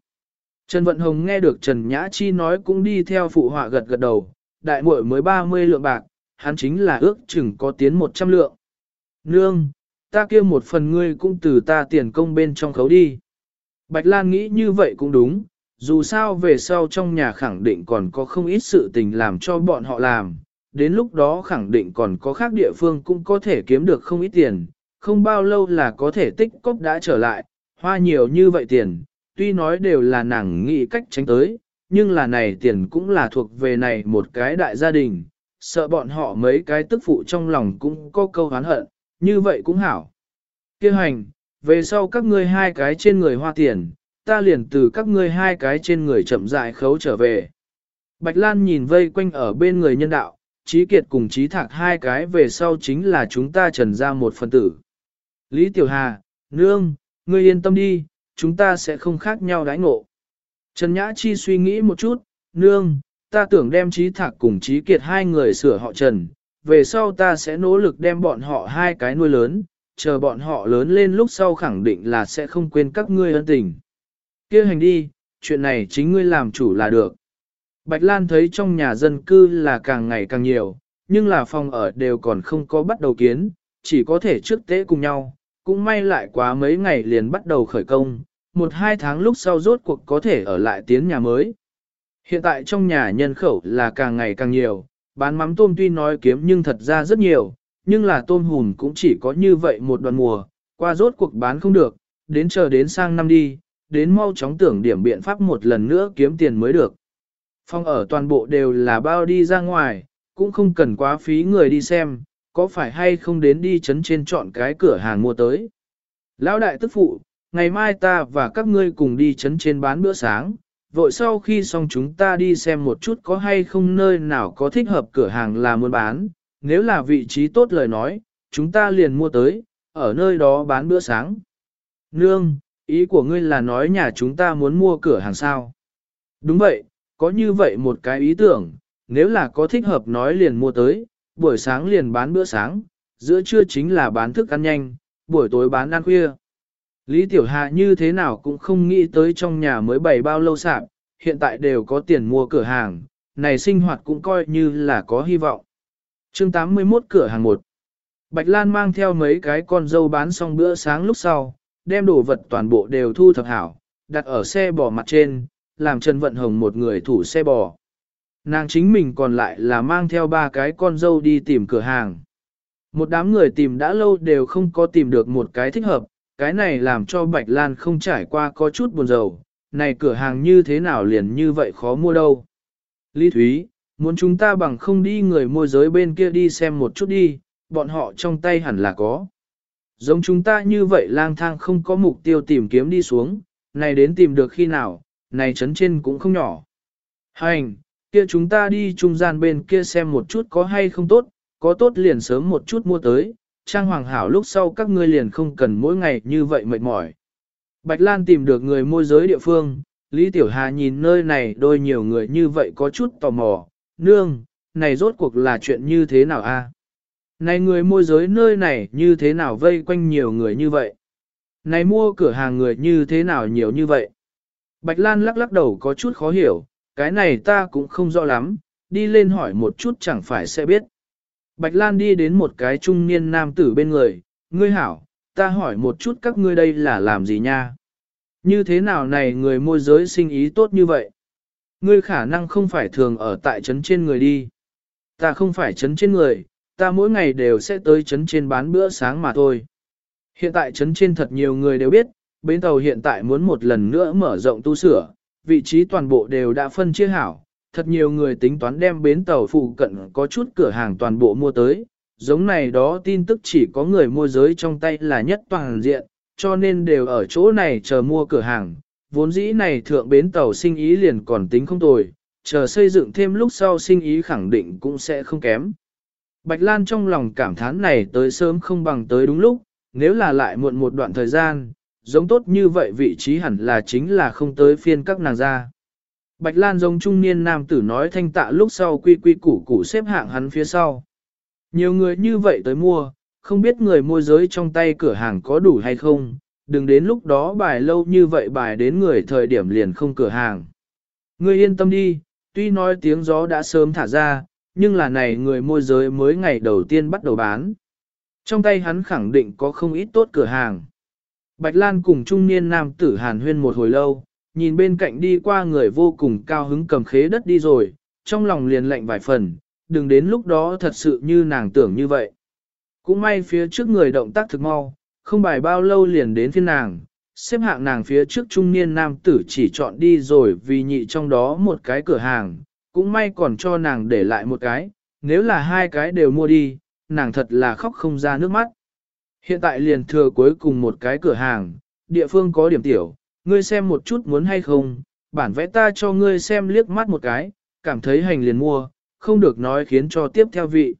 Trần Vận Hồng nghe được Trần Nhã Chi nói cũng đi theo phụ họa gật gật đầu, đại muội mới 30 lượng bạc, hắn chính là ước chừng có tiến 100 lượng. Nương, ta kia một phần ngươi cũng từ ta tiền công bên trong khấu đi. Bạch Lan nghĩ như vậy cũng đúng, dù sao về sau trong nhà khẳng định còn có không ít sự tình làm cho bọn họ làm, đến lúc đó khẳng định còn có khác địa phương cũng có thể kiếm được không ít tiền, không bao lâu là có thể tích cóp đã trở lại, hoa nhiều như vậy tiền, tuy nói đều là nàng nghĩ cách tránh tới, nhưng là này tiền cũng là thuộc về này một cái đại gia đình, sợ bọn họ mấy cái tức phụ trong lòng cũng có câu hán hận, như vậy cũng hảo. Kêu hành, về sau các ngươi hai cái trên người hoa tiền, ta liền từ các ngươi hai cái trên người chậm rãi khấu trở về. Bạch Lan nhìn vây quanh ở bên người nhân đạo, Trí Kiệt cùng Trí Thạc hai cái về sau chính là chúng ta trần ra một phần tử. Lý Tiểu Hà, Nương, ngươi yên tâm đi, chúng ta sẽ không khác nhau đãi ngộ. Trần Nhã Chi suy nghĩ một chút, Nương, ta tưởng đem Trí Thạc cùng Trí Kiệt hai người sửa họ Trần, về sau ta sẽ nỗ lực đem bọn họ hai cái nuôi lớn, chờ bọn họ lớn lên lúc sau khẳng định là sẽ không quên các ngươi ân tình kia hành đi, chuyện này chính ngươi làm chủ là được. Bạch Lan thấy trong nhà dân cư là càng ngày càng nhiều, nhưng là phòng ở đều còn không có bắt đầu kiến, chỉ có thể trước tế cùng nhau, cũng may lại quá mấy ngày liền bắt đầu khởi công, một hai tháng lúc sau rốt cuộc có thể ở lại tiến nhà mới. Hiện tại trong nhà nhân khẩu là càng ngày càng nhiều, bán mắm tôm tuy nói kiếm nhưng thật ra rất nhiều, nhưng là tôm hùn cũng chỉ có như vậy một đoạn mùa, qua rốt cuộc bán không được, đến chờ đến sang năm đi, đến mau chóng tưởng điểm biện pháp một lần nữa kiếm tiền mới được. Phong ở toàn bộ đều là bao đi ra ngoài, cũng không cần quá phí người đi xem, có phải hay không đến đi chấn trên chọn cái cửa hàng mua tới. Lão đại tức phụ, ngày mai ta và các ngươi cùng đi chấn trên bán bữa sáng, vội sau khi xong chúng ta đi xem một chút có hay không nơi nào có thích hợp cửa hàng là muốn bán, nếu là vị trí tốt lời nói, chúng ta liền mua tới, ở nơi đó bán bữa sáng. Nương, Ý của ngươi là nói nhà chúng ta muốn mua cửa hàng sao. Đúng vậy, có như vậy một cái ý tưởng, nếu là có thích hợp nói liền mua tới, buổi sáng liền bán bữa sáng, giữa trưa chính là bán thức ăn nhanh, buổi tối bán ăn khuya. Lý Tiểu Hà như thế nào cũng không nghĩ tới trong nhà mới bày bao lâu sạp, hiện tại đều có tiền mua cửa hàng, này sinh hoạt cũng coi như là có hy vọng. chương 81 cửa hàng 1 Bạch Lan mang theo mấy cái con dâu bán xong bữa sáng lúc sau, đem đồ vật toàn bộ đều thu thập hảo, đặt ở xe bò mặt trên, làm Trần Vận Hồng một người thủ xe bò. Nàng chính mình còn lại là mang theo ba cái con dâu đi tìm cửa hàng. Một đám người tìm đã lâu đều không có tìm được một cái thích hợp, cái này làm cho Bạch Lan không trải qua có chút buồn rầu, này cửa hàng như thế nào liền như vậy khó mua đâu. Lý Thúy, muốn chúng ta bằng không đi người môi giới bên kia đi xem một chút đi, bọn họ trong tay hẳn là có. giống chúng ta như vậy lang thang không có mục tiêu tìm kiếm đi xuống, này đến tìm được khi nào, này chấn trên cũng không nhỏ. Hành, kia chúng ta đi trung gian bên kia xem một chút có hay không tốt, có tốt liền sớm một chút mua tới, trang hoàng hảo lúc sau các ngươi liền không cần mỗi ngày như vậy mệt mỏi. Bạch Lan tìm được người môi giới địa phương, Lý Tiểu Hà nhìn nơi này đôi nhiều người như vậy có chút tò mò, nương, này rốt cuộc là chuyện như thế nào a? Này người môi giới nơi này như thế nào vây quanh nhiều người như vậy? Này mua cửa hàng người như thế nào nhiều như vậy? Bạch Lan lắc lắc đầu có chút khó hiểu, cái này ta cũng không rõ lắm, đi lên hỏi một chút chẳng phải sẽ biết. Bạch Lan đi đến một cái trung niên nam tử bên người, ngươi hảo, ta hỏi một chút các ngươi đây là làm gì nha? Như thế nào này người môi giới sinh ý tốt như vậy? Ngươi khả năng không phải thường ở tại trấn trên người đi. Ta không phải trấn trên người, ta mỗi ngày đều sẽ tới trấn trên bán bữa sáng mà thôi. Hiện tại trấn trên thật nhiều người đều biết, bến tàu hiện tại muốn một lần nữa mở rộng tu sửa, vị trí toàn bộ đều đã phân chia hảo. Thật nhiều người tính toán đem bến tàu phụ cận có chút cửa hàng toàn bộ mua tới, giống này đó tin tức chỉ có người mua giới trong tay là nhất toàn diện, cho nên đều ở chỗ này chờ mua cửa hàng. Vốn dĩ này thượng bến tàu sinh ý liền còn tính không tồi, chờ xây dựng thêm lúc sau sinh ý khẳng định cũng sẽ không kém. Bạch Lan trong lòng cảm thán này tới sớm không bằng tới đúng lúc, nếu là lại muộn một đoạn thời gian, giống tốt như vậy vị trí hẳn là chính là không tới phiên các nàng ra. Bạch Lan giống trung niên nam tử nói thanh tạ lúc sau quy quy củ củ xếp hạng hắn phía sau. Nhiều người như vậy tới mua, không biết người môi giới trong tay cửa hàng có đủ hay không, đừng đến lúc đó bài lâu như vậy bài đến người thời điểm liền không cửa hàng. Ngươi yên tâm đi, tuy nói tiếng gió đã sớm thả ra, nhưng là này người môi giới mới ngày đầu tiên bắt đầu bán. Trong tay hắn khẳng định có không ít tốt cửa hàng. Bạch Lan cùng trung niên nam tử hàn huyên một hồi lâu, nhìn bên cạnh đi qua người vô cùng cao hứng cầm khế đất đi rồi, trong lòng liền lạnh vài phần, đừng đến lúc đó thật sự như nàng tưởng như vậy. Cũng may phía trước người động tác thực mau, không bài bao lâu liền đến phiên nàng, xếp hạng nàng phía trước trung niên nam tử chỉ chọn đi rồi vì nhị trong đó một cái cửa hàng, cũng may còn cho nàng để lại một cái, nếu là hai cái đều mua đi, nàng thật là khóc không ra nước mắt. Hiện tại liền thừa cuối cùng một cái cửa hàng, địa phương có điểm tiểu, ngươi xem một chút muốn hay không, bản vẽ ta cho ngươi xem liếc mắt một cái, cảm thấy hành liền mua, không được nói khiến cho tiếp theo vị.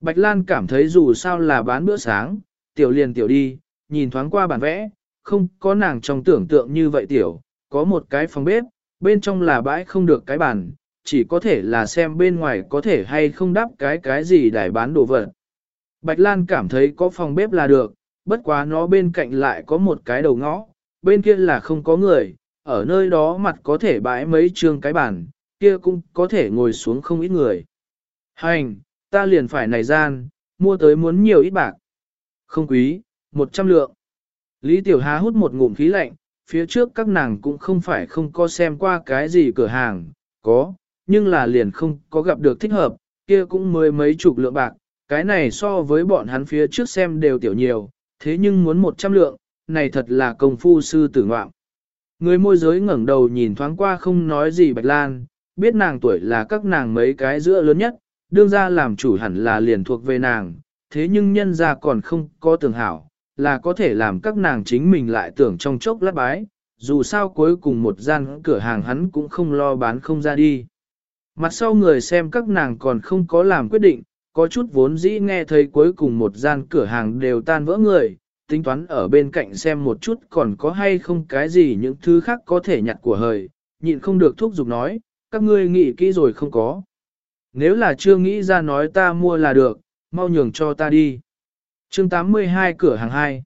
Bạch Lan cảm thấy dù sao là bán bữa sáng, tiểu liền tiểu đi, nhìn thoáng qua bản vẽ, không có nàng trong tưởng tượng như vậy tiểu, có một cái phòng bếp, bên trong là bãi không được cái bàn, chỉ có thể là xem bên ngoài có thể hay không đắp cái cái gì để bán đồ vật. Bạch Lan cảm thấy có phòng bếp là được, bất quá nó bên cạnh lại có một cái đầu ngõ, bên kia là không có người, ở nơi đó mặt có thể bãi mấy trường cái bàn, kia cũng có thể ngồi xuống không ít người. Hành, ta liền phải này gian, mua tới muốn nhiều ít bạc. Không quý, một trăm lượng. Lý Tiểu Há hút một ngụm khí lạnh, phía trước các nàng cũng không phải không có xem qua cái gì cửa hàng, có, nhưng là liền không có gặp được thích hợp, kia cũng mới mấy chục lượng bạc, cái này so với bọn hắn phía trước xem đều tiểu nhiều, thế nhưng muốn một trăm lượng, này thật là công phu sư tử ngoạm. Người môi giới ngẩng đầu nhìn thoáng qua không nói gì Bạch Lan, biết nàng tuổi là các nàng mấy cái giữa lớn nhất, đương ra làm chủ hẳn là liền thuộc về nàng, thế nhưng nhân ra còn không có tưởng hảo, là có thể làm các nàng chính mình lại tưởng trong chốc lát bái, dù sao cuối cùng một gian cửa hàng hắn cũng không lo bán không ra đi. Mặt sau người xem các nàng còn không có làm quyết định, có chút vốn dĩ nghe thấy cuối cùng một gian cửa hàng đều tan vỡ người, tính toán ở bên cạnh xem một chút còn có hay không cái gì những thứ khác có thể nhặt của hời, nhịn không được thúc giục nói, các ngươi nghĩ kỹ rồi không có. Nếu là chưa nghĩ ra nói ta mua là được, mau nhường cho ta đi. chương 82 cửa hàng 2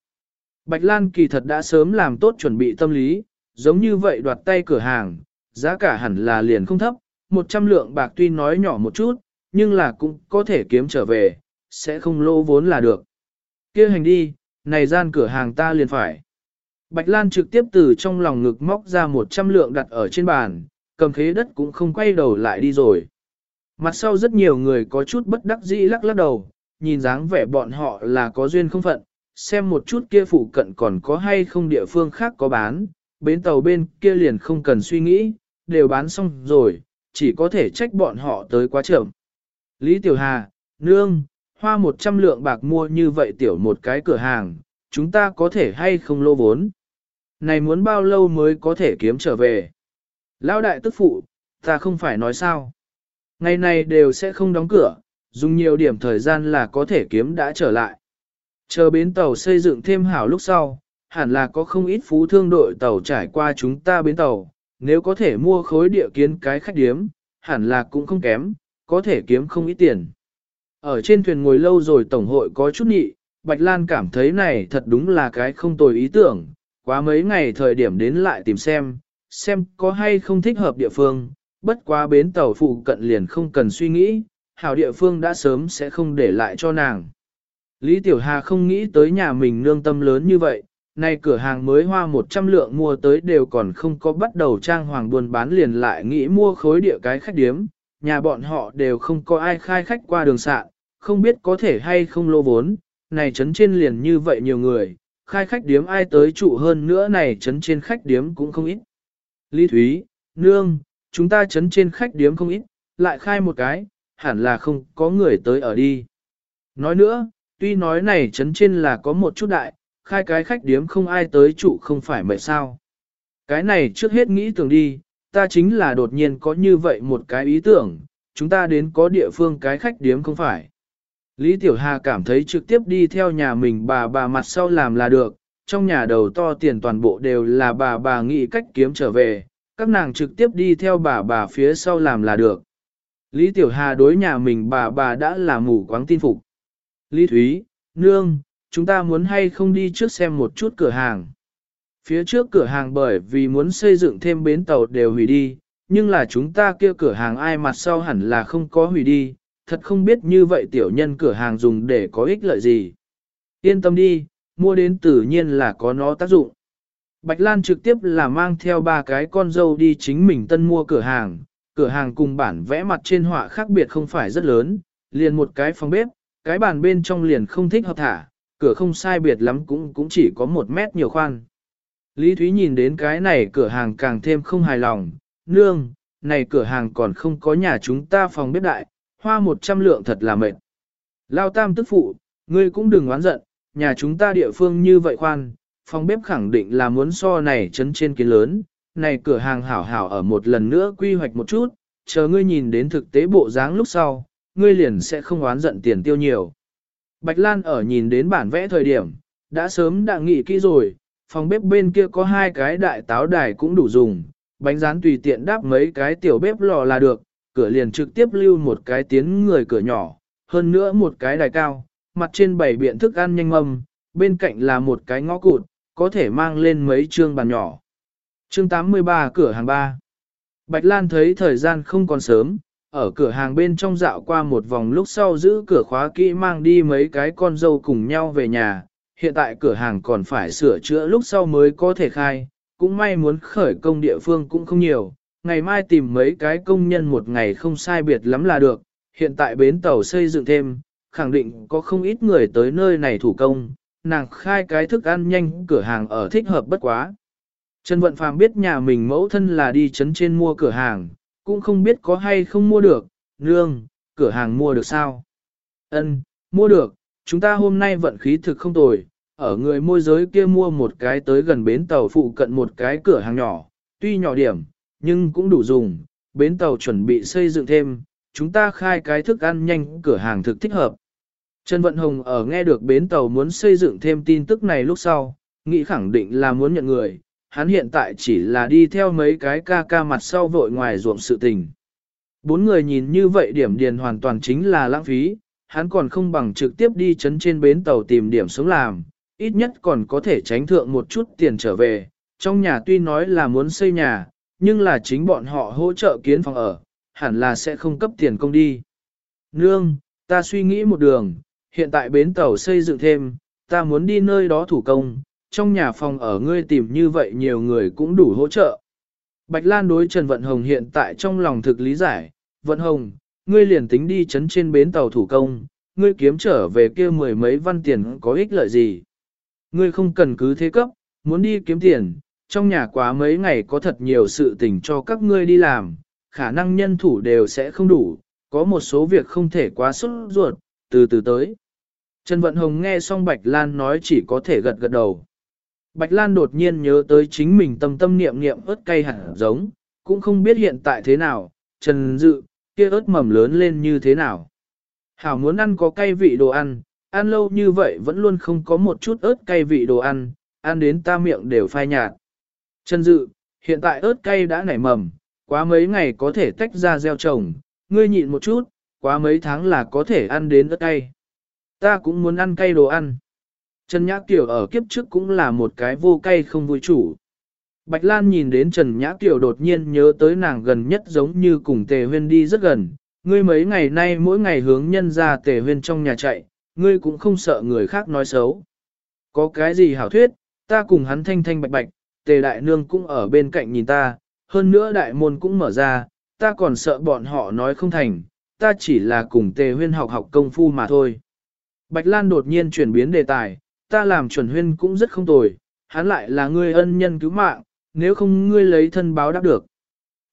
Bạch Lan kỳ thật đã sớm làm tốt chuẩn bị tâm lý, giống như vậy đoạt tay cửa hàng, giá cả hẳn là liền không thấp, 100 lượng bạc tuy nói nhỏ một chút, nhưng là cũng có thể kiếm trở về, sẽ không lỗ vốn là được. kia hành đi, này gian cửa hàng ta liền phải. Bạch Lan trực tiếp từ trong lòng ngực móc ra 100 lượng đặt ở trên bàn, cầm khế đất cũng không quay đầu lại đi rồi. Mặt sau rất nhiều người có chút bất đắc dĩ lắc lắc đầu, nhìn dáng vẻ bọn họ là có duyên không phận, xem một chút kia phụ cận còn có hay không địa phương khác có bán, bến tàu bên kia liền không cần suy nghĩ, đều bán xong rồi, chỉ có thể trách bọn họ tới quá chậm. Lý Tiểu Hà, Nương, hoa 100 lượng bạc mua như vậy tiểu một cái cửa hàng, chúng ta có thể hay không lô vốn. Này muốn bao lâu mới có thể kiếm trở về. Lão đại tức phụ, ta không phải nói sao. Ngày này đều sẽ không đóng cửa, dùng nhiều điểm thời gian là có thể kiếm đã trở lại. Chờ bến tàu xây dựng thêm hảo lúc sau, hẳn là có không ít phú thương đội tàu trải qua chúng ta bến tàu, nếu có thể mua khối địa kiến cái khách điếm, hẳn là cũng không kém, có thể kiếm không ít tiền. Ở trên thuyền ngồi lâu rồi tổng hội có chút nhị, Bạch Lan cảm thấy này thật đúng là cái không tồi ý tưởng, quá mấy ngày thời điểm đến lại tìm xem, xem có hay không thích hợp địa phương, bất quá bến tàu phụ cận liền không cần suy nghĩ, hảo địa phương đã sớm sẽ không để lại cho nàng. Lý Tiểu Hà không nghĩ tới nhà mình nương tâm lớn như vậy, nay cửa hàng mới hoa 100 lượng mua tới đều còn không có bắt đầu trang hoàng buôn bán liền lại nghĩ mua khối địa cái khách điếm, nhà bọn họ đều không có ai khai khách qua đường sạn, không biết có thể hay không lô vốn, này trấn trên liền như vậy nhiều người, khai khách điếm ai tới trụ hơn nữa này trấn trên khách điếm cũng không ít. Lý Thúy, Nương, chúng ta trấn trên khách điếm không ít, lại khai một cái, hẳn là không có người tới ở đi. Nói nữa, tuy nói này trấn trên là có một chút đại, khai cái khách điếm không ai tới trụ không phải mệt sao. Cái này trước hết nghĩ tưởng đi, ta chính là đột nhiên có như vậy một cái ý tưởng, chúng ta đến có địa phương cái khách điếm không phải. Lý Tiểu Hà cảm thấy trực tiếp đi theo nhà mình bà bà mặt sau làm là được, trong nhà đầu to tiền toàn bộ đều là bà bà nghĩ cách kiếm trở về, các nàng trực tiếp đi theo bà bà phía sau làm là được. Lý Tiểu Hà đối nhà mình bà bà đã là mù quáng tin phục. Lý Thúy, Nương, chúng ta muốn hay không đi trước xem một chút cửa hàng. Phía trước cửa hàng bởi vì muốn xây dựng thêm bến tàu đều hủy đi, nhưng là chúng ta kia cửa hàng ai mặt sau hẳn là không có hủy đi, thật không biết như vậy tiểu nhân cửa hàng dùng để có ích lợi gì. Yên tâm đi, mua đến tự nhiên là có nó tác dụng. Bạch Lan trực tiếp là mang theo ba cái con dâu đi chính mình tân mua cửa hàng, cửa hàng cùng bản vẽ mặt trên họa khác biệt không phải rất lớn, liền một cái phòng bếp, cái bàn bên trong liền không thích hợp thả, cửa không sai biệt lắm cũng cũng chỉ có một mét nhiều khoan. Lý Thúy nhìn đến cái này cửa hàng càng thêm không hài lòng, nương, này cửa hàng còn không có nhà chúng ta phòng bếp đại, hoa một trăm lượng thật là mệt. Lao tam tức phụ, ngươi cũng đừng oán giận, nhà chúng ta địa phương như vậy khoan, phòng bếp khẳng định là muốn so này chấn trên kiến lớn, này cửa hàng hảo hảo ở một lần nữa quy hoạch một chút, chờ ngươi nhìn đến thực tế bộ dáng lúc sau, ngươi liền sẽ không oán giận tiền tiêu nhiều. Bạch Lan ở nhìn đến bản vẽ thời điểm, đã sớm đã nghĩ kỹ rồi, phòng bếp bên kia có hai cái đại táo đài cũng đủ dùng, bánh rán tùy tiện đáp mấy cái tiểu bếp lò là được, cửa liền trực tiếp lưu một cái tiến người cửa nhỏ, hơn nữa một cái đài cao, mặt trên bảy biện thức ăn nhanh âm, bên cạnh là một cái ngõ cụt, có thể mang lên mấy trương bàn nhỏ. Chương 83 cửa hàng 3 Bạch Lan thấy thời gian không còn sớm, ở cửa hàng bên trong dạo qua một vòng lúc sau giữ cửa khóa kỹ mang đi mấy cái con dâu cùng nhau về nhà. Hiện tại cửa hàng còn phải sửa chữa lúc sau mới có thể khai, cũng may muốn khởi công địa phương cũng không nhiều. Ngày mai tìm mấy cái công nhân một ngày không sai biệt lắm là được. Hiện tại bến tàu xây dựng thêm, khẳng định có không ít người tới nơi này thủ công, nàng khai cái thức ăn nhanh cửa hàng ở thích hợp bất quá. Trần Vận Phàm biết nhà mình mẫu thân là đi chấn trên mua cửa hàng, cũng không biết có hay không mua được, nương, cửa hàng mua được sao? Ân, mua được, chúng ta hôm nay vận khí thực không tồi, ở người môi giới kia mua một cái tới gần bến tàu phụ cận một cái cửa hàng nhỏ, tuy nhỏ điểm, nhưng cũng đủ dùng, bến tàu chuẩn bị xây dựng thêm, chúng ta khai cái thức ăn nhanh cửa hàng thực thích hợp. Trần Vận Hồng ở nghe được bến tàu muốn xây dựng thêm tin tức này lúc sau, nghĩ khẳng định là muốn nhận người, hắn hiện tại chỉ là đi theo mấy cái ca ca mặt sau vội ngoài ruộng sự tình. Bốn người nhìn như vậy điểm điền hoàn toàn chính là lãng phí, hắn còn không bằng trực tiếp đi chấn trên bến tàu tìm điểm sống làm, ít nhất còn có thể tránh thượng một chút tiền trở về. Trong nhà tuy nói là muốn xây nhà, nhưng là chính bọn họ hỗ trợ kiến phòng ở, hẳn là sẽ không cấp tiền công đi. Nương, ta suy nghĩ một đường, hiện tại bến tàu xây dựng thêm, ta muốn đi nơi đó thủ công, trong nhà phòng ở ngươi tìm như vậy nhiều người cũng đủ hỗ trợ. Bạch Lan đối Trần Vận Hồng hiện tại trong lòng thực lý giải, Vận Hồng, ngươi liền tính đi chấn trên bến tàu thủ công, ngươi kiếm trở về kia mười mấy văn tiền có ích lợi gì. Ngươi không cần cứ thế cấp, muốn đi kiếm tiền, trong nhà quá mấy ngày có thật nhiều sự tình cho các ngươi đi làm, khả năng nhân thủ đều sẽ không đủ, có một số việc không thể quá sốt ruột, từ từ tới. Trần Vận Hồng nghe xong Bạch Lan nói chỉ có thể gật gật đầu. Bạch Lan đột nhiên nhớ tới chính mình tâm tâm niệm niệm ớt cay hẳn giống, cũng không biết hiện tại thế nào, Trần Dự, kia ớt mầm lớn lên như thế nào. Hảo muốn ăn có cay vị đồ ăn, ăn lâu như vậy vẫn luôn không có một chút ớt cay vị đồ ăn, ăn đến ta miệng đều phai nhạt. Trần Dự, hiện tại ớt cay đã nảy mầm, quá mấy ngày có thể tách ra gieo trồng, ngươi nhịn một chút, quá mấy tháng là có thể ăn đến ớt cay. Ta cũng muốn ăn cay đồ ăn. Trần Nhã Kiều ở kiếp trước cũng là một cái vô cay không vui chủ. Bạch Lan nhìn đến Trần Nhã Kiều đột nhiên nhớ tới nàng gần nhất giống như cùng Tề Huyên đi rất gần. Ngươi mấy ngày nay mỗi ngày hướng nhân ra Tề Huyên trong nhà chạy, ngươi cũng không sợ người khác nói xấu. Có cái gì hảo thuyết, ta cùng hắn thanh thanh bạch bạch, Tề Đại Nương cũng ở bên cạnh nhìn ta, hơn nữa đại môn cũng mở ra, ta còn sợ bọn họ nói không thành, ta chỉ là cùng Tề Huyên học học công phu mà thôi. Bạch Lan đột nhiên chuyển biến đề tài, ta làm chuẩn huyên cũng rất không tồi, hắn lại là ngươi ân nhân cứu mạng, nếu không ngươi lấy thân báo đáp được.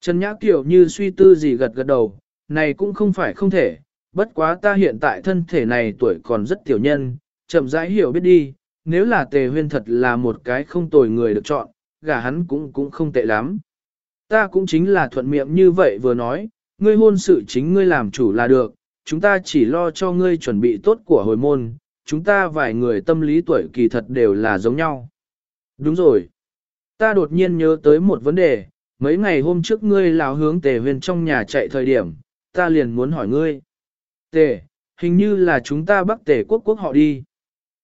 Trần Nhã Kiều như suy tư gì gật gật đầu, này cũng không phải không thể, bất quá ta hiện tại thân thể này tuổi còn rất tiểu nhân, chậm rãi hiểu biết đi, nếu là tề huyên thật là một cái không tồi người được chọn, gả hắn cũng cũng không tệ lắm. Ta cũng chính là thuận miệng như vậy vừa nói, ngươi hôn sự chính ngươi làm chủ là được, chúng ta chỉ lo cho ngươi chuẩn bị tốt của hồi môn, chúng ta vài người tâm lý tuổi kỳ thật đều là giống nhau. Đúng rồi. Ta đột nhiên nhớ tới một vấn đề, mấy ngày hôm trước ngươi lào hướng tề huyền trong nhà chạy thời điểm, ta liền muốn hỏi ngươi. Tề, hình như là chúng ta bắt tề quốc quốc họ đi.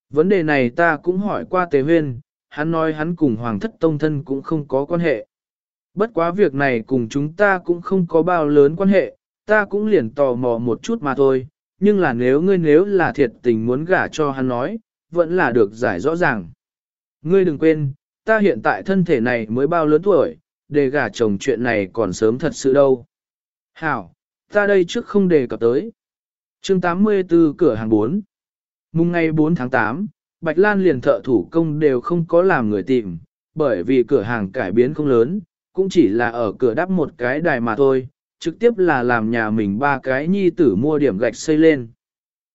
Vấn đề này ta cũng hỏi qua tề huyền, hắn nói hắn cùng hoàng thất tông thân cũng không có quan hệ. Bất quá việc này cùng chúng ta cũng không có bao lớn quan hệ, ta cũng liền tò mò một chút mà thôi, nhưng là nếu ngươi nếu là thiệt tình muốn gả cho hắn nói, vẫn là được giải rõ ràng. Ngươi đừng quên, ta hiện tại thân thể này mới bao lớn tuổi, để gả chồng chuyện này còn sớm thật sự đâu. Hảo, ta đây trước không đề cập tới. chương 84 cửa hàng 4 Mùng ngày 4 tháng 8, Bạch Lan liền thợ thủ công đều không có làm người tìm, bởi vì cửa hàng cải biến không lớn, cũng chỉ là ở cửa đắp một cái đài mà thôi, trực tiếp là làm nhà mình ba cái nhi tử mua điểm gạch xây lên.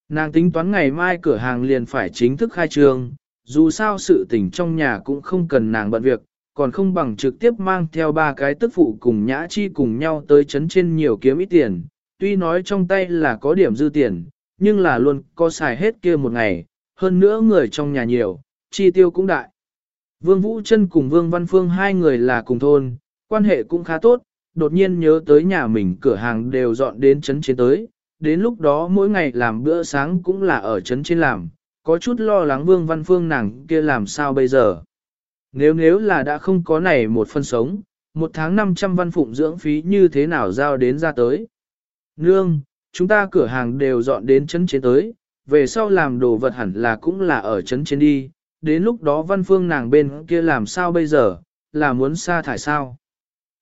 Nàng tính toán ngày mai cửa hàng liền phải chính thức khai trương, dù sao sự tình trong nhà cũng không cần nàng bận việc, còn không bằng trực tiếp mang theo ba cái tức phụ cùng nhã chi cùng nhau tới chấn trên nhiều kiếm ít tiền, tuy nói trong tay là có điểm dư tiền, nhưng là luôn có xài hết kia một ngày, hơn nữa người trong nhà nhiều, chi tiêu cũng đại. Vương Vũ Trân cùng Vương Văn Phương hai người là cùng thôn, quan hệ cũng khá tốt, đột nhiên nhớ tới nhà mình cửa hàng đều dọn đến trấn trên tới, đến lúc đó mỗi ngày làm bữa sáng cũng là ở trấn trên làm, có chút lo lắng Vương Văn Phương nàng kia làm sao bây giờ. Nếu nếu là đã không có này một phân sống, một tháng 500 văn phụng dưỡng phí như thế nào giao đến ra tới. Nương, chúng ta cửa hàng đều dọn đến trấn trên tới, về sau làm đồ vật hẳn là cũng là ở trấn trên đi, đến lúc đó văn phương nàng bên kia làm sao bây giờ, là muốn sa thải sao.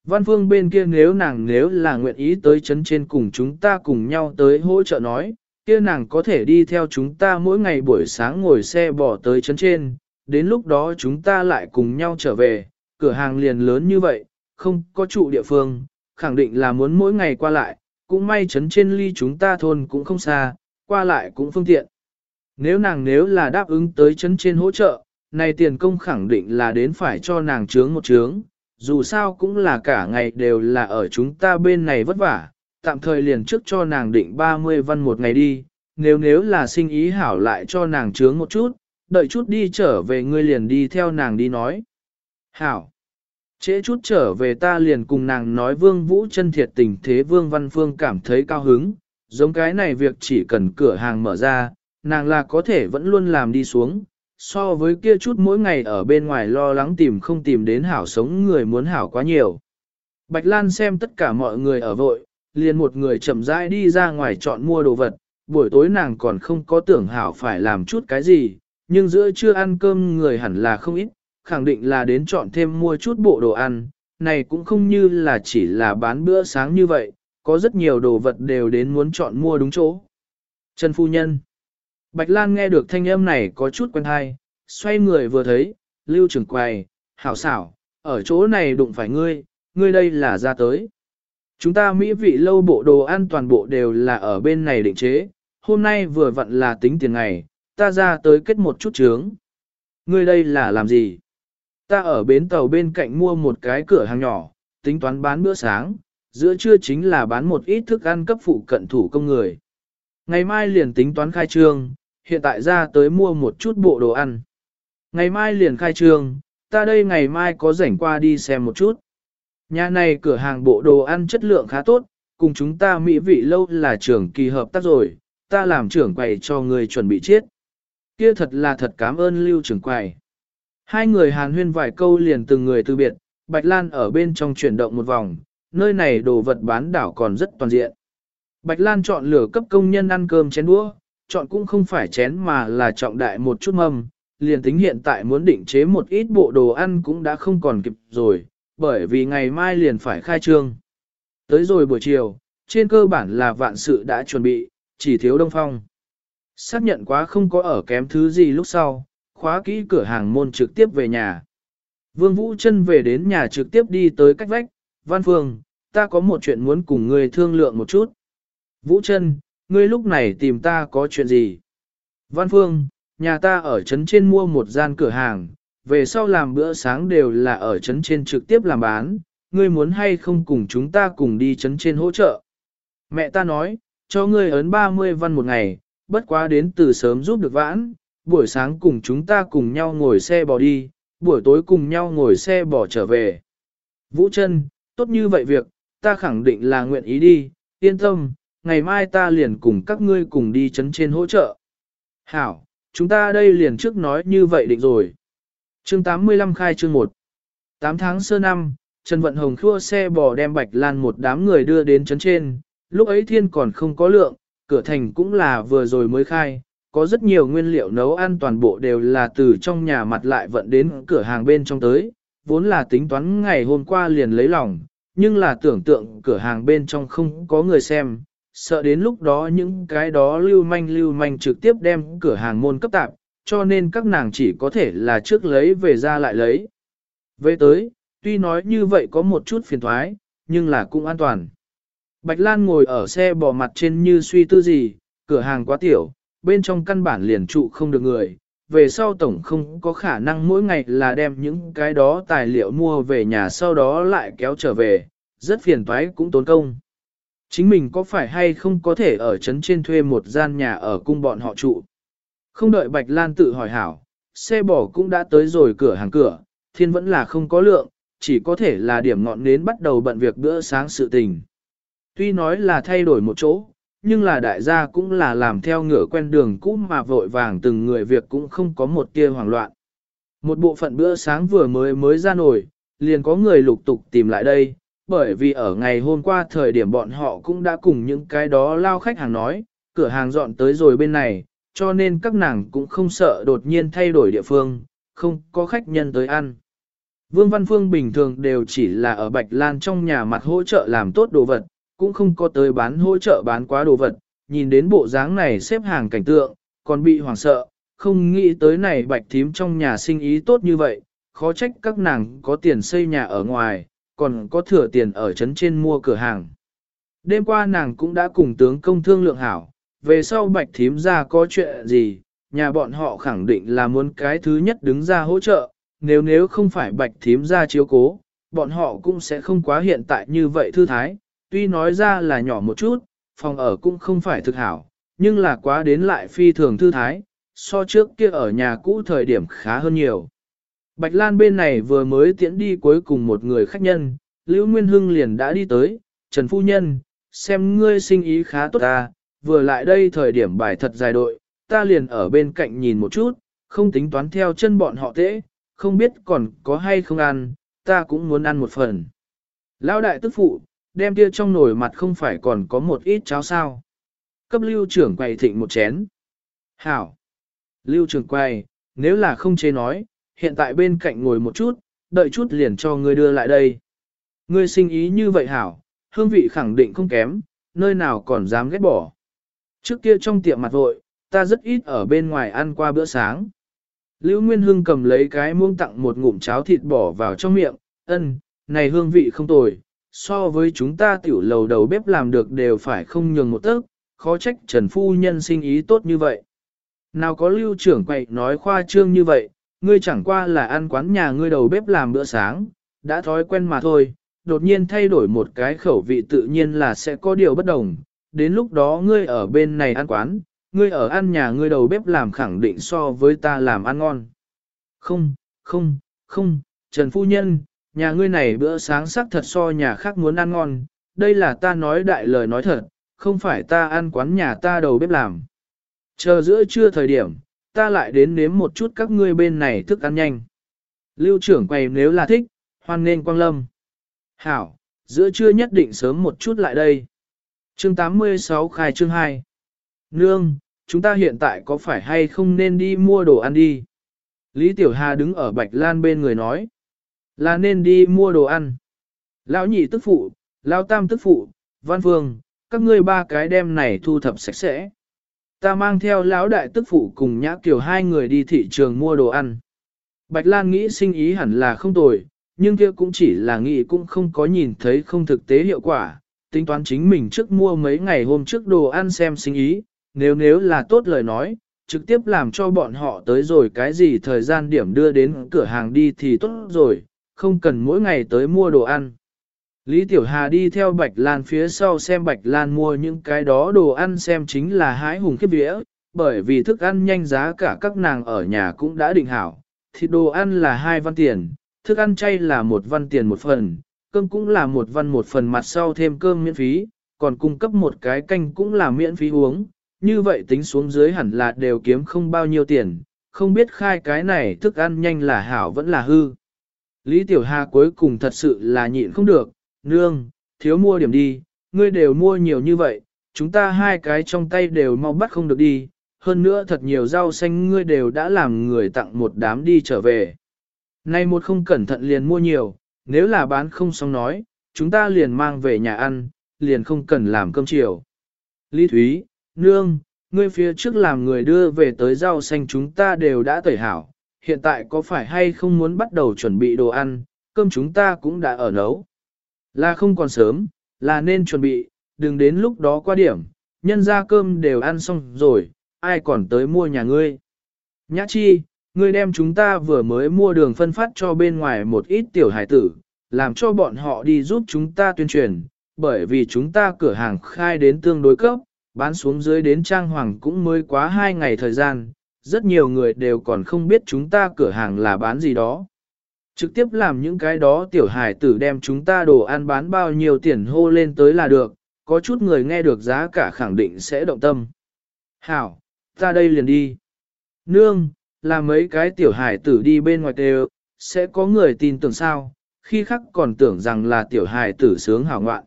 Văn phương bên kia nếu nàng nếu là nguyện ý tới chấn trên cùng chúng ta cùng nhau tới hỗ trợ nói, kia nàng có thể đi theo chúng ta mỗi ngày buổi sáng ngồi xe bỏ tới chấn trên, đến lúc đó chúng ta lại cùng nhau trở về, cửa hàng liền lớn như vậy, không có trụ địa phương, khẳng định là muốn mỗi ngày qua lại, cũng may chấn trên ly chúng ta thôn cũng không xa, qua lại cũng phương tiện. Nếu nàng nếu là đáp ứng tới chấn trên hỗ trợ, này tiền công khẳng định là đến phải cho nàng trướng một trướng, dù sao cũng là cả ngày đều là ở chúng ta bên này vất vả, tạm thời liền trước cho nàng định 30 văn một ngày đi, nếu nếu là sinh ý hảo lại cho nàng trướng một chút, đợi chút đi trở về ngươi liền đi theo nàng đi nói. Hảo! Trễ chút trở về ta liền cùng nàng nói vương vũ chân thiệt tình thế vương văn phương cảm thấy cao hứng, giống cái này việc chỉ cần cửa hàng mở ra, nàng là có thể vẫn luôn làm đi xuống, so với kia chút mỗi ngày ở bên ngoài lo lắng tìm không tìm đến hảo sống người muốn hảo quá nhiều. Bạch Lan xem tất cả mọi người ở vội, liền một người chậm rãi đi ra ngoài chọn mua đồ vật, buổi tối nàng còn không có tưởng hảo phải làm chút cái gì, nhưng giữa trưa ăn cơm người hẳn là không ít, khẳng định là đến chọn thêm mua chút bộ đồ ăn, này cũng không như là chỉ là bán bữa sáng như vậy, có rất nhiều đồ vật đều đến muốn chọn mua đúng chỗ. Trần Phu Nhân Bạch Lan nghe được thanh âm này có chút quen hay, xoay người vừa thấy, lưu trưởng quầy, hảo xảo, ở chỗ này đụng phải ngươi, ngươi đây là ra tới. Chúng ta mỹ vị lâu bộ đồ ăn toàn bộ đều là ở bên này định chế, hôm nay vừa vặn là tính tiền ngày, ta ra tới kết một chút trướng. Ngươi đây là làm gì? Ta ở bến tàu bên cạnh mua một cái cửa hàng nhỏ, tính toán bán bữa sáng, giữa trưa chính là bán một ít thức ăn cấp phụ cận thủ công người. Ngày mai liền tính toán khai trương, hiện tại ra tới mua một chút bộ đồ ăn. Ngày mai liền khai trương, ta đây ngày mai có rảnh qua đi xem một chút. Nhà này cửa hàng bộ đồ ăn chất lượng khá tốt, cùng chúng ta mỹ vị lâu là trưởng kỳ hợp tác rồi, ta làm trưởng quầy cho người chuẩn bị chết. Kia thật là thật cảm ơn lưu trưởng quầy. Hai người hàn huyên vài câu liền từng người từ biệt, Bạch Lan ở bên trong chuyển động một vòng, nơi này đồ vật bán đảo còn rất toàn diện. Bạch Lan chọn lửa cấp công nhân ăn cơm chén đũa, chọn cũng không phải chén mà là trọng đại một chút mâm, liền tính hiện tại muốn định chế một ít bộ đồ ăn cũng đã không còn kịp rồi, bởi vì ngày mai liền phải khai trương. Tới rồi buổi chiều, trên cơ bản là vạn sự đã chuẩn bị, chỉ thiếu đông phong. Xác nhận quá không có ở kém thứ gì lúc sau, khóa kỹ cửa hàng môn trực tiếp về nhà. Vương Vũ chân về đến nhà trực tiếp đi tới cách vách, Văn Phương, ta có một chuyện muốn cùng ngươi thương lượng một chút. Vũ Trân, ngươi lúc này tìm ta có chuyện gì? Văn Phương, nhà ta ở trấn trên mua một gian cửa hàng, về sau làm bữa sáng đều là ở trấn trên trực tiếp làm bán, ngươi muốn hay không cùng chúng ta cùng đi trấn trên hỗ trợ. Mẹ ta nói, cho ngươi ấn 30 văn một ngày, bất quá đến từ sớm giúp được vãn, buổi sáng cùng chúng ta cùng nhau ngồi xe bò đi, buổi tối cùng nhau ngồi xe bò trở về. Vũ Trân tốt như vậy việc, ta khẳng định là nguyện ý đi, yên tâm, ngày mai ta liền cùng các ngươi cùng đi chấn trên hỗ trợ. Hảo, chúng ta đây liền trước nói như vậy định rồi. Chương 85 khai chương 1 8 tháng sơ năm, Trần Vận Hồng khua xe bò đem Bạch Lan một đám người đưa đến chấn trên, lúc ấy thiên còn không có lượng, cửa thành cũng là vừa rồi mới khai, có rất nhiều nguyên liệu nấu ăn toàn bộ đều là từ trong nhà mặt lại vận đến cửa hàng bên trong tới, vốn là tính toán ngày hôm qua liền lấy lòng, nhưng là tưởng tượng cửa hàng bên trong không có người xem, sợ đến lúc đó những cái đó lưu manh lưu manh trực tiếp đem cửa hàng môn cấp tạp, cho nên các nàng chỉ có thể là trước lấy về ra lại lấy. Về tới, tuy nói như vậy có một chút phiền thoái, nhưng là cũng an toàn. Bạch Lan ngồi ở xe bò mặt trên như suy tư gì, cửa hàng quá tiểu, bên trong căn bản liền trụ không được người, về sau tổng không có khả năng mỗi ngày là đem những cái đó tài liệu mua về nhà sau đó lại kéo trở về, rất phiền toái cũng tốn công. Chính mình có phải hay không có thể ở trấn trên thuê một gian nhà ở cung bọn họ trụ. Không đợi Bạch Lan tự hỏi hảo, xe bò cũng đã tới rồi cửa hàng cửa, thiên vẫn là không có lượng, chỉ có thể là điểm ngọn nến bắt đầu bận việc bữa sáng sự tình. Tuy nói là thay đổi một chỗ, nhưng là đại gia cũng là làm theo ngựa quen đường cũ mà vội vàng từng người việc cũng không có một tia hoảng loạn. Một bộ phận bữa sáng vừa mới mới ra nổi, liền có người lục tục tìm lại đây, bởi vì ở ngày hôm qua thời điểm bọn họ cũng đã cùng những cái đó lao khách hàng nói, cửa hàng dọn tới rồi bên này, cho nên các nàng cũng không sợ đột nhiên thay đổi địa phương, không có khách nhân tới ăn. Vương Văn Phương bình thường đều chỉ là ở Bạch Lan trong nhà mặt hỗ trợ làm tốt đồ vật, cũng không có tới bán hỗ trợ bán quá đồ vật, nhìn đến bộ dáng này xếp hàng cảnh tượng, còn bị hoảng sợ, không nghĩ tới này bạch thím trong nhà sinh ý tốt như vậy, khó trách các nàng có tiền xây nhà ở ngoài, còn có thừa tiền ở trấn trên mua cửa hàng. Đêm qua nàng cũng đã cùng tướng công thương lượng hảo, về sau bạch thím ra có chuyện gì, nhà bọn họ khẳng định là muốn cái thứ nhất đứng ra hỗ trợ, nếu nếu không phải bạch thím ra chiếu cố, bọn họ cũng sẽ không quá hiện tại như vậy thư thái, tuy nói ra là nhỏ một chút, phòng ở cũng không phải thực hảo, nhưng là quá đến lại phi thường thư thái, so trước kia ở nhà cũ thời điểm khá hơn nhiều. Bạch Lan bên này vừa mới tiễn đi cuối cùng một người khách nhân, Lưu Nguyên Hưng liền đã đi tới, Trần Phu Nhân, xem ngươi sinh ý khá tốt ta, vừa lại đây thời điểm bài thật dài đội, ta liền ở bên cạnh nhìn một chút, không tính toán theo chân bọn họ tễ, không biết còn có hay không ăn, ta cũng muốn ăn một phần. Lão đại tức phụ, đem kia trong nồi mặt không phải còn có một ít cháo sao. Cấp lưu trưởng quầy thịnh một chén. Hảo. Lưu trưởng quầy, nếu là không chế nói, hiện tại bên cạnh ngồi một chút, đợi chút liền cho ngươi đưa lại đây. Ngươi sinh ý như vậy hảo, hương vị khẳng định không kém, nơi nào còn dám ghét bỏ. Trước kia trong tiệm mặt vội, ta rất ít ở bên ngoài ăn qua bữa sáng. Lưu Nguyên Hưng cầm lấy cái muông tặng một ngụm cháo thịt bỏ vào trong miệng, ân, này hương vị không tồi, so với chúng ta tiểu lầu đầu bếp làm được đều phải không nhường một tấc, khó trách Trần Phu Nhân sinh ý tốt như vậy. Nào có lưu trưởng quậy nói khoa trương như vậy, ngươi chẳng qua là ăn quán nhà ngươi đầu bếp làm bữa sáng, đã thói quen mà thôi, đột nhiên thay đổi một cái khẩu vị tự nhiên là sẽ có điều bất đồng, đến lúc đó ngươi ở bên này ăn quán, ngươi ở ăn nhà ngươi đầu bếp làm khẳng định so với ta làm ăn ngon. Không, không, không, Trần Phu Nhân, nhà ngươi này bữa sáng sắc thật so nhà khác muốn ăn ngon, đây là ta nói đại lời nói thật, không phải ta ăn quán nhà ta đầu bếp làm. Chờ giữa trưa thời điểm, ta lại đến nếm một chút các ngươi bên này thức ăn nhanh. Lưu trưởng quầy nếu là thích, hoan nên quang lâm. Hảo, giữa trưa nhất định sớm một chút lại đây. Chương 86 khai chương 2 Nương, chúng ta hiện tại có phải hay không nên đi mua đồ ăn đi? Lý Tiểu Hà đứng ở Bạch Lan bên người nói. Là nên đi mua đồ ăn. Lão nhị tức phụ, lão tam tức phụ, văn phương, các ngươi ba cái đem này thu thập sạch sẽ. Ta mang theo lão đại tức phụ cùng nhã kiểu hai người đi thị trường mua đồ ăn. Bạch Lan nghĩ sinh ý hẳn là không tồi, nhưng kia cũng chỉ là nghĩ cũng không có nhìn thấy không thực tế hiệu quả. Tính toán chính mình trước mua mấy ngày hôm trước đồ ăn xem sinh ý, nếu nếu là tốt lời nói, trực tiếp làm cho bọn họ tới rồi cái gì thời gian điểm đưa đến cửa hàng đi thì tốt rồi, không cần mỗi ngày tới mua đồ ăn. Lý Tiểu Hà đi theo Bạch Lan phía sau xem Bạch Lan mua những cái đó đồ ăn xem chính là hái hùng khiếp vía, bởi vì thức ăn nhanh giá cả các nàng ở nhà cũng đã định hảo, thịt đồ ăn là hai văn tiền, thức ăn chay là một văn tiền một phần, cơm cũng là một văn một phần mặt sau thêm cơm miễn phí, còn cung cấp một cái canh cũng là miễn phí uống, như vậy tính xuống dưới hẳn là đều kiếm không bao nhiêu tiền, không biết khai cái này thức ăn nhanh là hảo vẫn là hư. Lý Tiểu Hà cuối cùng thật sự là nhịn không được, nương, thiếu mua điểm đi, ngươi đều mua nhiều như vậy, chúng ta hai cái trong tay đều mau bắt không được đi, hơn nữa thật nhiều rau xanh ngươi đều đã làm người tặng một đám đi trở về. Nay một không cẩn thận liền mua nhiều, nếu là bán không xong nói, chúng ta liền mang về nhà ăn, liền không cần làm cơm chiều. Lý Thúy, nương, ngươi phía trước làm người đưa về tới rau xanh chúng ta đều đã tẩy hảo, hiện tại có phải hay không muốn bắt đầu chuẩn bị đồ ăn, cơm chúng ta cũng đã ở nấu. Là không còn sớm, là nên chuẩn bị, đừng đến lúc đó qua điểm, nhân ra cơm đều ăn xong rồi, ai còn tới mua nhà ngươi. Nhã chi, ngươi đem chúng ta vừa mới mua đường phân phát cho bên ngoài một ít tiểu hải tử, làm cho bọn họ đi giúp chúng ta tuyên truyền, bởi vì chúng ta cửa hàng khai đến tương đối cấp, bán xuống dưới đến trang hoàng cũng mới quá hai ngày thời gian, rất nhiều người đều còn không biết chúng ta cửa hàng là bán gì đó. Trực tiếp làm những cái đó tiểu hải tử đem chúng ta đồ ăn bán bao nhiêu tiền hô lên tới là được, có chút người nghe được giá cả khẳng định sẽ động tâm. Hảo, ta đây liền đi. Nương, là mấy cái tiểu hải tử đi bên ngoài đều, sẽ có người tin tưởng sao, khi khắc còn tưởng rằng là tiểu hải tử sướng hảo ngoạn.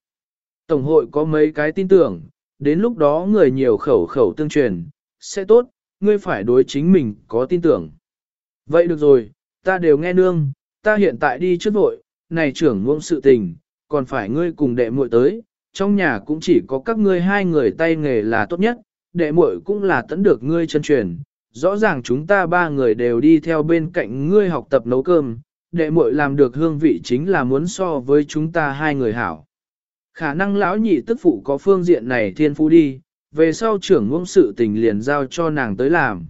Tổng hội có mấy cái tin tưởng, đến lúc đó người nhiều khẩu khẩu tương truyền, sẽ tốt, ngươi phải đối chính mình có tin tưởng. Vậy được rồi, ta đều nghe nương, ta hiện tại đi trước vội, này trưởng ngôn sự tình, còn phải ngươi cùng đệ muội tới, trong nhà cũng chỉ có các ngươi hai người tay nghề là tốt nhất, đệ muội cũng là tận được ngươi chân truyền. Rõ ràng chúng ta ba người đều đi theo bên cạnh ngươi học tập nấu cơm, đệ muội làm được hương vị chính là muốn so với chúng ta hai người hảo. Khả năng lão nhị tức phụ có phương diện này thiên phú đi, về sau trưởng ngôn sự tình liền giao cho nàng tới làm.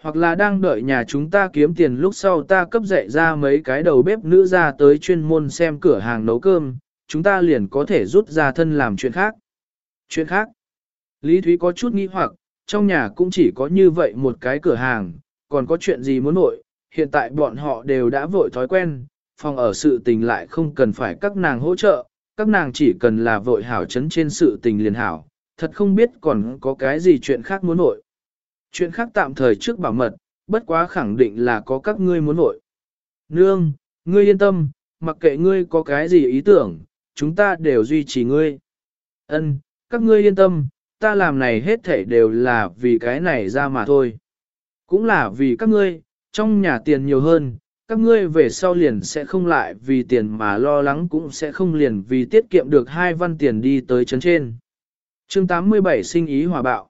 Hoặc là đang đợi nhà chúng ta kiếm tiền lúc sau ta cấp dạy ra mấy cái đầu bếp nữ ra tới chuyên môn xem cửa hàng nấu cơm, chúng ta liền có thể rút ra thân làm chuyện khác. Chuyện khác. Lý Thúy có chút nghi hoặc, trong nhà cũng chỉ có như vậy một cái cửa hàng, còn có chuyện gì muốn nội, hiện tại bọn họ đều đã vội thói quen, phòng ở sự tình lại không cần phải các nàng hỗ trợ, các nàng chỉ cần là vội hảo chấn trên sự tình liền hảo, thật không biết còn có cái gì chuyện khác muốn nội. Chuyện khác tạm thời trước bảo mật, bất quá khẳng định là có các ngươi muốn nội. Nương, ngươi yên tâm, mặc kệ ngươi có cái gì ý tưởng, chúng ta đều duy trì ngươi. Ân, các ngươi yên tâm, ta làm này hết thảy đều là vì cái này ra mà thôi. Cũng là vì các ngươi, trong nhà tiền nhiều hơn, các ngươi về sau liền sẽ không lại vì tiền mà lo lắng cũng sẽ không liền vì tiết kiệm được hai văn tiền đi tới chấn trên chương 87 sinh ý hòa bạo.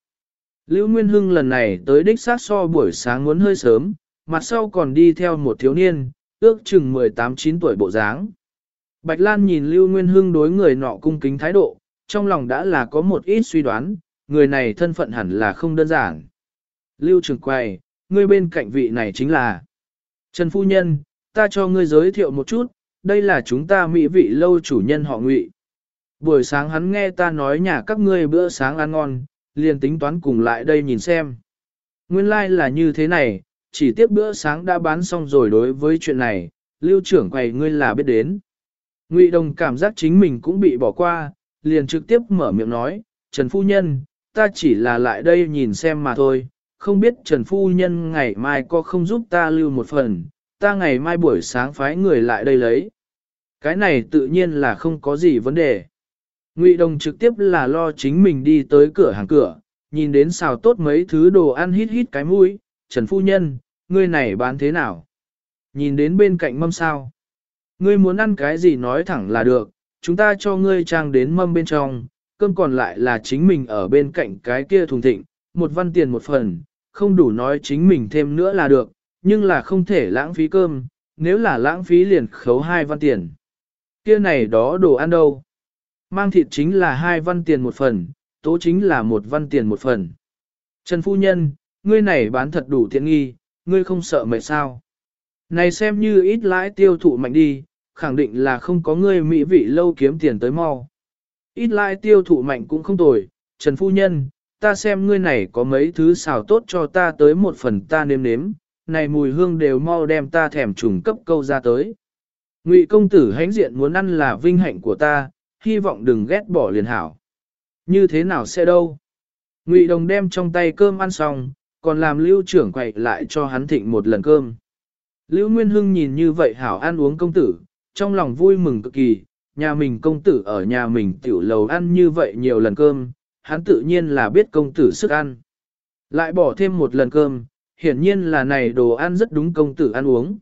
Lưu Nguyên Hưng lần này tới đích sát so buổi sáng muốn hơi sớm, mặt sau còn đi theo một thiếu niên, ước chừng 18-9 tuổi bộ dáng. Bạch Lan nhìn Lưu Nguyên Hưng đối người nọ cung kính thái độ, trong lòng đã là có một ít suy đoán, người này thân phận hẳn là không đơn giản. Lưu Trường Quầy, người bên cạnh vị này chính là Trần Phu Nhân, ta cho ngươi giới thiệu một chút, đây là chúng ta mỹ vị lâu chủ nhân họ ngụy. Buổi sáng hắn nghe ta nói nhà các ngươi bữa sáng ăn ngon, liền tính toán cùng lại đây nhìn xem. Nguyên lai like là như thế này, chỉ tiếc bữa sáng đã bán xong rồi đối với chuyện này, lưu trưởng quầy ngươi là biết đến. Ngụy Đồng cảm giác chính mình cũng bị bỏ qua, liền trực tiếp mở miệng nói, Trần Phu Nhân, ta chỉ là lại đây nhìn xem mà thôi, không biết Trần Phu Nhân ngày mai có không giúp ta lưu một phần, ta ngày mai buổi sáng phái người lại đây lấy. Cái này tự nhiên là không có gì vấn đề. Ngụy Đồng trực tiếp là lo chính mình đi tới cửa hàng cửa, nhìn đến xào tốt mấy thứ đồ ăn hít hít cái mũi, Trần Phu Nhân, ngươi này bán thế nào? Nhìn đến bên cạnh mâm sao? Ngươi muốn ăn cái gì nói thẳng là được, chúng ta cho ngươi trang đến mâm bên trong, cơm còn lại là chính mình ở bên cạnh cái kia thùng thịnh, một văn tiền một phần, không đủ nói chính mình thêm nữa là được, nhưng là không thể lãng phí cơm, nếu là lãng phí liền khấu hai văn tiền. Kia này đó đồ ăn đâu? Mang thịt chính là hai văn tiền một phần, tố chính là một văn tiền một phần. Trần Phu Nhân, ngươi này bán thật đủ tiện nghi, ngươi không sợ mệt sao? Này xem như ít lãi tiêu thụ mạnh đi, khẳng định là không có ngươi mỹ vị lâu kiếm tiền tới mau. Ít lãi tiêu thụ mạnh cũng không tồi, Trần Phu Nhân, ta xem ngươi này có mấy thứ xào tốt cho ta tới một phần ta nếm nếm, này mùi hương đều mau đem ta thèm trùng cấp câu ra tới. Ngụy công tử hãnh diện muốn ăn là vinh hạnh của ta, hy vọng đừng ghét bỏ liền hảo. Như thế nào sẽ đâu? Ngụy đồng đem trong tay cơm ăn xong, còn làm lưu trưởng quậy lại cho hắn thịnh một lần cơm. Lưu Nguyên Hưng nhìn như vậy hảo ăn uống công tử, trong lòng vui mừng cực kỳ, nhà mình công tử ở nhà mình tiểu lầu ăn như vậy nhiều lần cơm, hắn tự nhiên là biết công tử sức ăn. Lại bỏ thêm một lần cơm, hiển nhiên là này đồ ăn rất đúng công tử ăn uống.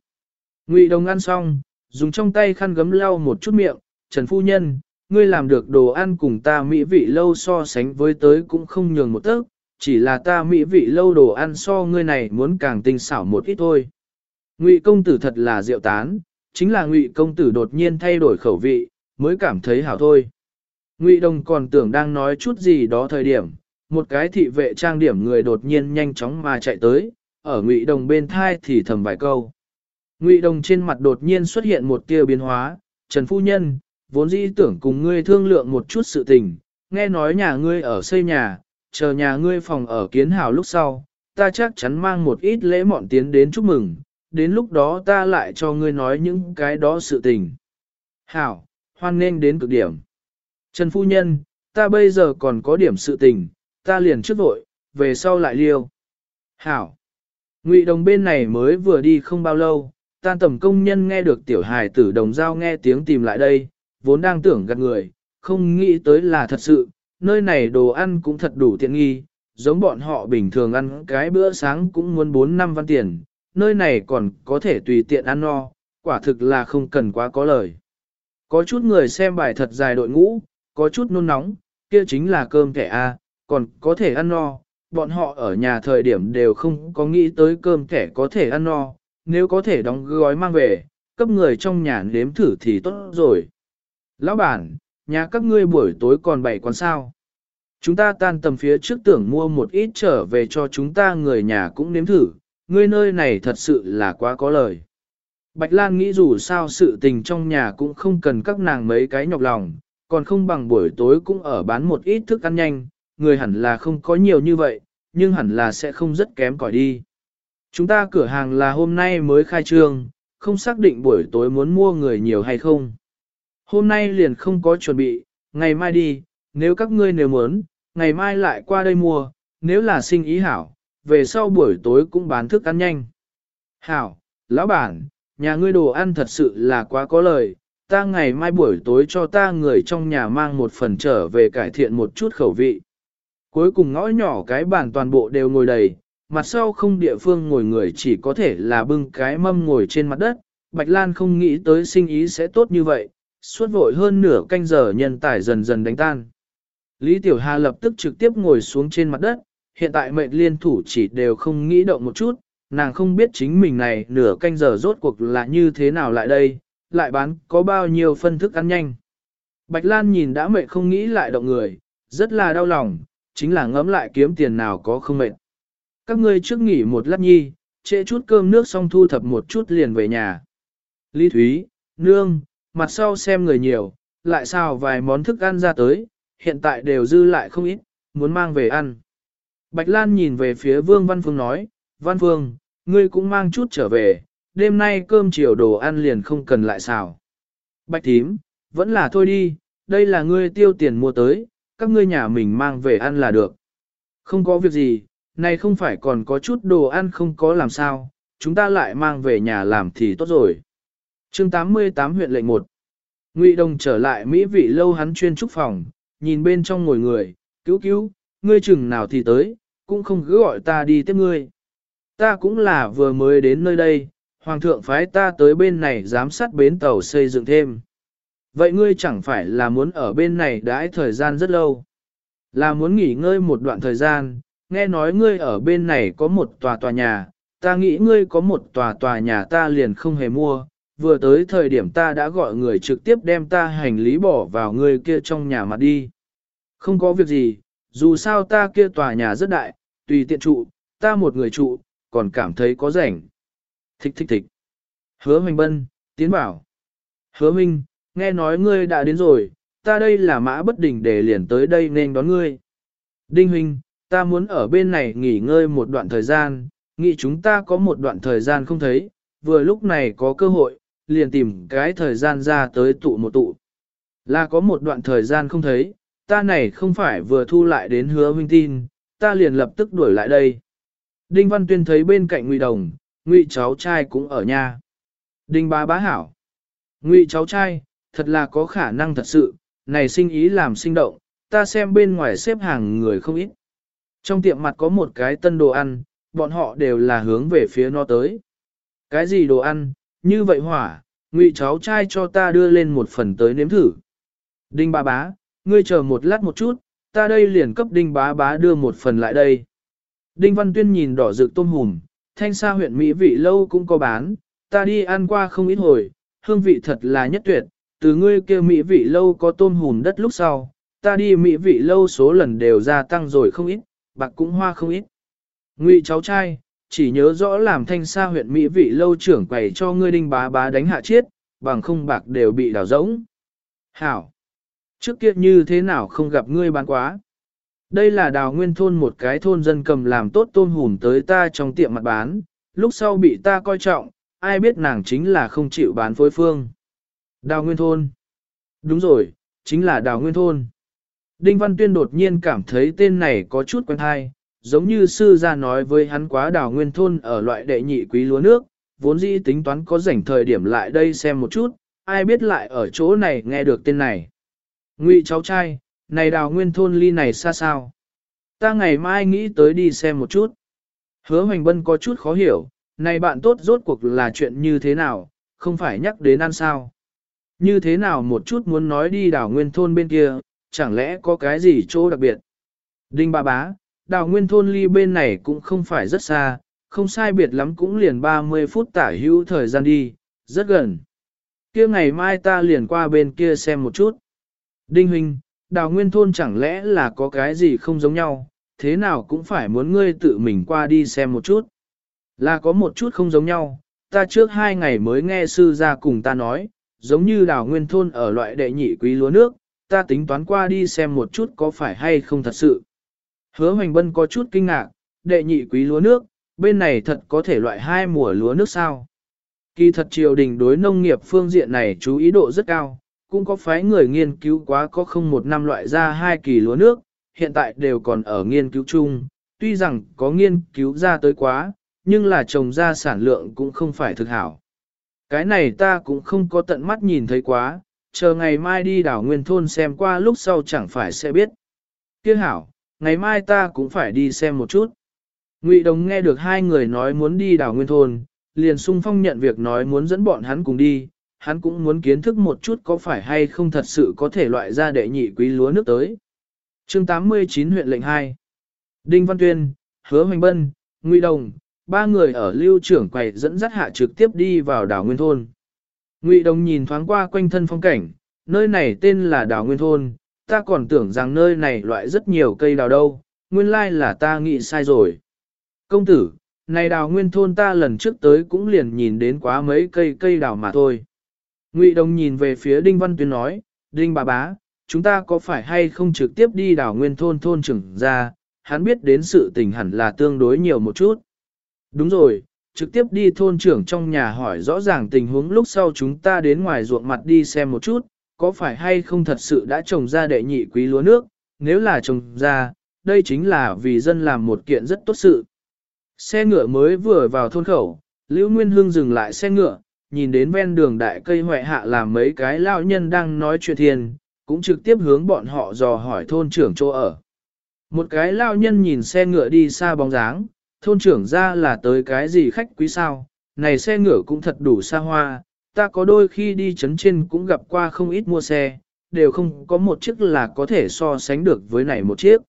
Ngụy đồng ăn xong, dùng trong tay khăn gấm lau một chút miệng, Trần Phu Nhân, ngươi làm được đồ ăn cùng ta mỹ vị lâu so sánh với tới cũng không nhường một tấc, chỉ là ta mỹ vị lâu đồ ăn so ngươi này muốn càng tinh xảo một ít thôi. Ngụy công tử thật là diệu tán, chính là Ngụy công tử đột nhiên thay đổi khẩu vị, mới cảm thấy hảo thôi. Ngụy đồng còn tưởng đang nói chút gì đó thời điểm, một cái thị vệ trang điểm người đột nhiên nhanh chóng mà chạy tới, ở Ngụy đồng bên thai thì thầm vài câu. Ngụy đồng trên mặt đột nhiên xuất hiện một tia biến hóa, Trần Phu Nhân, vốn dĩ tưởng cùng ngươi thương lượng một chút sự tình, nghe nói nhà ngươi ở xây nhà, chờ nhà ngươi phòng ở kiến hào lúc sau, ta chắc chắn mang một ít lễ mọn tiến đến chúc mừng, đến lúc đó ta lại cho ngươi nói những cái đó sự tình. Hảo, hoan nên đến cực điểm. Trần Phu Nhân, ta bây giờ còn có điểm sự tình, ta liền trước vội, về sau lại liêu. Hảo, Ngụy đồng bên này mới vừa đi không bao lâu, tan tầm công nhân nghe được tiểu hài tử đồng giao nghe tiếng tìm lại đây, vốn đang tưởng gạt người, không nghĩ tới là thật sự, nơi này đồ ăn cũng thật đủ tiện nghi, giống bọn họ bình thường ăn cái bữa sáng cũng muốn 4 năm văn tiền, nơi này còn có thể tùy tiện ăn no, quả thực là không cần quá có lời. Có chút người xem bài thật dài đội ngũ, có chút nôn nóng, kia chính là cơm kẻ A, còn có thể ăn no, bọn họ ở nhà thời điểm đều không có nghĩ tới cơm kẻ có thể ăn no, nếu có thể đóng gói mang về, cấp người trong nhà nếm thử thì tốt rồi. Lão bản, nhà các ngươi buổi tối còn bảy quán sao. Chúng ta tan tầm phía trước tưởng mua một ít trở về cho chúng ta người nhà cũng nếm thử, ngươi nơi này thật sự là quá có lời. Bạch Lan nghĩ dù sao sự tình trong nhà cũng không cần các nàng mấy cái nhọc lòng, còn không bằng buổi tối cũng ở bán một ít thức ăn nhanh, người hẳn là không có nhiều như vậy, nhưng hẳn là sẽ không rất kém cỏi đi. Chúng ta cửa hàng là hôm nay mới khai trương, không xác định buổi tối muốn mua người nhiều hay không. Hôm nay liền không có chuẩn bị, ngày mai đi, nếu các ngươi nếu muốn, ngày mai lại qua đây mua, nếu là sinh ý hảo, về sau buổi tối cũng bán thức ăn nhanh. Hảo, lão bản, nhà ngươi đồ ăn thật sự là quá có lời, ta ngày mai buổi tối cho ta người trong nhà mang một phần trở về cải thiện một chút khẩu vị. Cuối cùng ngõ nhỏ cái bàn toàn bộ đều ngồi đầy, mặt sau không địa phương ngồi người chỉ có thể là bưng cái mâm ngồi trên mặt đất, Bạch Lan không nghĩ tới sinh ý sẽ tốt như vậy, suốt vội hơn nửa canh giờ nhân tài dần dần đánh tan. Lý Tiểu Hà lập tức trực tiếp ngồi xuống trên mặt đất, hiện tại mệnh liên thủ chỉ đều không nghĩ động một chút, nàng không biết chính mình này nửa canh giờ rốt cuộc là như thế nào lại đây, lại bán có bao nhiêu phân thức ăn nhanh. Bạch Lan nhìn đã mệnh không nghĩ lại động người, rất là đau lòng, chính là ngẫm lại kiếm tiền nào có không mệnh. Các ngươi trước nghỉ một lát nhi, trễ chút cơm nước xong thu thập một chút liền về nhà. Lý Thúy, Nương, mặt sau xem người nhiều, lại xào vài món thức ăn ra tới, hiện tại đều dư lại không ít, muốn mang về ăn. Bạch Lan nhìn về phía Vương Văn Phương nói, Văn Phương, ngươi cũng mang chút trở về, đêm nay cơm chiều đồ ăn liền không cần lại xào. Bạch Thím, vẫn là thôi đi, đây là ngươi tiêu tiền mua tới, các ngươi nhà mình mang về ăn là được. Không có việc gì, này không phải còn có chút đồ ăn không có làm sao, chúng ta lại mang về nhà làm thì tốt rồi chương 88 huyện lệnh 1 Ngụy Đồng trở lại Mỹ vị lâu hắn chuyên trúc phòng, nhìn bên trong ngồi người, cứu cứu, ngươi chừng nào thì tới, cũng không cứ gọi ta đi tiếp ngươi. Ta cũng là vừa mới đến nơi đây, Hoàng thượng phái ta tới bên này giám sát bến tàu xây dựng thêm. Vậy ngươi chẳng phải là muốn ở bên này đãi thời gian rất lâu. Là muốn nghỉ ngơi một đoạn thời gian, nghe nói ngươi ở bên này có một tòa tòa nhà, ta nghĩ ngươi có một tòa tòa nhà ta liền không hề mua, vừa tới thời điểm ta đã gọi người trực tiếp đem ta hành lý bỏ vào người kia trong nhà mặt đi. Không có việc gì, dù sao ta kia tòa nhà rất đại, tùy tiện trụ, ta một người trụ, còn cảm thấy có rảnh. Thích thích thích. Hứa Hoành Bân, tiến bảo. Hứa Minh, nghe nói ngươi đã đến rồi, ta đây là mã bất đình để liền tới đây nên đón ngươi. Đinh Huynh, ta muốn ở bên này nghỉ ngơi một đoạn thời gian, nghĩ chúng ta có một đoạn thời gian không thấy, vừa lúc này có cơ hội, liền tìm cái thời gian ra tới tụ một tụ. Là có một đoạn thời gian không thấy, ta này không phải vừa thu lại đến hứa huynh tin, ta liền lập tức đuổi lại đây. Đinh Văn Tuyên thấy bên cạnh Ngụy Đồng, Ngụy cháu trai cũng ở nhà. Đinh bá bá hảo. Ngụy cháu trai, thật là có khả năng thật sự, này sinh ý làm sinh động, ta xem bên ngoài xếp hàng người không ít. Trong tiệm mặt có một cái tân đồ ăn, bọn họ đều là hướng về phía nó tới. Cái gì đồ ăn, như vậy hỏa, ngụy cháu trai cho ta đưa lên một phần tới nếm thử. Đinh bá bá, ngươi chờ một lát một chút, ta đây liền cấp đinh bá bá đưa một phần lại đây. Đinh Văn Tuyên nhìn đỏ rực tôm hùm, thanh xa huyện Mỹ vị lâu cũng có bán, ta đi ăn qua không ít hồi, hương vị thật là nhất tuyệt, từ ngươi kia Mỹ vị lâu có tôm hùm đất lúc sau, ta đi Mỹ vị lâu số lần đều gia tăng rồi không ít, bạc cũng hoa không ít. Ngụy cháu trai, chỉ nhớ rõ làm thanh xa huyện Mỹ vị lâu trưởng quầy cho ngươi đinh bá bá đánh hạ chiết, bằng không bạc đều bị đào rỗng. Hảo! Trước kia như thế nào không gặp ngươi bán quá? Đây là đào nguyên thôn một cái thôn dân cầm làm tốt tôm hùm tới ta trong tiệm mặt bán, lúc sau bị ta coi trọng, ai biết nàng chính là không chịu bán phối phương. Đào nguyên thôn. Đúng rồi, chính là đào nguyên thôn. Đinh Văn Tuyên đột nhiên cảm thấy tên này có chút quen hay, giống như sư gia nói với hắn quá đào nguyên thôn ở loại đệ nhị quý lúa nước, vốn dĩ tính toán có rảnh thời điểm lại đây xem một chút, ai biết lại ở chỗ này nghe được tên này. Ngụy cháu trai, này đào nguyên thôn ly này xa sao? Ta ngày mai nghĩ tới đi xem một chút. Hứa Hoành Bân có chút khó hiểu, này bạn tốt rốt cuộc là chuyện như thế nào, không phải nhắc đến ăn sao. Như thế nào một chút muốn nói đi đào nguyên thôn bên kia, chẳng lẽ có cái gì chỗ đặc biệt. Đinh ba bá, đào nguyên thôn ly bên này cũng không phải rất xa, không sai biệt lắm cũng liền 30 phút tả hữu thời gian đi, rất gần. kia ngày mai ta liền qua bên kia xem một chút. Đinh huynh, đào nguyên thôn chẳng lẽ là có cái gì không giống nhau, thế nào cũng phải muốn ngươi tự mình qua đi xem một chút. Là có một chút không giống nhau, ta trước hai ngày mới nghe sư ra cùng ta nói, giống như đào nguyên thôn ở loại đệ nhị quý lúa nước, ta tính toán qua đi xem một chút có phải hay không thật sự. Hứa Hoành Bân có chút kinh ngạc, đệ nhị quý lúa nước, bên này thật có thể loại hai mùa lúa nước sao. Kỳ thật triều đình đối nông nghiệp phương diện này chú ý độ rất cao, cũng có phái người nghiên cứu quá có không một năm loại ra hai kỳ lúa nước, hiện tại đều còn ở nghiên cứu chung, tuy rằng có nghiên cứu ra tới quá, nhưng là trồng ra sản lượng cũng không phải thực hảo. Cái này ta cũng không có tận mắt nhìn thấy quá, chờ ngày mai đi đảo nguyên thôn xem qua lúc sau chẳng phải sẽ biết. Kia hảo, ngày mai ta cũng phải đi xem một chút. Ngụy Đồng nghe được hai người nói muốn đi đảo nguyên thôn, liền sung phong nhận việc nói muốn dẫn bọn hắn cùng đi, hắn cũng muốn kiến thức một chút có phải hay không thật sự có thể loại ra đệ nhị quý lúa nước tới. chương 89 huyện lệnh 2 Đinh Văn Tuyên, Hứa Hoành Bân, Ngụy Đồng, ba người ở lưu trưởng quầy dẫn dắt hạ trực tiếp đi vào đảo Nguyên Thôn. Ngụy Đồng nhìn thoáng qua quanh thân phong cảnh, nơi này tên là đảo Nguyên Thôn, ta còn tưởng rằng nơi này loại rất nhiều cây đào đâu, nguyên lai là ta nghĩ sai rồi. Công tử, này đào nguyên thôn ta lần trước tới cũng liền nhìn đến quá mấy cây cây đào mà thôi. Ngụy Đồng nhìn về phía Đinh Văn Tuyên nói, Đinh bà bá, chúng ta có phải hay không trực tiếp đi đào nguyên thôn thôn trưởng ra, hắn biết đến sự tình hẳn là tương đối nhiều một chút. Đúng rồi, trực tiếp đi thôn trưởng trong nhà hỏi rõ ràng tình huống lúc sau chúng ta đến ngoài ruộng mặt đi xem một chút, có phải hay không thật sự đã trồng ra đệ nhị quý lúa nước, nếu là trồng ra, đây chính là vì dân làm một kiện rất tốt sự. Xe ngựa mới vừa vào thôn khẩu, Lưu Nguyên Hương dừng lại xe ngựa, nhìn đến ven đường đại cây hoại hạ là mấy cái lão nhân đang nói chuyện thiền, cũng trực tiếp hướng bọn họ dò hỏi thôn trưởng chỗ ở. Một cái lão nhân nhìn xe ngựa đi xa bóng dáng, thôn trưởng ra là tới cái gì khách quý sao, này xe ngựa cũng thật đủ xa hoa, ta có đôi khi đi chấn trên cũng gặp qua không ít mua xe, đều không có một chiếc là có thể so sánh được với này một chiếc.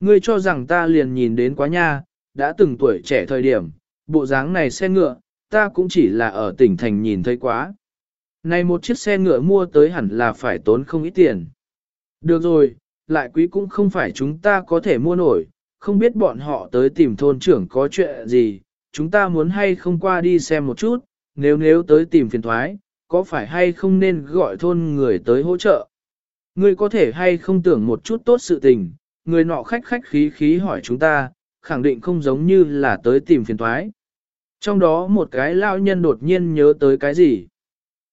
Ngươi cho rằng ta liền nhìn đến quá nha, đã từng tuổi trẻ thời điểm, bộ dáng này xe ngựa, ta cũng chỉ là ở tỉnh thành nhìn thấy quá. Này một chiếc xe ngựa mua tới hẳn là phải tốn không ít tiền. Được rồi, lại quý cũng không phải chúng ta có thể mua nổi, không biết bọn họ tới tìm thôn trưởng có chuyện gì, chúng ta muốn hay không qua đi xem một chút, nếu nếu tới tìm phiền thoái, có phải hay không nên gọi thôn người tới hỗ trợ. Ngươi có thể hay không tưởng một chút tốt sự tình, người nọ khách khách khí khí hỏi chúng ta, khẳng định không giống như là tới tìm phiền thoái. Trong đó một cái lao nhân đột nhiên nhớ tới cái gì?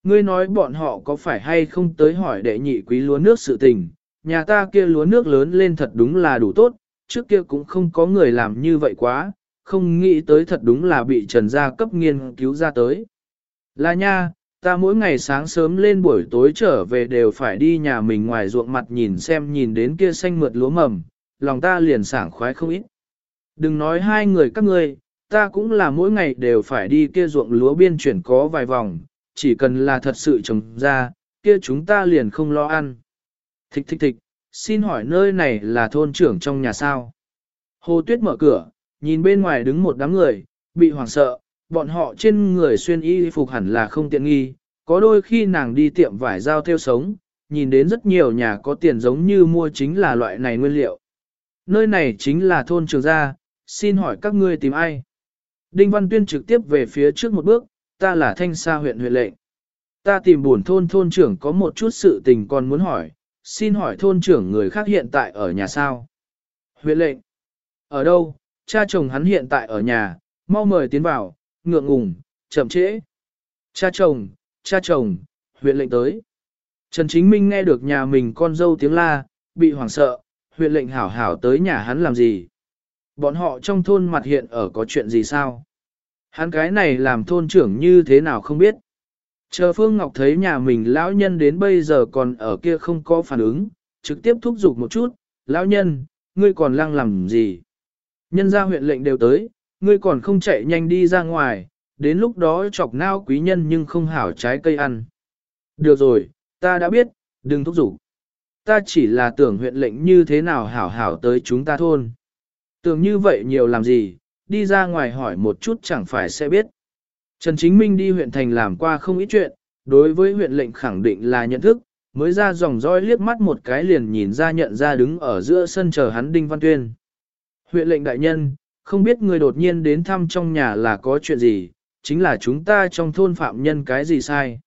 Ngươi nói bọn họ có phải hay không tới hỏi đệ nhị quý lúa nước sự tình, nhà ta kia lúa nước lớn lên thật đúng là đủ tốt, trước kia cũng không có người làm như vậy quá, không nghĩ tới thật đúng là bị trần gia cấp nghiên cứu ra tới. Là nha, ta mỗi ngày sáng sớm lên buổi tối trở về đều phải đi nhà mình ngoài ruộng mặt nhìn xem nhìn đến kia xanh mượt lúa mầm, lòng ta liền sảng khoái không ít. Đừng nói hai người các ngươi, ta cũng là mỗi ngày đều phải đi kia ruộng lúa biên chuyển có vài vòng, chỉ cần là thật sự trồng ra, kia chúng ta liền không lo ăn. Thích thích thích, xin hỏi nơi này là thôn trưởng trong nhà sao? Hồ Tuyết mở cửa, nhìn bên ngoài đứng một đám người, bị hoảng sợ, bọn họ trên người xuyên y phục hẳn là không tiện nghi, có đôi khi nàng đi tiệm vải giao theo sống, nhìn đến rất nhiều nhà có tiền giống như mua chính là loại này nguyên liệu. Nơi này chính là thôn trường gia, xin hỏi các ngươi tìm ai? Đinh Văn Tuyên trực tiếp về phía trước một bước, ta là thanh sa huyện huyện lệnh. Ta tìm buồn thôn thôn trưởng có một chút sự tình còn muốn hỏi, xin hỏi thôn trưởng người khác hiện tại ở nhà sao? Huyện lệnh. Ở đâu? Cha chồng hắn hiện tại ở nhà, mau mời tiến vào, ngượng ngùng, chậm trễ. Cha chồng, cha chồng, huyện lệnh tới. Trần Chính Minh nghe được nhà mình con dâu tiếng la, bị hoảng sợ, huyện lệnh hảo hảo tới nhà hắn làm gì? Bọn họ trong thôn mặt hiện ở có chuyện gì sao? Hắn cái này làm thôn trưởng như thế nào không biết? Chờ Phương Ngọc thấy nhà mình lão nhân đến bây giờ còn ở kia không có phản ứng, trực tiếp thúc giục một chút, lão nhân, ngươi còn lăng làm gì? Nhân gia huyện lệnh đều tới, ngươi còn không chạy nhanh đi ra ngoài, đến lúc đó chọc nao quý nhân nhưng không hảo trái cây ăn. Được rồi, ta đã biết, đừng thúc giục. Ta chỉ là tưởng huyện lệnh như thế nào hảo hảo tới chúng ta thôn. Tưởng như vậy nhiều làm gì, đi ra ngoài hỏi một chút chẳng phải sẽ biết. Trần Chính Minh đi huyện thành làm qua không ít chuyện, đối với huyện lệnh khẳng định là nhận thức, mới ra dòng roi liếc mắt một cái liền nhìn ra nhận ra đứng ở giữa sân chờ hắn Đinh Văn Tuyên. Huyện lệnh đại nhân, không biết người đột nhiên đến thăm trong nhà là có chuyện gì, chính là chúng ta trong thôn phạm nhân cái gì sai.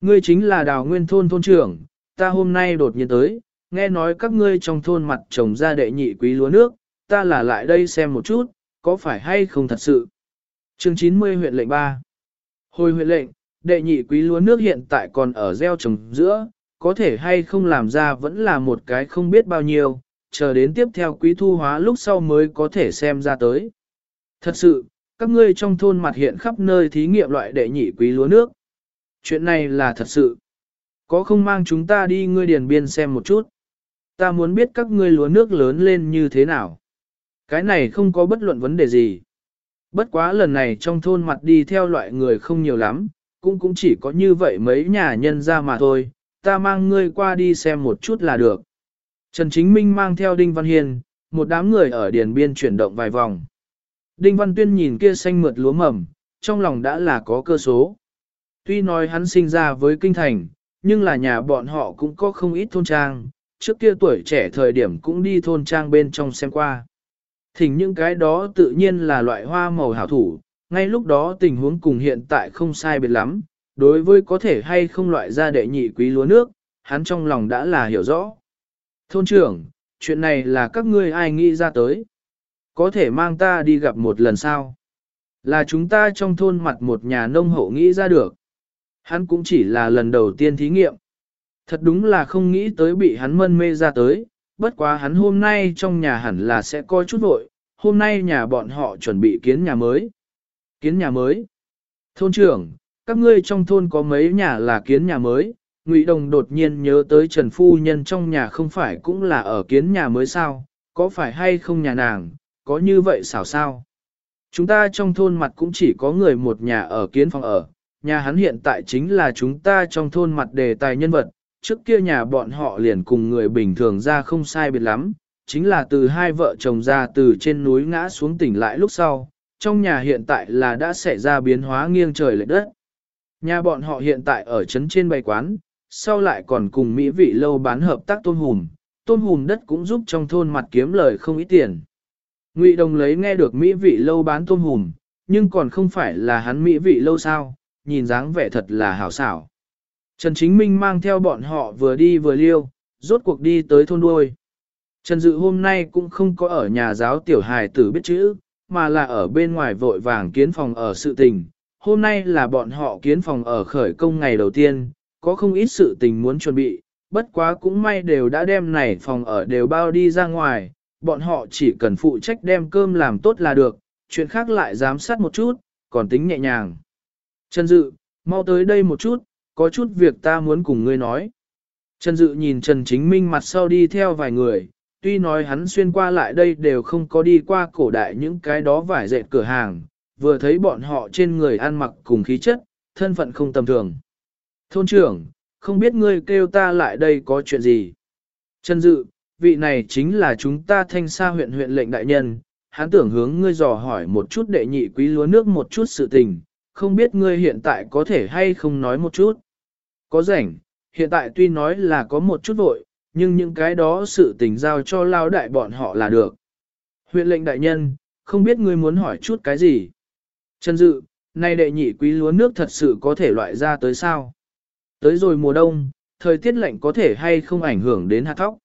Ngươi chính là đào nguyên thôn thôn trưởng, ta hôm nay đột nhiên tới, nghe nói các ngươi trong thôn mặt trồng ra đệ nhị quý lúa nước, ta là lại đây xem một chút, có phải hay không thật sự. Chương 90 huyện lệnh 3 Hồi huyện lệnh, đệ nhị quý lúa nước hiện tại còn ở gieo trồng giữa, có thể hay không làm ra vẫn là một cái không biết bao nhiêu, chờ đến tiếp theo quý thu hóa lúc sau mới có thể xem ra tới. Thật sự, các ngươi trong thôn mặt hiện khắp nơi thí nghiệm loại đệ nhị quý lúa nước. Chuyện này là thật sự. Có không mang chúng ta đi ngươi điền biên xem một chút. Ta muốn biết các ngươi lúa nước lớn lên như thế nào. Cái này không có bất luận vấn đề gì. Bất quá lần này trong thôn mặt đi theo loại người không nhiều lắm, cũng cũng chỉ có như vậy mấy nhà nhân ra mà thôi, ta mang ngươi qua đi xem một chút là được. Trần Chính Minh mang theo Đinh Văn Hiền, một đám người ở điền biên chuyển động vài vòng. Đinh Văn Tuyên nhìn kia xanh mượt lúa mầm, trong lòng đã là có cơ số. Tuy nói hắn sinh ra với kinh thành, nhưng là nhà bọn họ cũng có không ít thôn trang, trước kia tuổi trẻ thời điểm cũng đi thôn trang bên trong xem qua. Thỉnh những cái đó tự nhiên là loại hoa màu hảo thủ, ngay lúc đó tình huống cùng hiện tại không sai biệt lắm, đối với có thể hay không loại ra đệ nhị quý lúa nước, hắn trong lòng đã là hiểu rõ. Thôn trưởng, chuyện này là các ngươi ai nghĩ ra tới? Có thể mang ta đi gặp một lần sao? Là chúng ta trong thôn mặt một nhà nông hộ nghĩ ra được. Hắn cũng chỉ là lần đầu tiên thí nghiệm. Thật đúng là không nghĩ tới bị hắn mân mê ra tới, bất quá hắn hôm nay trong nhà hẳn là sẽ coi chút vội, hôm nay nhà bọn họ chuẩn bị kiến nhà mới. Kiến nhà mới. Thôn trưởng, các ngươi trong thôn có mấy nhà là kiến nhà mới, Ngụy Đồng đột nhiên nhớ tới Trần Phu Nhân trong nhà không phải cũng là ở kiến nhà mới sao, có phải hay không nhà nàng, có như vậy xảo sao? Chúng ta trong thôn mặt cũng chỉ có người một nhà ở kiến phòng ở, nhà hắn hiện tại chính là chúng ta trong thôn mặt đề tài nhân vật, trước kia nhà bọn họ liền cùng người bình thường ra không sai biệt lắm, chính là từ hai vợ chồng ra từ trên núi ngã xuống tỉnh lại lúc sau, trong nhà hiện tại là đã xảy ra biến hóa nghiêng trời lệch đất. Nhà bọn họ hiện tại ở trấn trên bày quán, sau lại còn cùng Mỹ vị lâu bán hợp tác tôm hùm, tôm hùm đất cũng giúp trong thôn mặt kiếm lời không ít tiền. Ngụy Đồng lấy nghe được Mỹ vị lâu bán tôm hùm, nhưng còn không phải là hắn Mỹ vị lâu sao, nhìn dáng vẻ thật là hảo xảo. Trần Chính Minh mang theo bọn họ vừa đi vừa liêu, rốt cuộc đi tới thôn đuôi. Trần Dự hôm nay cũng không có ở nhà giáo tiểu hài tử biết chữ, mà là ở bên ngoài vội vàng kiến phòng ở sự tình. Hôm nay là bọn họ kiến phòng ở khởi công ngày đầu tiên, có không ít sự tình muốn chuẩn bị, bất quá cũng may đều đã đem này phòng ở đều bao đi ra ngoài, bọn họ chỉ cần phụ trách đem cơm làm tốt là được, chuyện khác lại giám sát một chút, còn tính nhẹ nhàng. Trần Dự, mau tới đây một chút, có chút việc ta muốn cùng ngươi nói. Trần Dự nhìn Trần Chính Minh mặt sau đi theo vài người, tuy nói hắn xuyên qua lại đây đều không có đi qua cổ đại những cái đó vải dệt cửa hàng, vừa thấy bọn họ trên người ăn mặc cùng khí chất, thân phận không tầm thường. Thôn trưởng, không biết ngươi kêu ta lại đây có chuyện gì? Trần Dự, vị này chính là chúng ta thanh sa huyện huyện lệnh đại nhân, hắn tưởng hướng ngươi dò hỏi một chút đệ nhị quý lúa nước một chút sự tình, không biết ngươi hiện tại có thể hay không nói một chút. Có rảnh, hiện tại tuy nói là có một chút vội, nhưng những cái đó sự tình giao cho lao đại bọn họ là được. Huyện lệnh đại nhân, không biết ngươi muốn hỏi chút cái gì. Trần Dự, nay đệ nhị quý lúa nước thật sự có thể loại ra tới sao? Tới rồi mùa đông, thời tiết lạnh có thể hay không ảnh hưởng đến hạt thóc.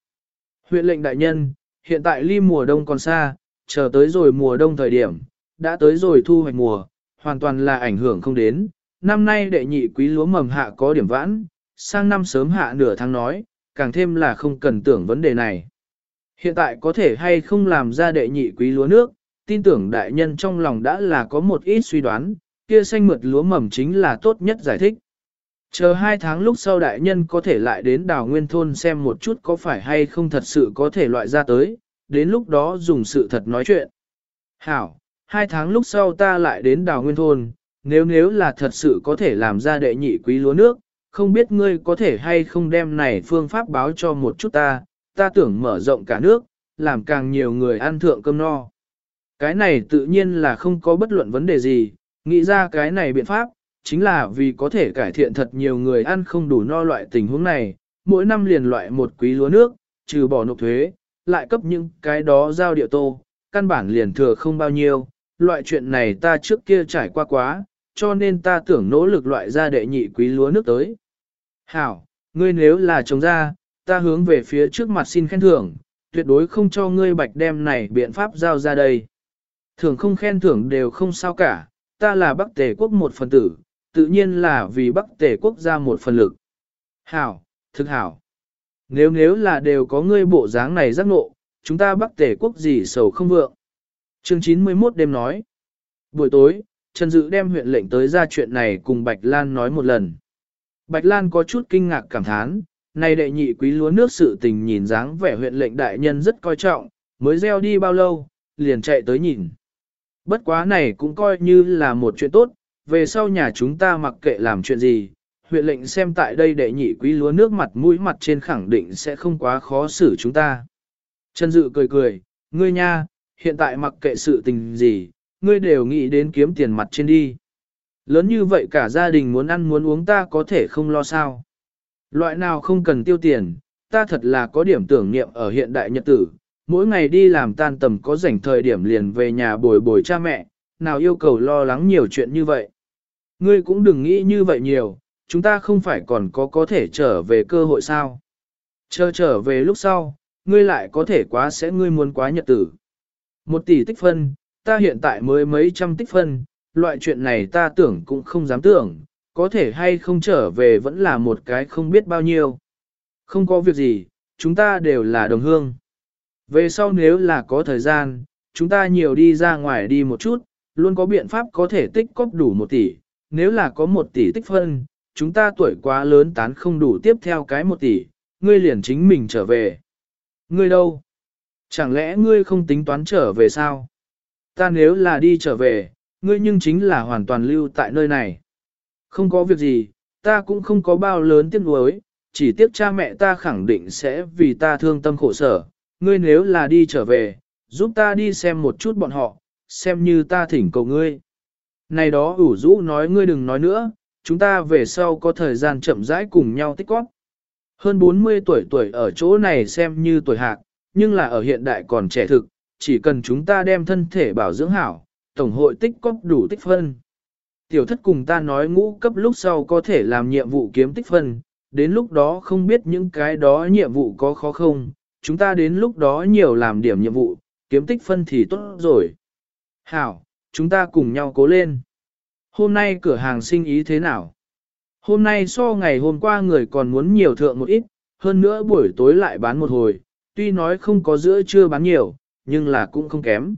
Huyện lệnh đại nhân, hiện tại ly mùa đông còn xa, chờ tới rồi mùa đông thời điểm, đã tới rồi thu hoạch mùa, hoàn toàn là ảnh hưởng không đến. Năm nay đệ nhị quý lúa mầm hạ có điểm vãn, sang năm sớm hạ nửa tháng nói, càng thêm là không cần tưởng vấn đề này. Hiện tại có thể hay không làm ra đệ nhị quý lúa nước, tin tưởng đại nhân trong lòng đã là có một ít suy đoán, kia xanh mượt lúa mầm chính là tốt nhất giải thích. Chờ hai tháng lúc sau đại nhân có thể lại đến đào nguyên thôn xem một chút có phải hay không thật sự có thể loại ra tới, đến lúc đó dùng sự thật nói chuyện. Hảo, hai tháng lúc sau ta lại đến đào nguyên thôn, nếu nếu là thật sự có thể làm ra đệ nhị quý lúa nước, không biết ngươi có thể hay không đem này phương pháp báo cho một chút ta, ta tưởng mở rộng cả nước, làm càng nhiều người ăn thượng cơm no. Cái này tự nhiên là không có bất luận vấn đề gì, nghĩ ra cái này biện pháp, chính là vì có thể cải thiện thật nhiều người ăn không đủ no loại tình huống này, mỗi năm liền loại một quý lúa nước, trừ bỏ nộp thuế, lại cấp những cái đó giao địa tô, căn bản liền thừa không bao nhiêu, loại chuyện này ta trước kia trải qua quá, cho nên ta tưởng nỗ lực loại ra đệ nhị quý lúa nước tới. Hảo, ngươi nếu là trồng ra, ta hướng về phía trước mặt xin khen thưởng, tuyệt đối không cho ngươi bạch đem này biện pháp giao ra đây. Thưởng không khen thưởng đều không sao cả, ta là Bắc Tề quốc một phần tử, tự nhiên là vì Bắc Tề quốc ra một phần lực. Hảo, thực hảo. Nếu nếu là đều có ngươi bộ dáng này giác ngộ, chúng ta Bắc Tề quốc gì sầu không vượng. Chương 91 đêm nói. Buổi tối, Trần Dự đem huyện lệnh tới ra chuyện này cùng Bạch Lan nói một lần. Bạch Lan có chút kinh ngạc cảm thán, này đệ nhị quý lúa nước sự tình nhìn dáng vẻ huyện lệnh đại nhân rất coi trọng, mới gieo đi bao lâu, liền chạy tới nhìn. Bất quá này cũng coi như là một chuyện tốt, về sau nhà chúng ta mặc kệ làm chuyện gì, huyện lệnh xem tại đây đệ nhị quý lúa nước mặt mũi mặt trên khẳng định sẽ không quá khó xử chúng ta. Trần Dự cười cười, ngươi nha, hiện tại mặc kệ sự tình gì, ngươi đều nghĩ đến kiếm tiền mặt trên đi. Lớn như vậy cả gia đình muốn ăn muốn uống ta có thể không lo sao. Loại nào không cần tiêu tiền, ta thật là có điểm tưởng niệm ở hiện đại nhật tử, mỗi ngày đi làm tan tầm có rảnh thời điểm liền về nhà bồi bồi cha mẹ, nào yêu cầu lo lắng nhiều chuyện như vậy. Ngươi cũng đừng nghĩ như vậy nhiều, chúng ta không phải còn có có thể trở về cơ hội sao. Chờ trở về lúc sau, ngươi lại có thể quá sẽ ngươi muốn quá nhật tử. Một tỷ tích phân, ta hiện tại mới mấy trăm tích phân, loại chuyện này ta tưởng cũng không dám tưởng, có thể hay không trở về vẫn là một cái không biết bao nhiêu. Không có việc gì, chúng ta đều là đồng hương. Về sau nếu là có thời gian, chúng ta nhiều đi ra ngoài đi một chút, luôn có biện pháp có thể tích cóp đủ một tỷ. Nếu là có một tỷ tích phân, chúng ta tuổi quá lớn tán không đủ tiếp theo cái một tỷ, ngươi liền chính mình trở về. Ngươi đâu? Chẳng lẽ ngươi không tính toán trở về sao? Ta nếu là đi trở về, ngươi nhưng chính là hoàn toàn lưu tại nơi này. Không có việc gì, ta cũng không có bao lớn tiếc nuối, chỉ tiếc cha mẹ ta khẳng định sẽ vì ta thương tâm khổ sở. Ngươi nếu là đi trở về, giúp ta đi xem một chút bọn họ, xem như ta thỉnh cầu ngươi. Này đó ủ rũ nói ngươi đừng nói nữa, chúng ta về sau có thời gian chậm rãi cùng nhau tích góp. Hơn 40 tuổi tuổi ở chỗ này xem như tuổi hạc, nhưng là ở hiện đại còn trẻ thực, chỉ cần chúng ta đem thân thể bảo dưỡng hảo, tổng hội tích góp đủ tích phân. Tiểu thất cùng ta nói ngũ cấp lúc sau có thể làm nhiệm vụ kiếm tích phân, đến lúc đó không biết những cái đó nhiệm vụ có khó không, chúng ta đến lúc đó nhiều làm điểm nhiệm vụ, kiếm tích phân thì tốt rồi. Hảo, chúng ta cùng nhau cố lên. Hôm nay cửa hàng sinh ý thế nào? Hôm nay so ngày hôm qua người còn muốn nhiều thượng một ít, hơn nữa buổi tối lại bán một hồi, tuy nói không có giữa trưa bán nhiều, nhưng là cũng không kém.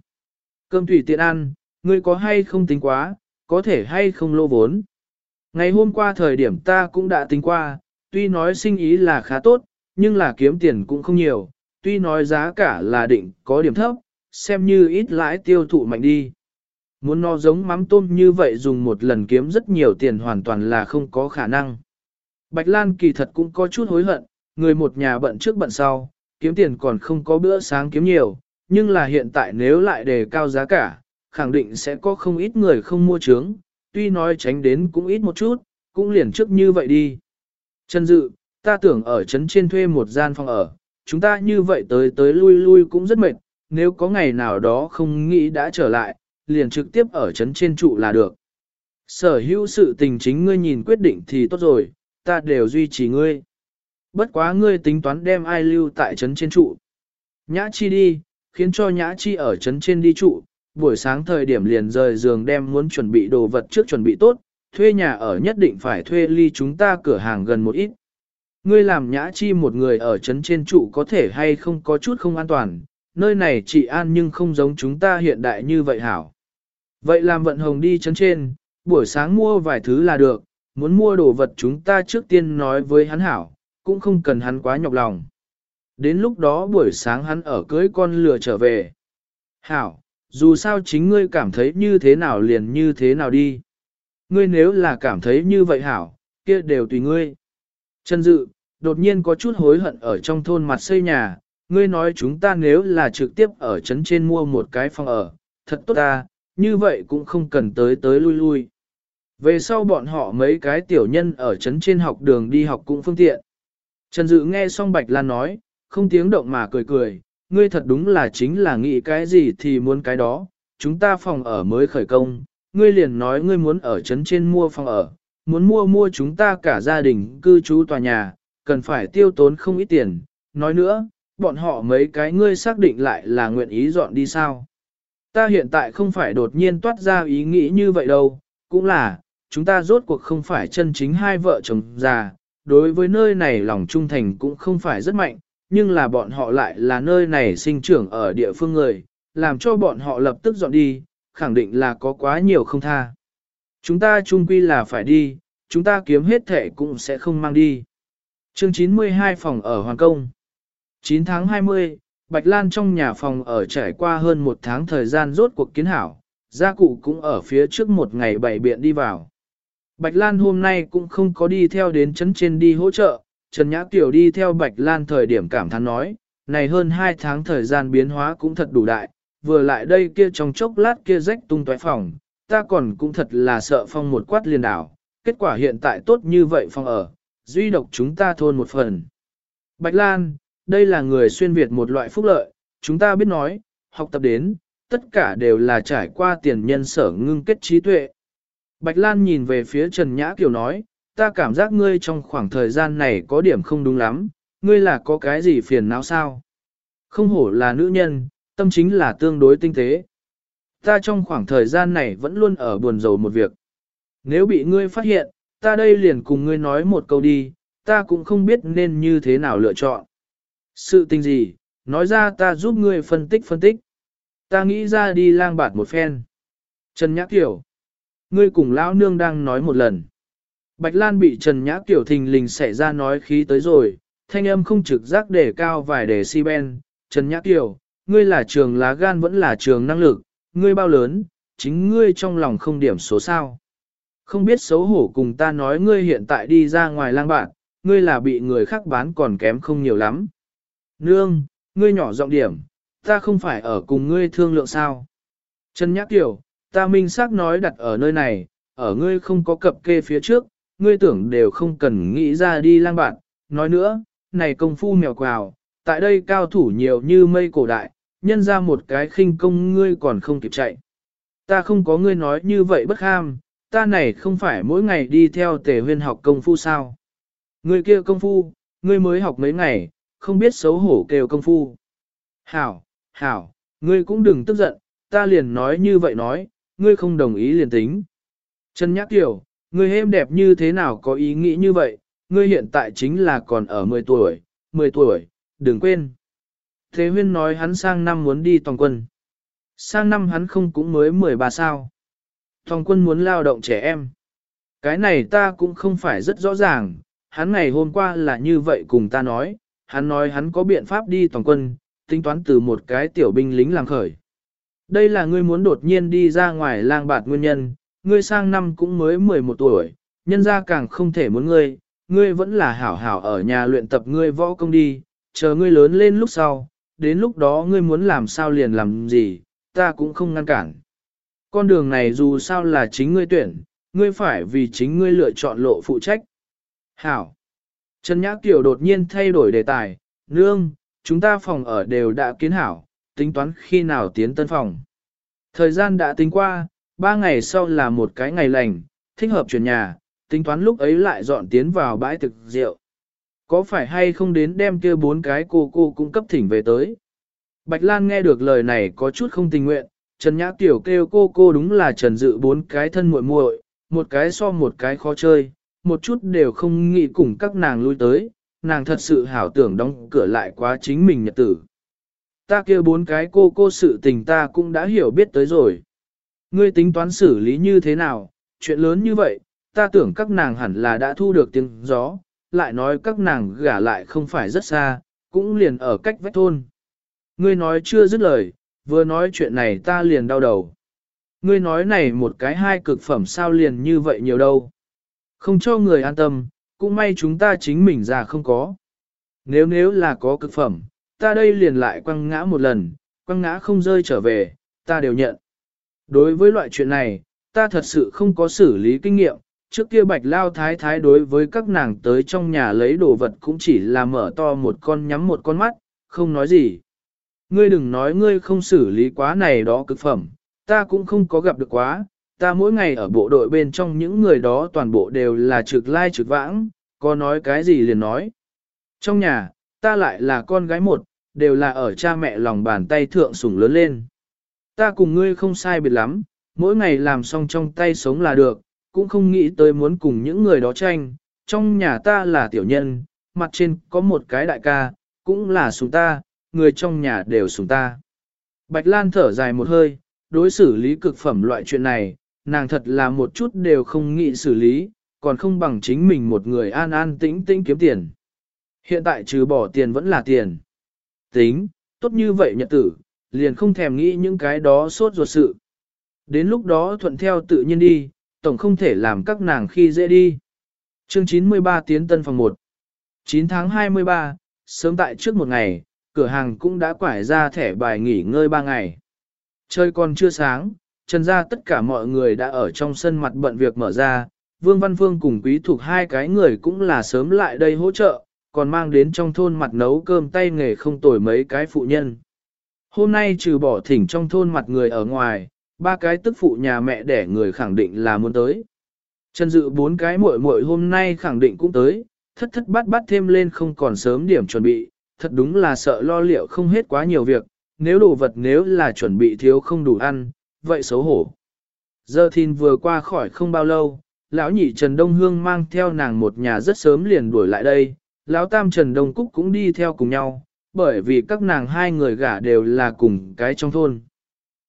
Cơm tùy tiện ăn, ngươi có hay không tính quá, có thể hay không lô vốn. Ngày hôm qua thời điểm ta cũng đã tính qua, tuy nói sinh ý là khá tốt, nhưng là kiếm tiền cũng không nhiều, tuy nói giá cả là định có điểm thấp, xem như ít lãi tiêu thụ mạnh đi. Muốn nó giống mắm tôm như vậy dùng một lần kiếm rất nhiều tiền hoàn toàn là không có khả năng. Bạch Lan kỳ thật cũng có chút hối hận, người một nhà bận trước bận sau, kiếm tiền còn không có bữa sáng kiếm nhiều, nhưng là hiện tại nếu lại đề cao giá cả, khẳng định sẽ có không ít người không mua trướng, tuy nói tránh đến cũng ít một chút, cũng liền trước như vậy đi. Trần Dự, ta tưởng ở trấn trên thuê một gian phòng ở, chúng ta như vậy tới tới lui lui cũng rất mệt, nếu có ngày nào đó không nghĩ đã trở lại, liền trực tiếp ở trấn trên trụ là được. Sở hữu sự tình chính ngươi nhìn quyết định thì tốt rồi, ta đều duy trì ngươi. Bất quá ngươi tính toán đem ai lưu tại trấn trên trụ. Nhã chi đi, khiến cho nhã chi ở trấn trên đi trụ, buổi sáng thời điểm liền rời giường đem muốn chuẩn bị đồ vật trước chuẩn bị tốt, thuê nhà ở nhất định phải thuê ly chúng ta cửa hàng gần một ít. Ngươi làm nhã chi một người ở trấn trên trụ có thể hay không có chút không an toàn, nơi này chỉ an nhưng không giống chúng ta hiện đại như vậy hảo. Vậy làm vận hồng đi trấn trên, buổi sáng mua vài thứ là được, muốn mua đồ vật chúng ta trước tiên nói với hắn hảo, cũng không cần hắn quá nhọc lòng. Đến lúc đó buổi sáng hắn ở cưới con lừa trở về. Hảo, dù sao chính ngươi cảm thấy như thế nào liền như thế nào đi. Ngươi nếu là cảm thấy như vậy hảo, kia đều tùy ngươi. Trần Dự, đột nhiên có chút hối hận ở trong thôn mặt xây nhà, ngươi nói chúng ta nếu là trực tiếp ở trấn trên mua một cái phòng ở, thật tốt ta, như vậy cũng không cần tới tới lui lui. Về sau bọn họ mấy cái tiểu nhân ở trấn trên học đường đi học cũng phương tiện. Trần Dự nghe xong Bạch Lan nói, không tiếng động mà cười cười, ngươi thật đúng là chính là nghĩ cái gì thì muốn cái đó, chúng ta phòng ở mới khởi công, ngươi liền nói ngươi muốn ở trấn trên mua phòng ở, muốn mua mua chúng ta cả gia đình cư trú tòa nhà, cần phải tiêu tốn không ít tiền, nói nữa, bọn họ mấy cái ngươi xác định lại là nguyện ý dọn đi sao. Ta hiện tại không phải đột nhiên toát ra ý nghĩ như vậy đâu, cũng là, chúng ta rốt cuộc không phải chân chính hai vợ chồng già, đối với nơi này lòng trung thành cũng không phải rất mạnh, nhưng là bọn họ lại là nơi này sinh trưởng ở địa phương người, làm cho bọn họ lập tức dọn đi, khẳng định là có quá nhiều không tha. Chúng ta chung quy là phải đi, chúng ta kiếm hết thể cũng sẽ không mang đi. Chương 92 phòng ở Hoàng Công 9 tháng 20, Bạch Lan trong nhà phòng ở trải qua hơn một tháng thời gian rốt cuộc kiến hảo, gia cụ cũng ở phía trước một ngày bảy biện đi vào. Bạch Lan hôm nay cũng không có đi theo đến chấn trên đi hỗ trợ, Trần Nhã Tiểu đi theo Bạch Lan thời điểm cảm thán nói, này hơn 2 tháng thời gian biến hóa cũng thật đủ đại, vừa lại đây kia trong chốc lát kia rách tung tóe phòng, ta còn cũng thật là sợ phong một quát liền đảo, kết quả hiện tại tốt như vậy phòng ở, duy độc chúng ta thôn một phần. Bạch Lan, đây là người xuyên Việt một loại phúc lợi, chúng ta biết nói, học tập đến, tất cả đều là trải qua tiền nhân sở ngưng kết trí tuệ. Bạch Lan nhìn về phía Trần Nhã Kiều nói, ta cảm giác ngươi trong khoảng thời gian này có điểm không đúng lắm, ngươi là có cái gì phiền não sao? Không hổ là nữ nhân, tâm chính là tương đối tinh tế. Ta trong khoảng thời gian này vẫn luôn ở buồn rầu một việc. Nếu bị ngươi phát hiện, ta đây liền cùng ngươi nói một câu đi, ta cũng không biết nên như thế nào lựa chọn. Sự tình gì, nói ra ta giúp ngươi phân tích phân tích. Ta nghĩ ra đi lang bạt một phen. Trần Nhã Kiều. Ngươi cùng lão nương đang nói một lần. Bạch Lan bị Trần Nhã Kiều thình lình xảy ra nói khí tới rồi, thanh âm không trực giác để cao vài đề si ben. Trần Nhã Kiều, ngươi là trường lá gan vẫn là trường năng lực, ngươi bao lớn, chính ngươi trong lòng không điểm số sao. Không biết xấu hổ cùng ta nói ngươi hiện tại đi ra ngoài lang bạn, ngươi là bị người khác bán còn kém không nhiều lắm. Nương, ngươi nhỏ giọng điểm, ta không phải ở cùng ngươi thương lượng sao. Trần Nhã Kiều, ta minh xác nói đặt ở nơi này, ở ngươi không có cập kê phía trước, ngươi tưởng đều không cần nghĩ ra đi lang bạn. Nói nữa, này công phu mèo quào, tại đây cao thủ nhiều như mây cổ đại, nhân ra một cái khinh công ngươi còn không kịp chạy. Ta không có ngươi nói như vậy bất ham, ta này không phải mỗi ngày đi theo tề huyên học công phu sao. Ngươi kia công phu, ngươi mới học mấy ngày, không biết xấu hổ kêu công phu. Hảo, hảo, ngươi cũng đừng tức giận, ta liền nói như vậy nói, ngươi không đồng ý liền tính. Trần Nhã Kiều, ngươi êm đẹp như thế nào có ý nghĩ như vậy, ngươi hiện tại chính là còn ở 10 tuổi, 10 tuổi, đừng quên. Thế huyên nói hắn sang năm muốn đi toàn quân. Sang năm hắn không cũng mới 13 sao. Toàn quân muốn lao động trẻ em. Cái này ta cũng không phải rất rõ ràng, hắn ngày hôm qua là như vậy cùng ta nói, hắn nói hắn có biện pháp đi toàn quân, tính toán từ một cái tiểu binh lính làm khởi. Đây là ngươi muốn đột nhiên đi ra ngoài lang bạt nguyên nhân, ngươi sang năm cũng mới 11 tuổi, nhân ra càng không thể muốn ngươi, ngươi vẫn là hảo hảo ở nhà luyện tập ngươi võ công đi, chờ ngươi lớn lên lúc sau, đến lúc đó ngươi muốn làm sao liền làm gì, ta cũng không ngăn cản. Con đường này dù sao là chính ngươi tuyển, ngươi phải vì chính ngươi lựa chọn lộ phụ trách. Hảo. Trần Nhã Kiều đột nhiên thay đổi đề tài, nương, chúng ta phòng ở đều đã kiến hảo, tính toán khi nào tiến tân phòng. Thời gian đã tính qua, ba ngày sau là một cái ngày lành, thích hợp chuyển nhà, tính toán lúc ấy lại dọn tiến vào bãi thực rượu. Có phải hay không đến đem kia bốn cái cô cô cung cấp thỉnh về tới? Bạch Lan nghe được lời này có chút không tình nguyện, Trần Nhã Tiểu kêu cô cô đúng là Trần Dự bốn cái thân muội muội, một cái so một cái khó chơi, một chút đều không nghĩ cùng các nàng lui tới, nàng thật sự hảo tưởng đóng cửa lại quá chính mình nhật tử. Ta kia bốn cái cô cô sự tình ta cũng đã hiểu biết tới rồi. Ngươi tính toán xử lý như thế nào, chuyện lớn như vậy, ta tưởng các nàng hẳn là đã thu được tiếng gió, lại nói các nàng gả lại không phải rất xa, cũng liền ở cách vách thôn. Ngươi nói chưa dứt lời, vừa nói chuyện này ta liền đau đầu. Ngươi nói này một cái hai cực phẩm sao liền như vậy nhiều đâu. Không cho người an tâm, cũng may chúng ta chính mình ra không có. Nếu nếu là có cực phẩm, ta đây liền lại quăng ngã một lần, quăng ngã không rơi trở về, ta đều nhận. Đối với loại chuyện này, ta thật sự không có xử lý kinh nghiệm, trước kia bạch lao thái thái đối với các nàng tới trong nhà lấy đồ vật cũng chỉ là mở to một con nhắm một con mắt, không nói gì. Ngươi đừng nói ngươi không xử lý quá này đó cực phẩm, ta cũng không có gặp được quá, ta mỗi ngày ở bộ đội bên trong những người đó toàn bộ đều là trực lai trực vãng, có nói cái gì liền nói. Trong nhà, ta lại là con gái một, đều là ở cha mẹ lòng bàn tay thượng sủng lớn lên. Ta cùng ngươi không sai biệt lắm, mỗi ngày làm xong trong tay sống là được, cũng không nghĩ tới muốn cùng những người đó tranh. Trong nhà ta là tiểu nhân, mặt trên có một cái đại ca, cũng là sủng ta, người trong nhà đều sủng ta. Bạch Lan thở dài một hơi, đối xử lý cực phẩm loại chuyện này, nàng thật là một chút đều không nghĩ xử lý, còn không bằng chính mình một người an an tĩnh tĩnh kiếm tiền. Hiện tại trừ bỏ tiền vẫn là tiền. Tính, tốt như vậy nhật tử, liền không thèm nghĩ những cái đó sốt ruột sự. Đến lúc đó thuận theo tự nhiên đi, tổng không thể làm các nàng khi dễ đi. Chương 93 tiến tân phòng 1 9 tháng 23, sớm tại trước một ngày, cửa hàng cũng đã quải ra thẻ bài nghỉ ngơi 3 ngày. Trời còn chưa sáng, trần ra tất cả mọi người đã ở trong sân mặt bận việc mở ra, Vương Văn Phương cùng quý thuộc hai cái người cũng là sớm lại đây hỗ trợ, còn mang đến trong thôn mặt nấu cơm tay nghề không tồi mấy cái phụ nhân. Hôm nay trừ bỏ thỉnh trong thôn mặt người ở ngoài, ba cái tức phụ nhà mẹ đẻ người khẳng định là muốn tới. Trần dự bốn cái muội muội hôm nay khẳng định cũng tới, thất thất bát bát thêm lên không còn sớm điểm chuẩn bị, thật đúng là sợ lo liệu không hết quá nhiều việc, nếu đồ vật nếu là chuẩn bị thiếu không đủ ăn, vậy xấu hổ. Giờ thìn vừa qua khỏi không bao lâu, lão nhị Trần Đông Hương mang theo nàng một nhà rất sớm liền đuổi lại đây, lão tam Trần Đông Cúc cũng đi theo cùng nhau, bởi vì các nàng hai người gả đều là cùng cái trong thôn.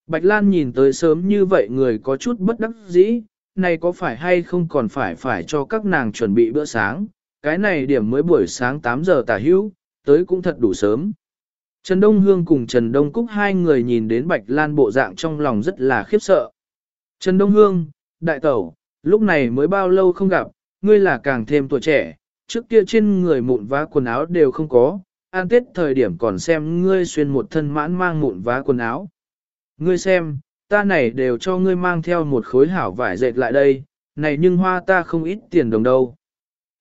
Bạch Lan nhìn tới sớm như vậy người có chút bất đắc dĩ, này có phải hay không còn phải phải cho các nàng chuẩn bị bữa sáng, cái này điểm mới buổi sáng 8 giờ tả hữu, tới cũng thật đủ sớm. Trần Đông Hương cùng Trần Đông Cúc hai người nhìn đến Bạch Lan bộ dạng trong lòng rất là khiếp sợ. Trần Đông Hương, đại tẩu, lúc này mới bao lâu không gặp, ngươi là càng thêm tuổi trẻ, trước kia trên người mụn vá quần áo đều không có, an tết thời điểm còn xem ngươi xuyên một thân mãn mang mụn vá quần áo. Ngươi xem, ta này đều cho ngươi mang theo một khối hảo vải dệt lại đây, này nhưng hoa ta không ít tiền đồng đâu.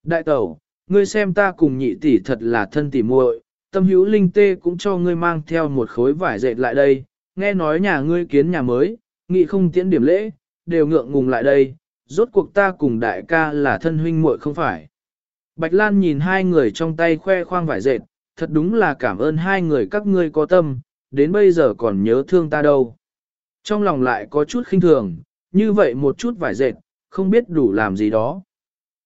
Đại tẩu, ngươi xem ta cùng nhị tỷ thật là thân tỷ muội, tâm hữu linh tê cũng cho ngươi mang theo một khối vải dệt lại đây, nghe nói nhà ngươi kiến nhà mới, nghị không tiễn điểm lễ, đều ngượng ngùng lại đây, rốt cuộc ta cùng đại ca là thân huynh muội không phải. Bạch Lan nhìn hai người trong tay khoe khoang vải dệt, thật đúng là cảm ơn hai người các ngươi có tâm, đến bây giờ còn nhớ thương ta đâu. Trong lòng lại có chút khinh thường, như vậy một chút vải dệt, không biết đủ làm gì đó.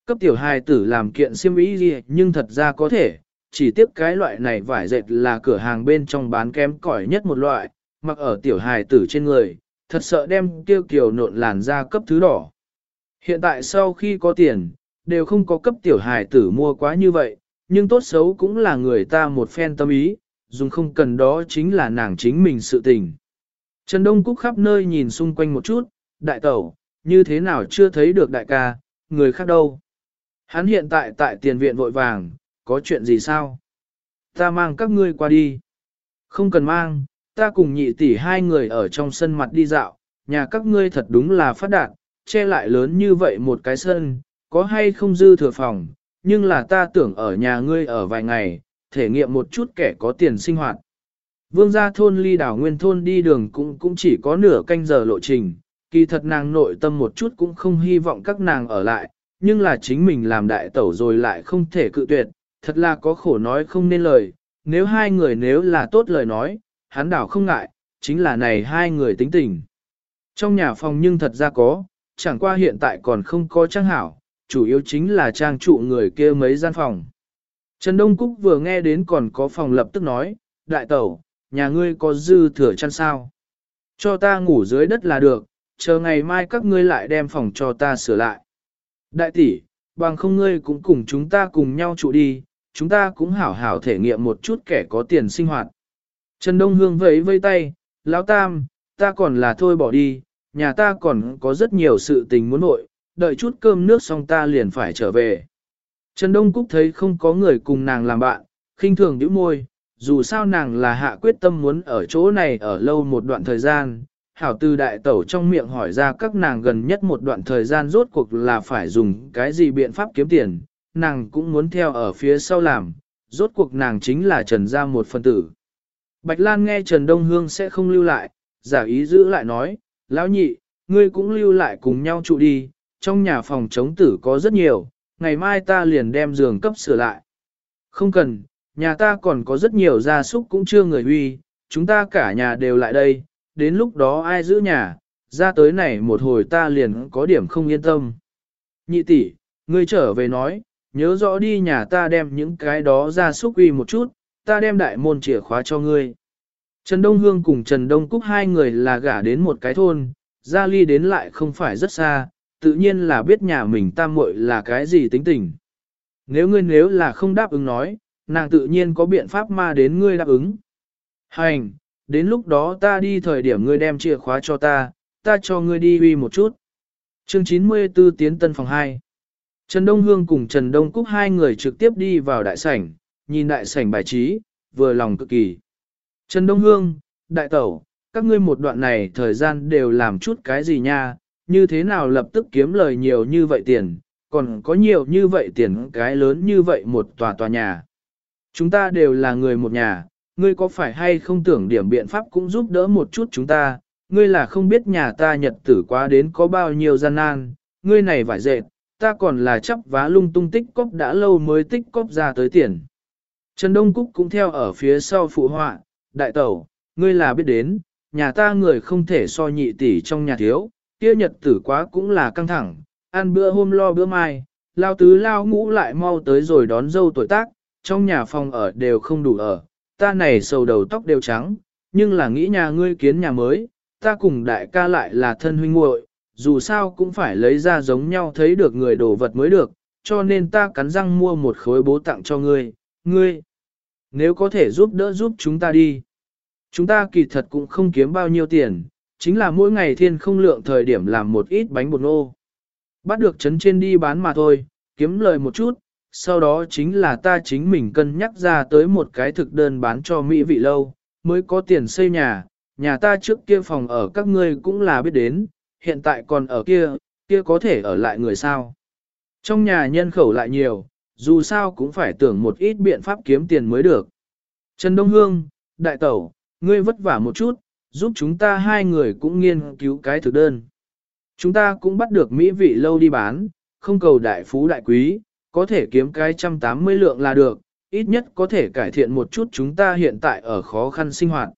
Cấp tiểu hài tử làm kiện siêm ý gì nhưng thật ra có thể, chỉ tiếc cái loại này vải dệt là cửa hàng bên trong bán kém cỏi nhất một loại, mặc ở tiểu hài tử trên người, thật sợ đem tiêu kiều nộn làn da cấp thứ đỏ. Hiện tại sau khi có tiền, đều không có cấp tiểu hài tử mua quá như vậy, nhưng tốt xấu cũng là người ta một phen tâm ý, dùng không cần đó chính là nàng chính mình sự tình. Trần Đông Cúc khắp nơi nhìn xung quanh một chút, đại tẩu, như thế nào chưa thấy được đại ca, người khác đâu. Hắn hiện tại tại tiền viện vội vàng, có chuyện gì sao? Ta mang các ngươi qua đi. Không cần mang, ta cùng nhị tỷ hai người ở trong sân mặt đi dạo, nhà các ngươi thật đúng là phát đạt, che lại lớn như vậy một cái sân, có hay không dư thừa phòng, nhưng là ta tưởng ở nhà ngươi ở vài ngày, thể nghiệm một chút kẻ có tiền sinh hoạt. Vương gia thôn ly đảo nguyên thôn đi đường cũng cũng chỉ có nửa canh giờ lộ trình, kỳ thật nàng nội tâm một chút cũng không hy vọng các nàng ở lại, nhưng là chính mình làm đại tẩu rồi lại không thể cự tuyệt, thật là có khổ nói không nên lời, nếu hai người nếu là tốt lời nói, hắn đảo không ngại, chính là này hai người tính tình. Trong nhà phòng nhưng thật ra có, chẳng qua hiện tại còn không có trang hảo, chủ yếu chính là trang trụ người kia mấy gian phòng. Trần Đông Cúc vừa nghe đến còn có phòng lập tức nói, đại tẩu, nhà ngươi có dư thừa chăn sao? Cho ta ngủ dưới đất là được, chờ ngày mai các ngươi lại đem phòng cho ta sửa lại. Đại tỷ, bằng không ngươi cũng cùng chúng ta cùng nhau trụ đi, chúng ta cũng hảo hảo thể nghiệm một chút kẻ có tiền sinh hoạt. Trần Đông Hương vẫy vây tay, lão tam, ta còn là thôi bỏ đi, nhà ta còn có rất nhiều sự tình muốn nội, đợi chút cơm nước xong ta liền phải trở về. Trần Đông Cúc thấy không có người cùng nàng làm bạn, khinh thường nhíu môi, dù sao nàng là hạ quyết tâm muốn ở chỗ này ở lâu một đoạn thời gian. Hảo từ đại tẩu trong miệng hỏi ra các nàng gần nhất một đoạn thời gian rốt cuộc là phải dùng cái gì biện pháp kiếm tiền, nàng cũng muốn theo ở phía sau làm, rốt cuộc nàng chính là Trần gia một phần tử. Bạch Lan nghe Trần Đông Hương sẽ không lưu lại, giả ý giữ lại nói, lão nhị, ngươi cũng lưu lại cùng nhau trụ đi, trong nhà phòng chống tử có rất nhiều, ngày mai ta liền đem giường cấp sửa lại. Không cần, nhà ta còn có rất nhiều gia súc cũng chưa người huy, chúng ta cả nhà đều lại đây, đến lúc đó ai giữ nhà, ra tới này một hồi ta liền có điểm không yên tâm. Nhị tỷ, ngươi trở về nói, nhớ rõ đi nhà ta đem những cái đó ra xúc uy một chút, ta đem đại môn chìa khóa cho ngươi. Trần Đông Hương cùng Trần Đông Cúc hai người là gả đến một cái thôn, ra ly đến lại không phải rất xa, tự nhiên là biết nhà mình tam muội là cái gì tính tình. Nếu ngươi nếu là không đáp ứng nói, nàng tự nhiên có biện pháp ma đến ngươi đáp ứng. Hành, đến lúc đó ta đi thời điểm ngươi đem chìa khóa cho ta, ta cho ngươi đi uy một chút. Chương 94 tiến tân phòng 2 Trần Đông Hương cùng Trần Đông Cúc hai người trực tiếp đi vào đại sảnh, nhìn đại sảnh bài trí, vừa lòng cực kỳ. Trần Đông Hương, đại tẩu, các ngươi một đoạn này thời gian đều làm chút cái gì nha, như thế nào lập tức kiếm lời nhiều như vậy tiền, còn có nhiều như vậy tiền cái lớn như vậy một tòa tòa nhà. Chúng ta đều là người một nhà, ngươi có phải hay không tưởng điểm biện pháp cũng giúp đỡ một chút chúng ta, ngươi là không biết nhà ta nhật tử quá đến có bao nhiêu gian nan, ngươi này vải dệt, ta còn là chấp vá lung tung tích cóp đã lâu mới tích cóp ra tới tiền. Trần Đông Cúc cũng theo ở phía sau phụ họa, đại tẩu, ngươi là biết đến, nhà ta người không thể so nhị tỷ trong nhà thiếu, kia nhật tử quá cũng là căng thẳng, ăn bữa hôm lo bữa mai, lao tứ lao ngũ lại mau tới rồi đón dâu tuổi tác, trong nhà phòng ở đều không đủ ở, ta này sầu đầu tóc đều trắng, nhưng là nghĩ nhà ngươi kiến nhà mới, ta cùng đại ca lại là thân huynh muội, dù sao cũng phải lấy ra giống nhau thấy được người đồ vật mới được, cho nên ta cắn răng mua một khối bố tặng cho ngươi, ngươi. Nếu có thể giúp đỡ giúp chúng ta đi. Chúng ta kỳ thật cũng không kiếm bao nhiêu tiền, chính là mỗi ngày thiên không lượng thời điểm làm một ít bánh bột nô. Bắt được chấn trên đi bán mà thôi, kiếm lời một chút, sau đó chính là ta chính mình cân nhắc ra tới một cái thực đơn bán cho Mỹ vị lâu, mới có tiền xây nhà, nhà ta trước kia phòng ở các ngươi cũng là biết đến, hiện tại còn ở kia, kia có thể ở lại người sao. Trong nhà nhân khẩu lại nhiều, dù sao cũng phải tưởng một ít biện pháp kiếm tiền mới được. Trần Đông Hương, Đại Tẩu, ngươi vất vả một chút, giúp chúng ta hai người cũng nghiên cứu cái thực đơn. Chúng ta cũng bắt được mỹ vị lâu đi bán, không cầu đại phú đại quý, có thể kiếm cái trăm tám mươi lượng là được, ít nhất có thể cải thiện một chút chúng ta hiện tại ở khó khăn sinh hoạt.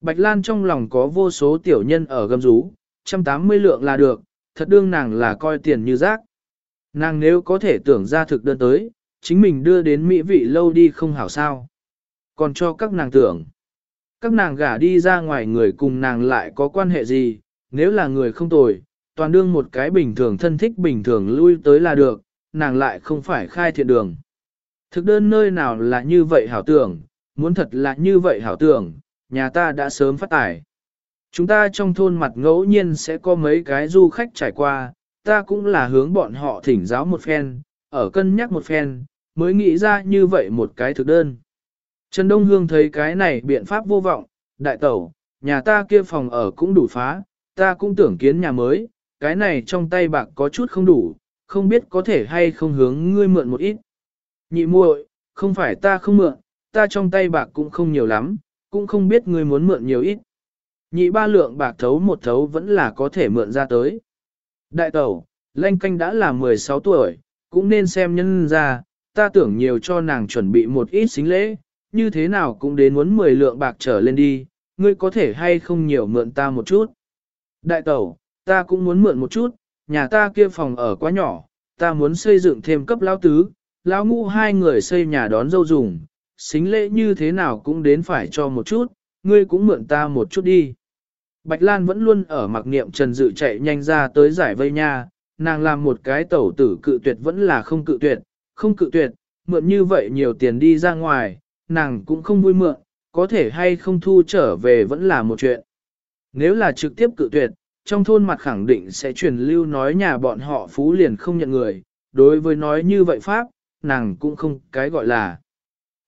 Bạch Lan trong lòng có vô số tiểu nhân ở gầm rú, trăm tám mươi lượng là được, thật đương nàng là coi tiền như rác. Nàng nếu có thể tưởng ra thực đơn tới, chính mình đưa đến mỹ vị lâu đi không hảo sao. Còn cho các nàng tưởng, các nàng gả đi ra ngoài người cùng nàng lại có quan hệ gì, nếu là người không tồi, toàn đương một cái bình thường thân thích bình thường lui tới là được, nàng lại không phải khai thiện đường. Thực đơn nơi nào là như vậy hảo tưởng, muốn thật là như vậy hảo tưởng, nhà ta đã sớm phát tải. Chúng ta trong thôn mặt ngẫu nhiên sẽ có mấy cái du khách trải qua, ta cũng là hướng bọn họ thỉnh giáo một phen, ở cân nhắc một phen, mới nghĩ ra như vậy một cái thực đơn. Trần Đông Hương thấy cái này biện pháp vô vọng, đại tẩu, nhà ta kia phòng ở cũng đủ phá, ta cũng tưởng kiến nhà mới, cái này trong tay bạc có chút không đủ, không biết có thể hay không hướng ngươi mượn một ít. Nhị muội, không phải ta không mượn, ta trong tay bạc cũng không nhiều lắm, cũng không biết ngươi muốn mượn nhiều ít. Nhị ba lượng bạc thấu một thấu vẫn là có thể mượn ra tới. Đại tẩu, lanh canh đã là 16 tuổi, cũng nên xem nhân ra, ta tưởng nhiều cho nàng chuẩn bị một ít xính lễ, như thế nào cũng đến muốn 10 lượng bạc trở lên đi, ngươi có thể hay không nhiều mượn ta một chút. Đại tẩu, ta cũng muốn mượn một chút, nhà ta kia phòng ở quá nhỏ, ta muốn xây dựng thêm cấp lão tứ, lão ngũ hai người xây nhà đón dâu dùng, xính lễ như thế nào cũng đến phải cho một chút, ngươi cũng mượn ta một chút đi. Bạch Lan vẫn luôn ở mặc niệm Trần Dự chạy nhanh ra tới giải vây nha, nàng làm một cái tẩu tử cự tuyệt vẫn là không cự tuyệt, không cự tuyệt, mượn như vậy nhiều tiền đi ra ngoài, nàng cũng không vui mượn, có thể hay không thu trở về vẫn là một chuyện. Nếu là trực tiếp cự tuyệt, trong thôn mặt khẳng định sẽ truyền lưu nói nhà bọn họ phú liền không nhận người, đối với nói như vậy Pháp, nàng cũng không cái gọi là.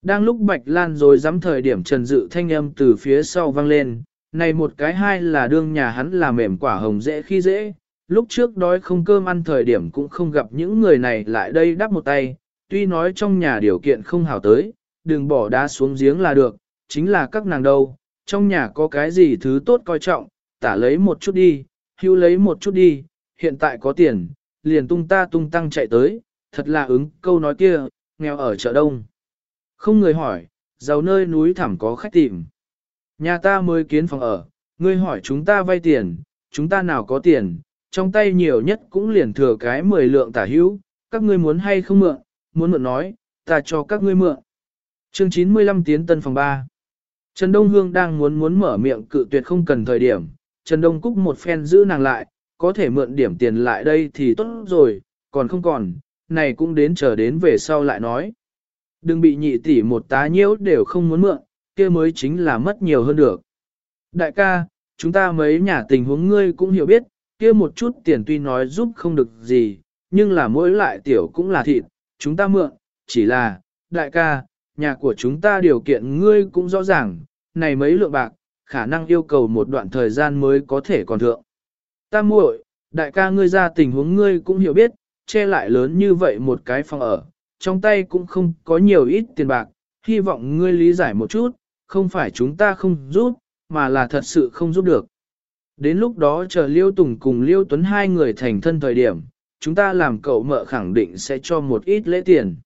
Đang lúc Bạch Lan rồi dám thời điểm Trần Dự thanh âm từ phía sau vang lên, này một cái hai là đương nhà hắn là mềm quả hồng dễ khi dễ, lúc trước đói không cơm ăn thời điểm cũng không gặp những người này lại đây đắp một tay, tuy nói trong nhà điều kiện không hảo tới, đừng bỏ đá xuống giếng là được, chính là các nàng đâu, trong nhà có cái gì thứ tốt coi trọng, tả lấy một chút đi, hưu lấy một chút đi, hiện tại có tiền, liền tung ta tung tăng chạy tới, thật là ứng câu nói kia, nghèo ở chợ đông. Không người hỏi, giàu nơi núi thẳm có khách tìm. Nhà ta mới kiến phòng ở, ngươi hỏi chúng ta vay tiền, chúng ta nào có tiền, trong tay nhiều nhất cũng liền thừa cái 10 lượng tả hữu, các ngươi muốn hay không mượn, muốn mượn nói, ta cho các ngươi mượn. Chương 95 tiến tân phòng 3 Trần Đông Hương đang muốn muốn mở miệng cự tuyệt không cần thời điểm, Trần Đông Cúc một phen giữ nàng lại, có thể mượn điểm tiền lại đây thì tốt rồi, còn không còn, này cũng đến chờ đến về sau lại nói. Đừng bị nhị tỷ một tá nhiễu đều không muốn mượn, kia mới chính là mất nhiều hơn được. Đại ca, chúng ta mấy nhà tình huống ngươi cũng hiểu biết, kia một chút tiền tuy nói giúp không được gì, nhưng là mỗi lại tiểu cũng là thịt, chúng ta mượn, chỉ là, đại ca, nhà của chúng ta điều kiện ngươi cũng rõ ràng, này mấy lượng bạc, khả năng yêu cầu một đoạn thời gian mới có thể còn thượng. Ta muội, đại ca ngươi ra tình huống ngươi cũng hiểu biết, che lại lớn như vậy một cái phòng ở, trong tay cũng không có nhiều ít tiền bạc, hy vọng ngươi lý giải một chút, không phải chúng ta không giúp, mà là thật sự không giúp được. Đến lúc đó chờ Liêu Tùng cùng Liêu Tuấn hai người thành thân thời điểm, chúng ta làm cậu mợ khẳng định sẽ cho một ít lễ tiền.